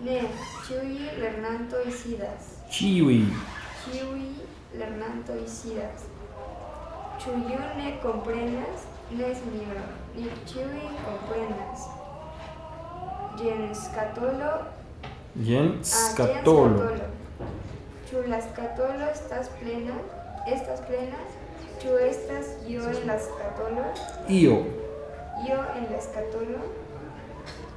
Ne, ciui lernantoj sidas. Ciui. Ciui lernantoj sidas. Ĉu iu ne komprenas? Ne, sinjoro, ni ciui komprenas. Jen skatolo. Jen scatolo. Ah, Ĉu la skatolo estas plena? Estas plena? Ĉu estas io en la skatolo? Io. Io en la skatolo?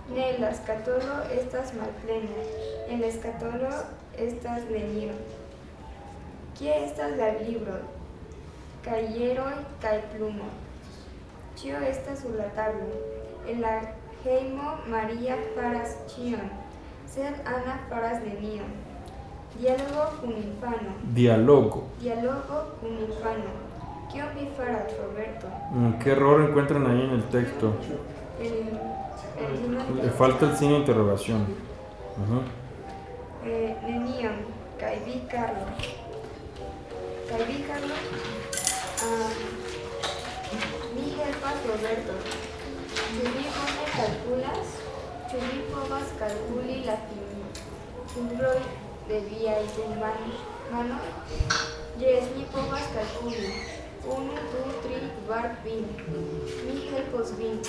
Ne, la skatolo estas malplena. En la skatolo estas nenio. Kie estas la libroj? Kajeroj kaj plumoj. Ĉio estas la tablo. En la hejmo Maria faras ĉion, sed Ana faras nenion. Dialogo kun infano. Dialogo. Dialogo kun infano. Faras, Roberto? Mm, ¿Qué error encuentran ahí en el texto? El, Le falta el signo de interrogación. Ujú. Eh, nenion, kaj vi, Carlo. Kaj vi, Carlo? Ah, mi Roberto. Ĉu vi povas kalkuli la fingroj de viaj du man- manoj? Jes, mi povas kalkuli. Unu, du, tri, kvar, kvin. Mi helpos vin.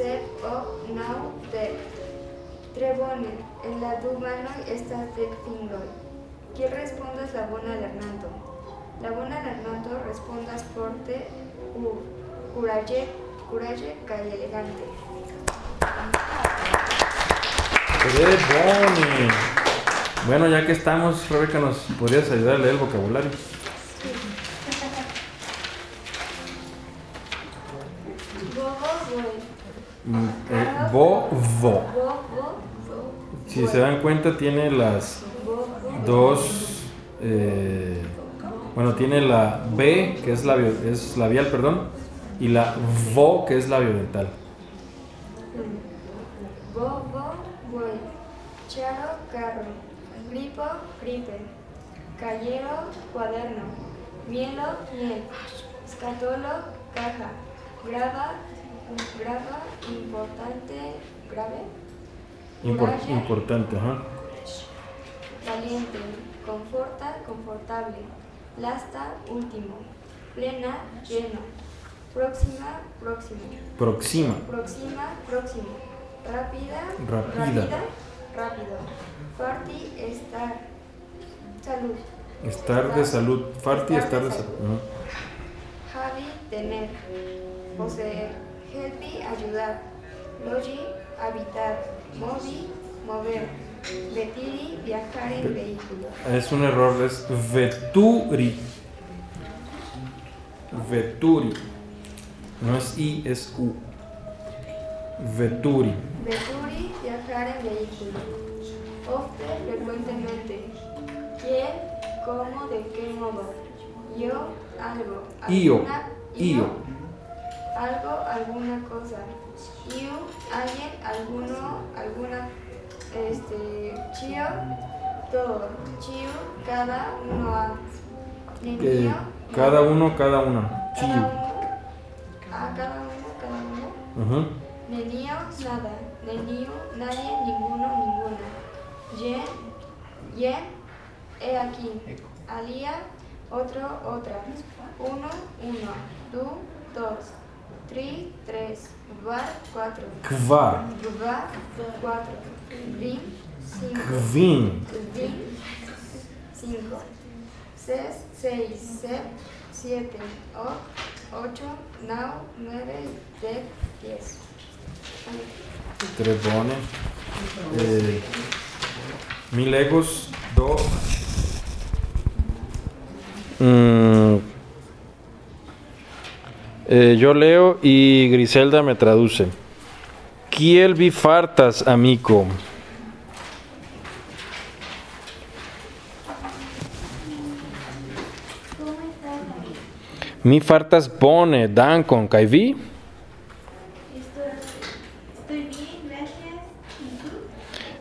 Sep, ok, naŭ, dek. Tre bone, en la du manoj estas dek fingroj. Kiel respondas la bona lernanto? La bona lernanto respondas forte, u, kuraĝe, kuraĝe kaj elegante. ¡Qué boni! Bueno, ya que estamos, Rebeca, ¿nos podrías ayudar a leer el vocabulario? Bobo, boi. Mm, eh, bo, vo. Bobo, bo, Si se dan cuenta, tiene las dos. eh, bueno, tiene la B, que es, labio, es labial, perdón, y la vo, que es labiodental. bobo, boi. Charo, carro. Gripo, gripe. Callero, cuaderno. Mielo, miel. Escatolo, caja. Grava, grava, importante, grave. Impor- Muralla, importante, ajá. Caliente, conforta, confortable. Lasta, último. Plena, lleno. Próxima, próximo. Proxima. Próxima, próximo. Rápida, Rápida. rápido. Farti, estar. Salud. Estar de salud. Farti, estar de salud. Javi, tener. Poseer. Helpi, ayudar. Logi, habitar. Movi, mover. Vetiri, viajar en vehículo. Es un error, es veturi. Veturi. No es I, es U. Veturi. Veturi, viajar en vehículo. Ofte, frecuentemente. ¿Quién? ¿Cómo? ¿De qué modo? Yo, algo. Io. Io. Algo, alguna cosa. Yo, alguien, alguno, alguna, este, chio, todo. Chio, cada uno a. Cada uno, cada una. cada Chiu. uno, a cada uno, cada uno. Ajá. Nenio, nada. Nenio, nadie, ninguno, ninguna. Yen, yen, he aquí. Alía, otro, otra. Uno, uno. Du, dos. Tri, tres. Var, cuatro. Kvar. Gvar, cuatro. Vin, cinco. Kvin. Vin, cinco. Ses, seis. Sep, siete. O, ocho. Nau, nueve. Dec, diez. Tre bone. Eh, mil egos do. Mm. Eh, yo leo y Griselda me traduce. Kiel vi fartas, amigo? Mi fartas bone, dankon, kaj vi?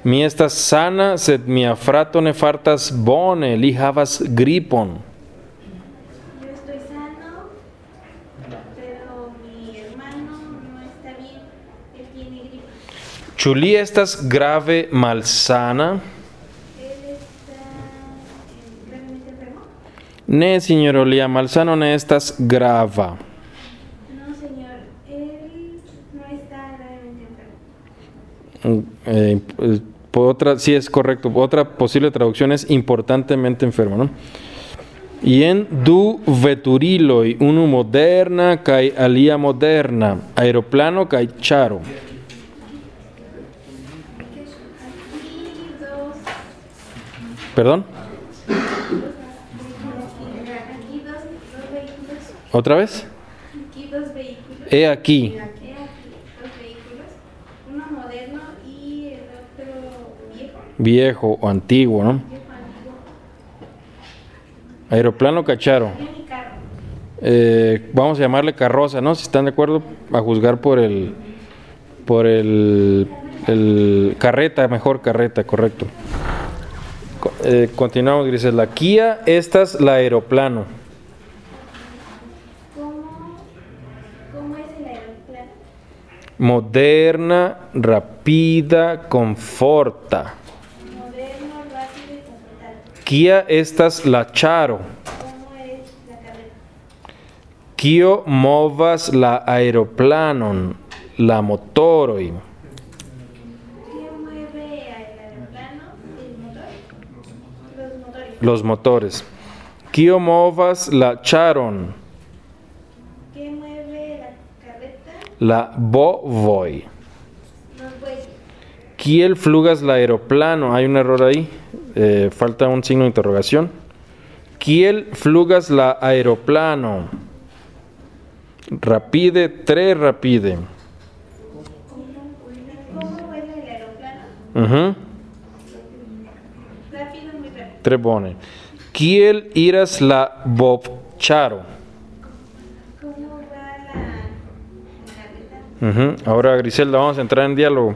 Mi estas sana, sed mia frato ne fartas bone, li havas gripon. Yo estoy sano, pero mi hermano no está bien. Él tiene gripe. Ĉu li estas grave malsana? Ne, signoro, lia malsano ne estas grava. No, señor. Él no está gravemente enfermo. Eh, po- otra, sí es correcto. Otra posible traducción es importantemente enfermo, ¿no? Ien du veturiloi, unu moderna kaj alia moderna, aeroplano kaj charo. ¿Perdón? ¿Otra vez? Aquí dos vehículos. He aquí. He aquí dos vehículos, uno moderno y el otro viejo. Viejo o antiguo, ¿no? Aeroplano cacharo. Eh, vamos a llamarle carroza, ¿no? Si están de acuerdo, a juzgar por el. Por el. el carreta, mejor carreta, correcto. Eh, continuamos, Grisel. La Kia, esta es la aeroplano. ¿Cómo, ¿Cómo es el aeroplano? Moderna, rápida, conforta. Moderno, rápido y confortable. Kia, esta es la charo. ¿Cómo es la carreta? Kio movas la aeroplanon, la motoroi. ¿Qué mueve al aeroplano? ¿El motor? Los motores. Kio movas la charon, ¿Qué mueve la carreta? la bueyes. Kiel flugas la aeroplano, hay un error ahí, eh, falta un signo de interrogación. Kiel flugas la aeroplano. Rapide, tre rapide. ¿Cómo vuela el aeroplano? Ujú, Rápido, muy rápido. Tre bone. Kiel iras la bobcharo. ¿Cómo va la carreta? Ujú, Ahora Griselda, vamos a entrar en diálogo.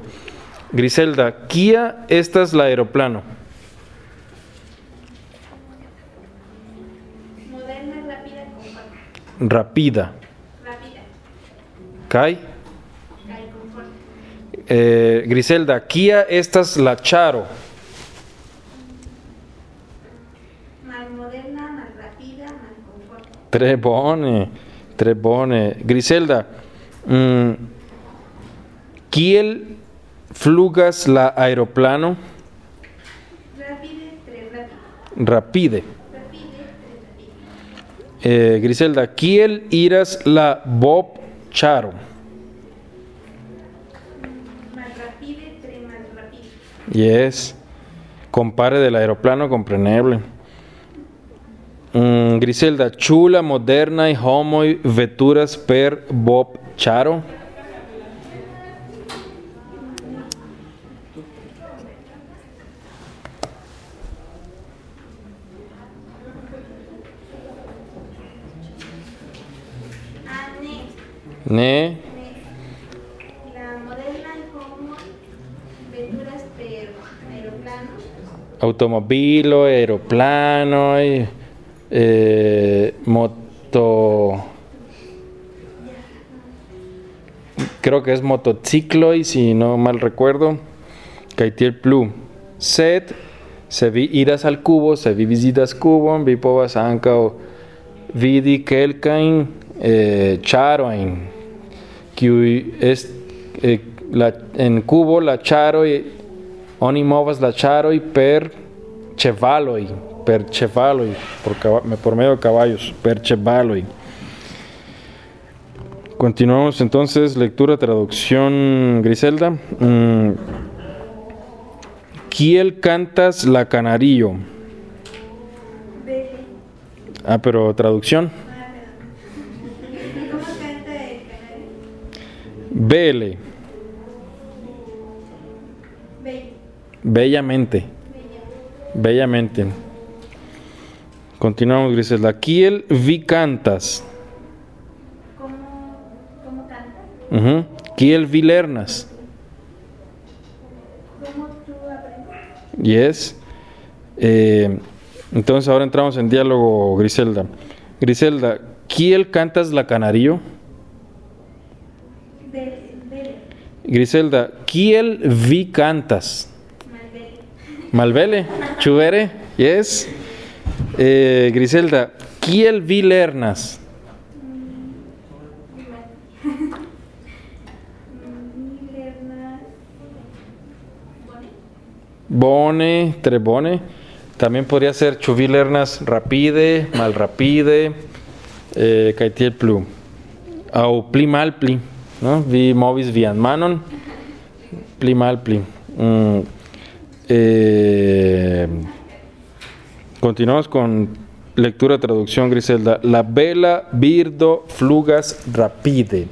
Griselda, Kia, esta es la aeroplano. Moderna, rápida, confort. Rapida. Rápida. Kai. Confort. Eh, Griselda, Kia, esta es la Charo. Más moderna, más rápida, más confort. Tre bone, tre bone. Griselda, mm, Kiel flugas la aeroplano Rápide, tres rapide. Rapide, tres. Eh, Griselda, Kiel iras la Bob Charo. Más rapide, tres. Yes. Compare del aeroplano comprensible. Mm, Griselda, chula, moderna y homoi veturas per Bob Charo. Ne. la moderna y per aeroplano. Automobilo, aeroplano, y, eh, moto. Creo que es motociclo y si no mal recuerdo, Kaitiel Plu. Set, se vi iras al cubo, se vi visitas cubo, vi povas ankaŭ vidi kelkajn eh, ĉarojn, kiuj est eh, la, en cubo la ĉaroj oni movas la ĉaroj per ĉevaloj, per ĉevaloj, por, medio de caballos, per ĉevaloj. Continuamos entonces, lectura, traducción, Griselda. Mm. Kiel cantas la canarillo? Ah, pero traducción. Perdón. ¿Cómo canta el canario? Vele, Bella. bellamente, bellamente. Continuamos, Griselda. Kiel vi cantas? ¿Cómo, cómo canta? Ujú. Kiel vi lernas? ¿Cómo tú aprendes? Yes. Eh, entonces ahora entramos en diálogo, Griselda. Griselda, ¿kiel cantas la canario? Vele. Vele. Griselda, ¿kiel vi cantas? Malvele. Malvele, chuvere, yes. Eh, Griselda, ¿kiel vi lernas? Lerna. Bone. Bone, trebone. También podría ser chuvi lernas rapide, mal rapide, eh, caitiel plu. Au pli mal pli, ¿no? Vi movis vian manon, pli mal pli. Mm, eh, Continuamos con lectura, traducción, Griselda. La vela virdo flugas rapide.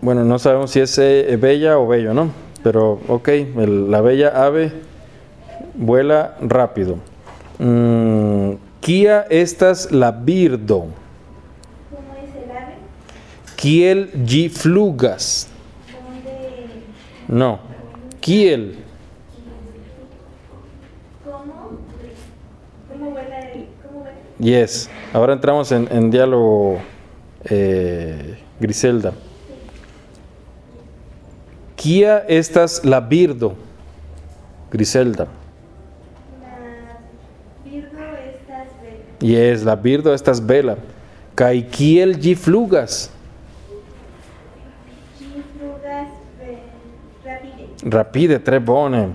Bueno, no sabemos si es eh, eh, bella o bello, ¿no? Pero, ok, la bella ave vuela rápido. Mm, kia estas la birdo. ¿Cómo es el ave? Kiel gi flugas. No kiel, ¿Cómo? ¿Cómo vuela el.? ¿Cómo vuela? yes. Ahora entramos en, en diálogo, eh, Griselda. Kia estas la birdo, Griselda. La Virgo estas velas. Yes, la birdo estas vela. Kai kiel gi flugas. Rapide. Rapide, tre bone.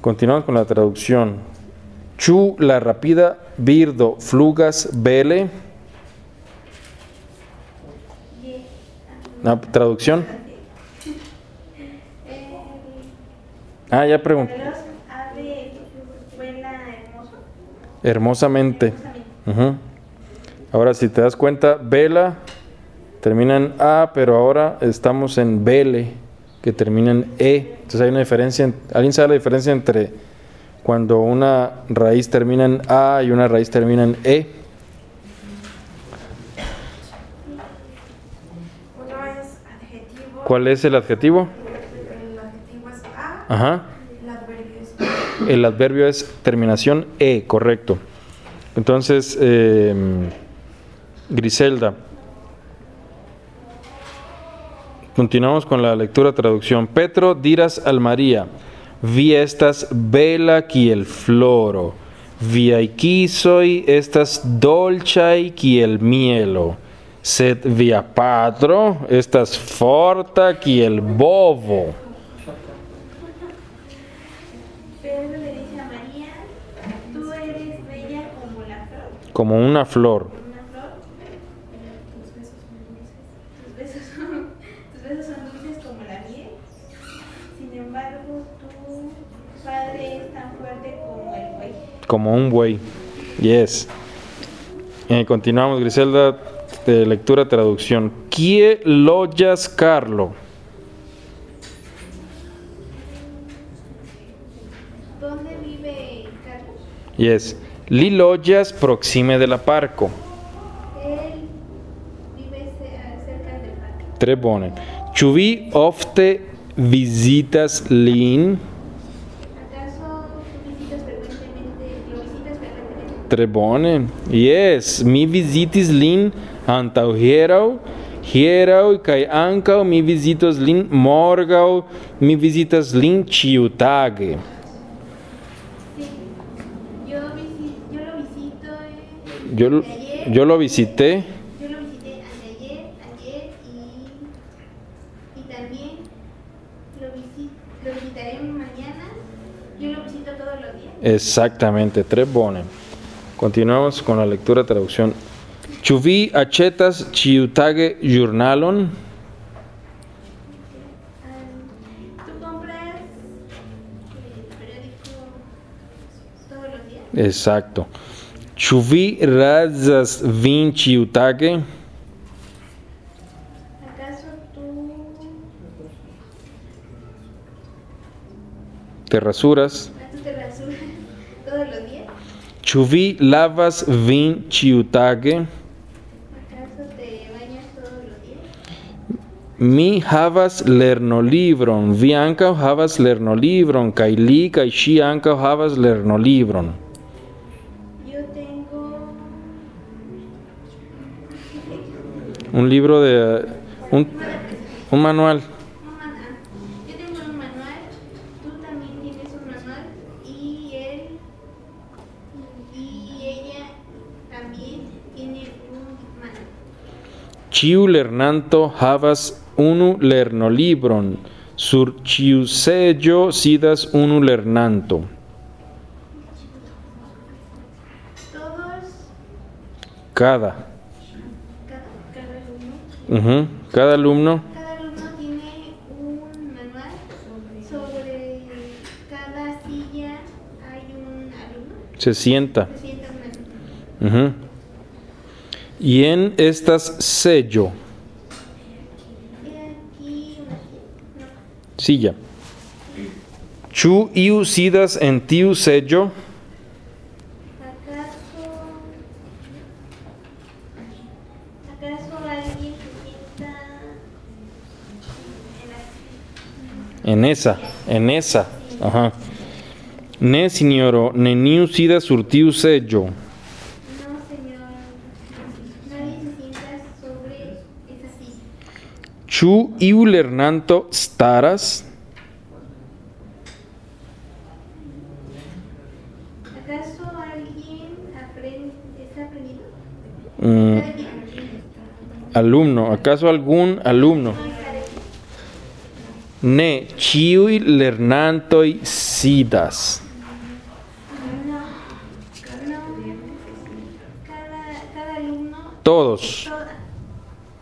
Continuamos con la traducción. Chu la rapida birdo flugas vele. Traducción. Ah, ya pregunté. Hermosamente. Ahora, si te das cuenta, vela termina en A, pero ahora estamos en vele, que termina en E. Entonces hay una diferencia. en- ¿Alguien sabe la diferencia entre cuando una raíz termina en A y una raíz termina en E? Uno es adjetivo. ¿Cuál es el adjetivo? El adjetivo es a. Ajá. El adverbio es El adverbio es terminación E, correcto. Entonces, eh, Griselda. Continuamos con la lectura traducción. Petro diras al María, vi estas bela kiel floro, viai soy estas dolĉaj kiel mielo, sed via patro estas forta kiel bovo. Pedro le dice a María, tú eres bella como la flor. como una flor. Una flor. Tus besos son dulces. Tus besos son, tus besos son dulces como la miel. Sin embargo, tu padre es tan fuerte como el buey. Como un buey. Yes. Eh, continuamos, Griselda, de lectura, traducción. Kie loyas Carlo? ¿Dónde vive Carlos? Yes. Li loyas proxime de la parco. Él vive ce- cerca del parque. Tre bone. Ĉu vi ofte visitas lin? ¿Acaso tú visitas frecuentemente, lo visitas frecuentemente? Tre bone. Yes, mi visitis lin antaŭ hieraŭ. Hieraŭ kaj ankaŭ mi vizitos lin morgaŭ. Mi vizitas lin ĉiutage. Yo, yo lo visité. Yo lo visité ayer, ayer y, y también lo, visi- lo visitaré mañana. Yo lo visito todos los días. Exactamente, tres bone. Continuamos con la lectura traducción. Ĉu vi aĉetas ĉiutage ĵurnalon? ¿Tú compras el periódico todos los días? Exacto. Ĉu vi razas vin ĉiutage? ¿Acaso tú Te rasuras. Ĉu vi lavas vin días? Mi havas lernolibron. Vi ankaŭ havas lernolibron kaj li kaj ŝi ankaŭ havas lernolibron. Yo tengo Un libro de un, un manual. Yo tengo un manual, tú también tienes un manual y él y ella también tiene un manual. Ĉiu lernanto havas unu lernolibron. Sur ĉiu seĝo sidas unu lernanto. Cada. alumno, ujú, Cada alumno. cada alumno tiene un manual sobre cada silla hay un alumno. Se sienta. Se sienta un alumno. ujú. Y en estas sello. Silla. Chu iu sidas en tiu sello. ¿Acaso, ¿Acaso alguien se sienta en esa, en esa. Ajá. Ne, signoro, neniu sidas sur tiu sello. No, señor. Nadie se sienta sobre esa silla. Chu iu lernanto staras. ¿Acaso alguien aprende, está aprendiendo? Mm, alumno, ¿acaso algún alumno? Ne, ciui lernantoi sidas. Todos, toda,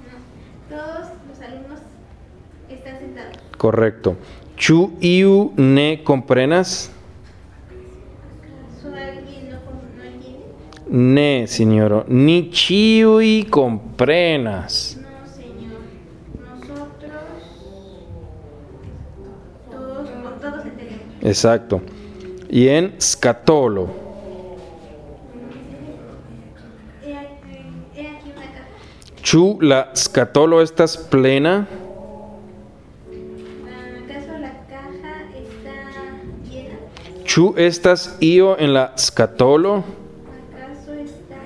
no, todos los alumnos están sentados. correcto. Chu iu ne comprenas? Ne, signoro, ni ciui comprenas. No, señor. Nosotros, todos, todos entendemos. Exacto. Y en scatolo. He aquí, he aquí una caja. Chu la scatolo estas plena? Chu estas io en la scatolo? ¿Acaso está...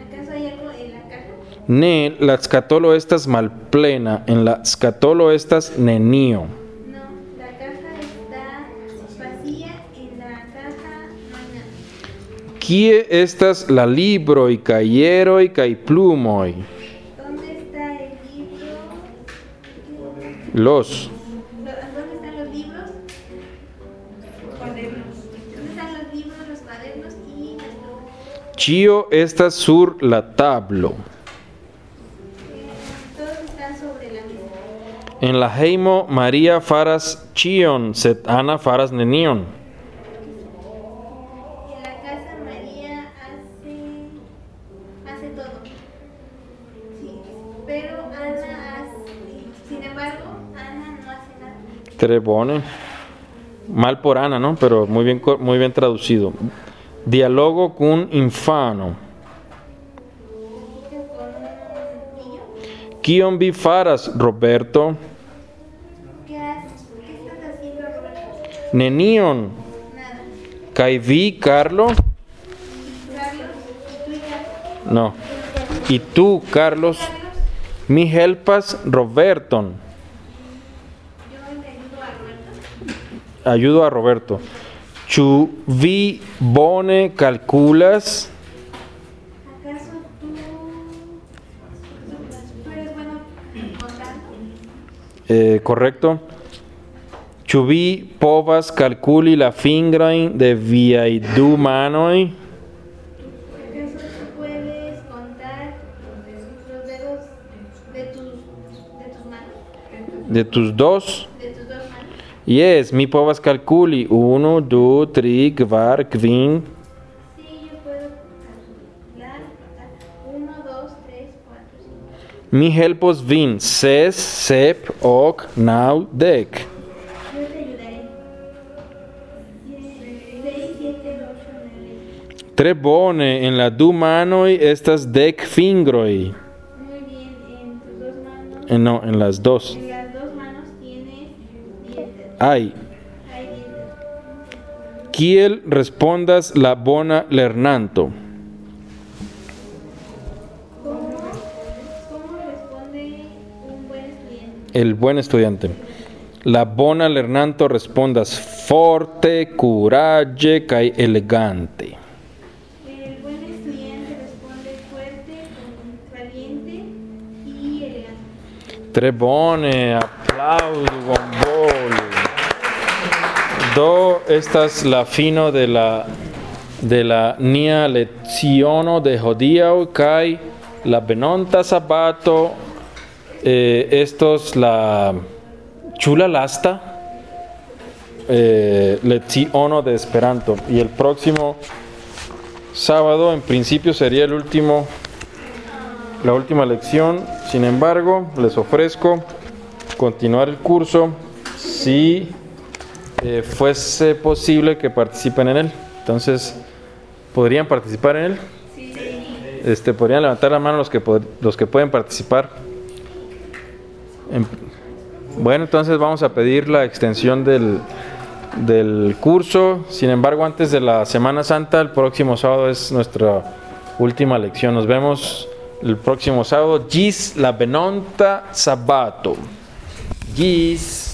¿Acaso hay algo en la caja? Ne, la scatolo estas malplena, en la scatolo estas nenio. No, la caja está vacía, en la caja no. Kie estas la libroi, caieroi, kai plumoi? ¿Dónde está el libro? Los. Cio estas sur la tablo. En la heimo Maria faras cion, sed Ana faras nenion. En la casa María hace, hace todo. Sí, pero Ana hace, sin embargo, Ana no hace nada. Tre bone. Mal por Ana, ¿no? Pero muy bien, muy bien traducido. Dialogo con infano. Kion vi faras, Roberto? ¿Qué haces? ¿Qué estás haciendo, Roberto? Nenion. Kai vi, Carlo? No. Y tú, Carlos, mi helpas Roberton. ayudo a Roberto. Chu vi bone calculas? ¿Acaso tú, tú eres bueno contando? Eh, correcto. Chu vi povas calculi la fingrain de viai du manoi? ¿Acaso tú puedes contar los dedos de tus, de tus manos? De tus dos? De tus dos manos. Yes, mi povas calculi. Uno, du, tri, kvar, kvin. Sí, yo puedo calcular. Uno, dos, tres, cuatro, cinco. Mi helpos vin. Ses, sep, ok, nau, dek. Yo te ayudaré. Seis, siete, ocho, nueve. Tre bone, en la du manoi estas dek fingroi. Muy bien, en tus dos manos, Eh, no, en las dos. en las dos manos tienes diez dedos. Ay, Hay kiel respondas la bona lernanto? ¿Cómo, cómo responde un buen estudiante? El buen estudiante. La bona lernanto respondas forte, courage, kai elegante. El buen estudiante responde Do estas la fino de la de la nia leziono de hodiaŭ kaj la venonta sabato eh, estos la chula lasta eh, leziono de Esperanto y el próximo sábado en principio sería el último la última lección. Sin embargo, les ofrezco continuar el curso si eh, fuese posible que participen en él. Entonces, ¿podrían participar en él? Este, podrían levantar la mano los que, los que pueden participar. En- bueno, entonces vamos a pedir la extensión del, del curso. Sin embargo, antes de la Semana Santa, el próximo sábado es nuestra última lección. Nos vemos el próximo sábado. Gis la benonta sabato. Gis.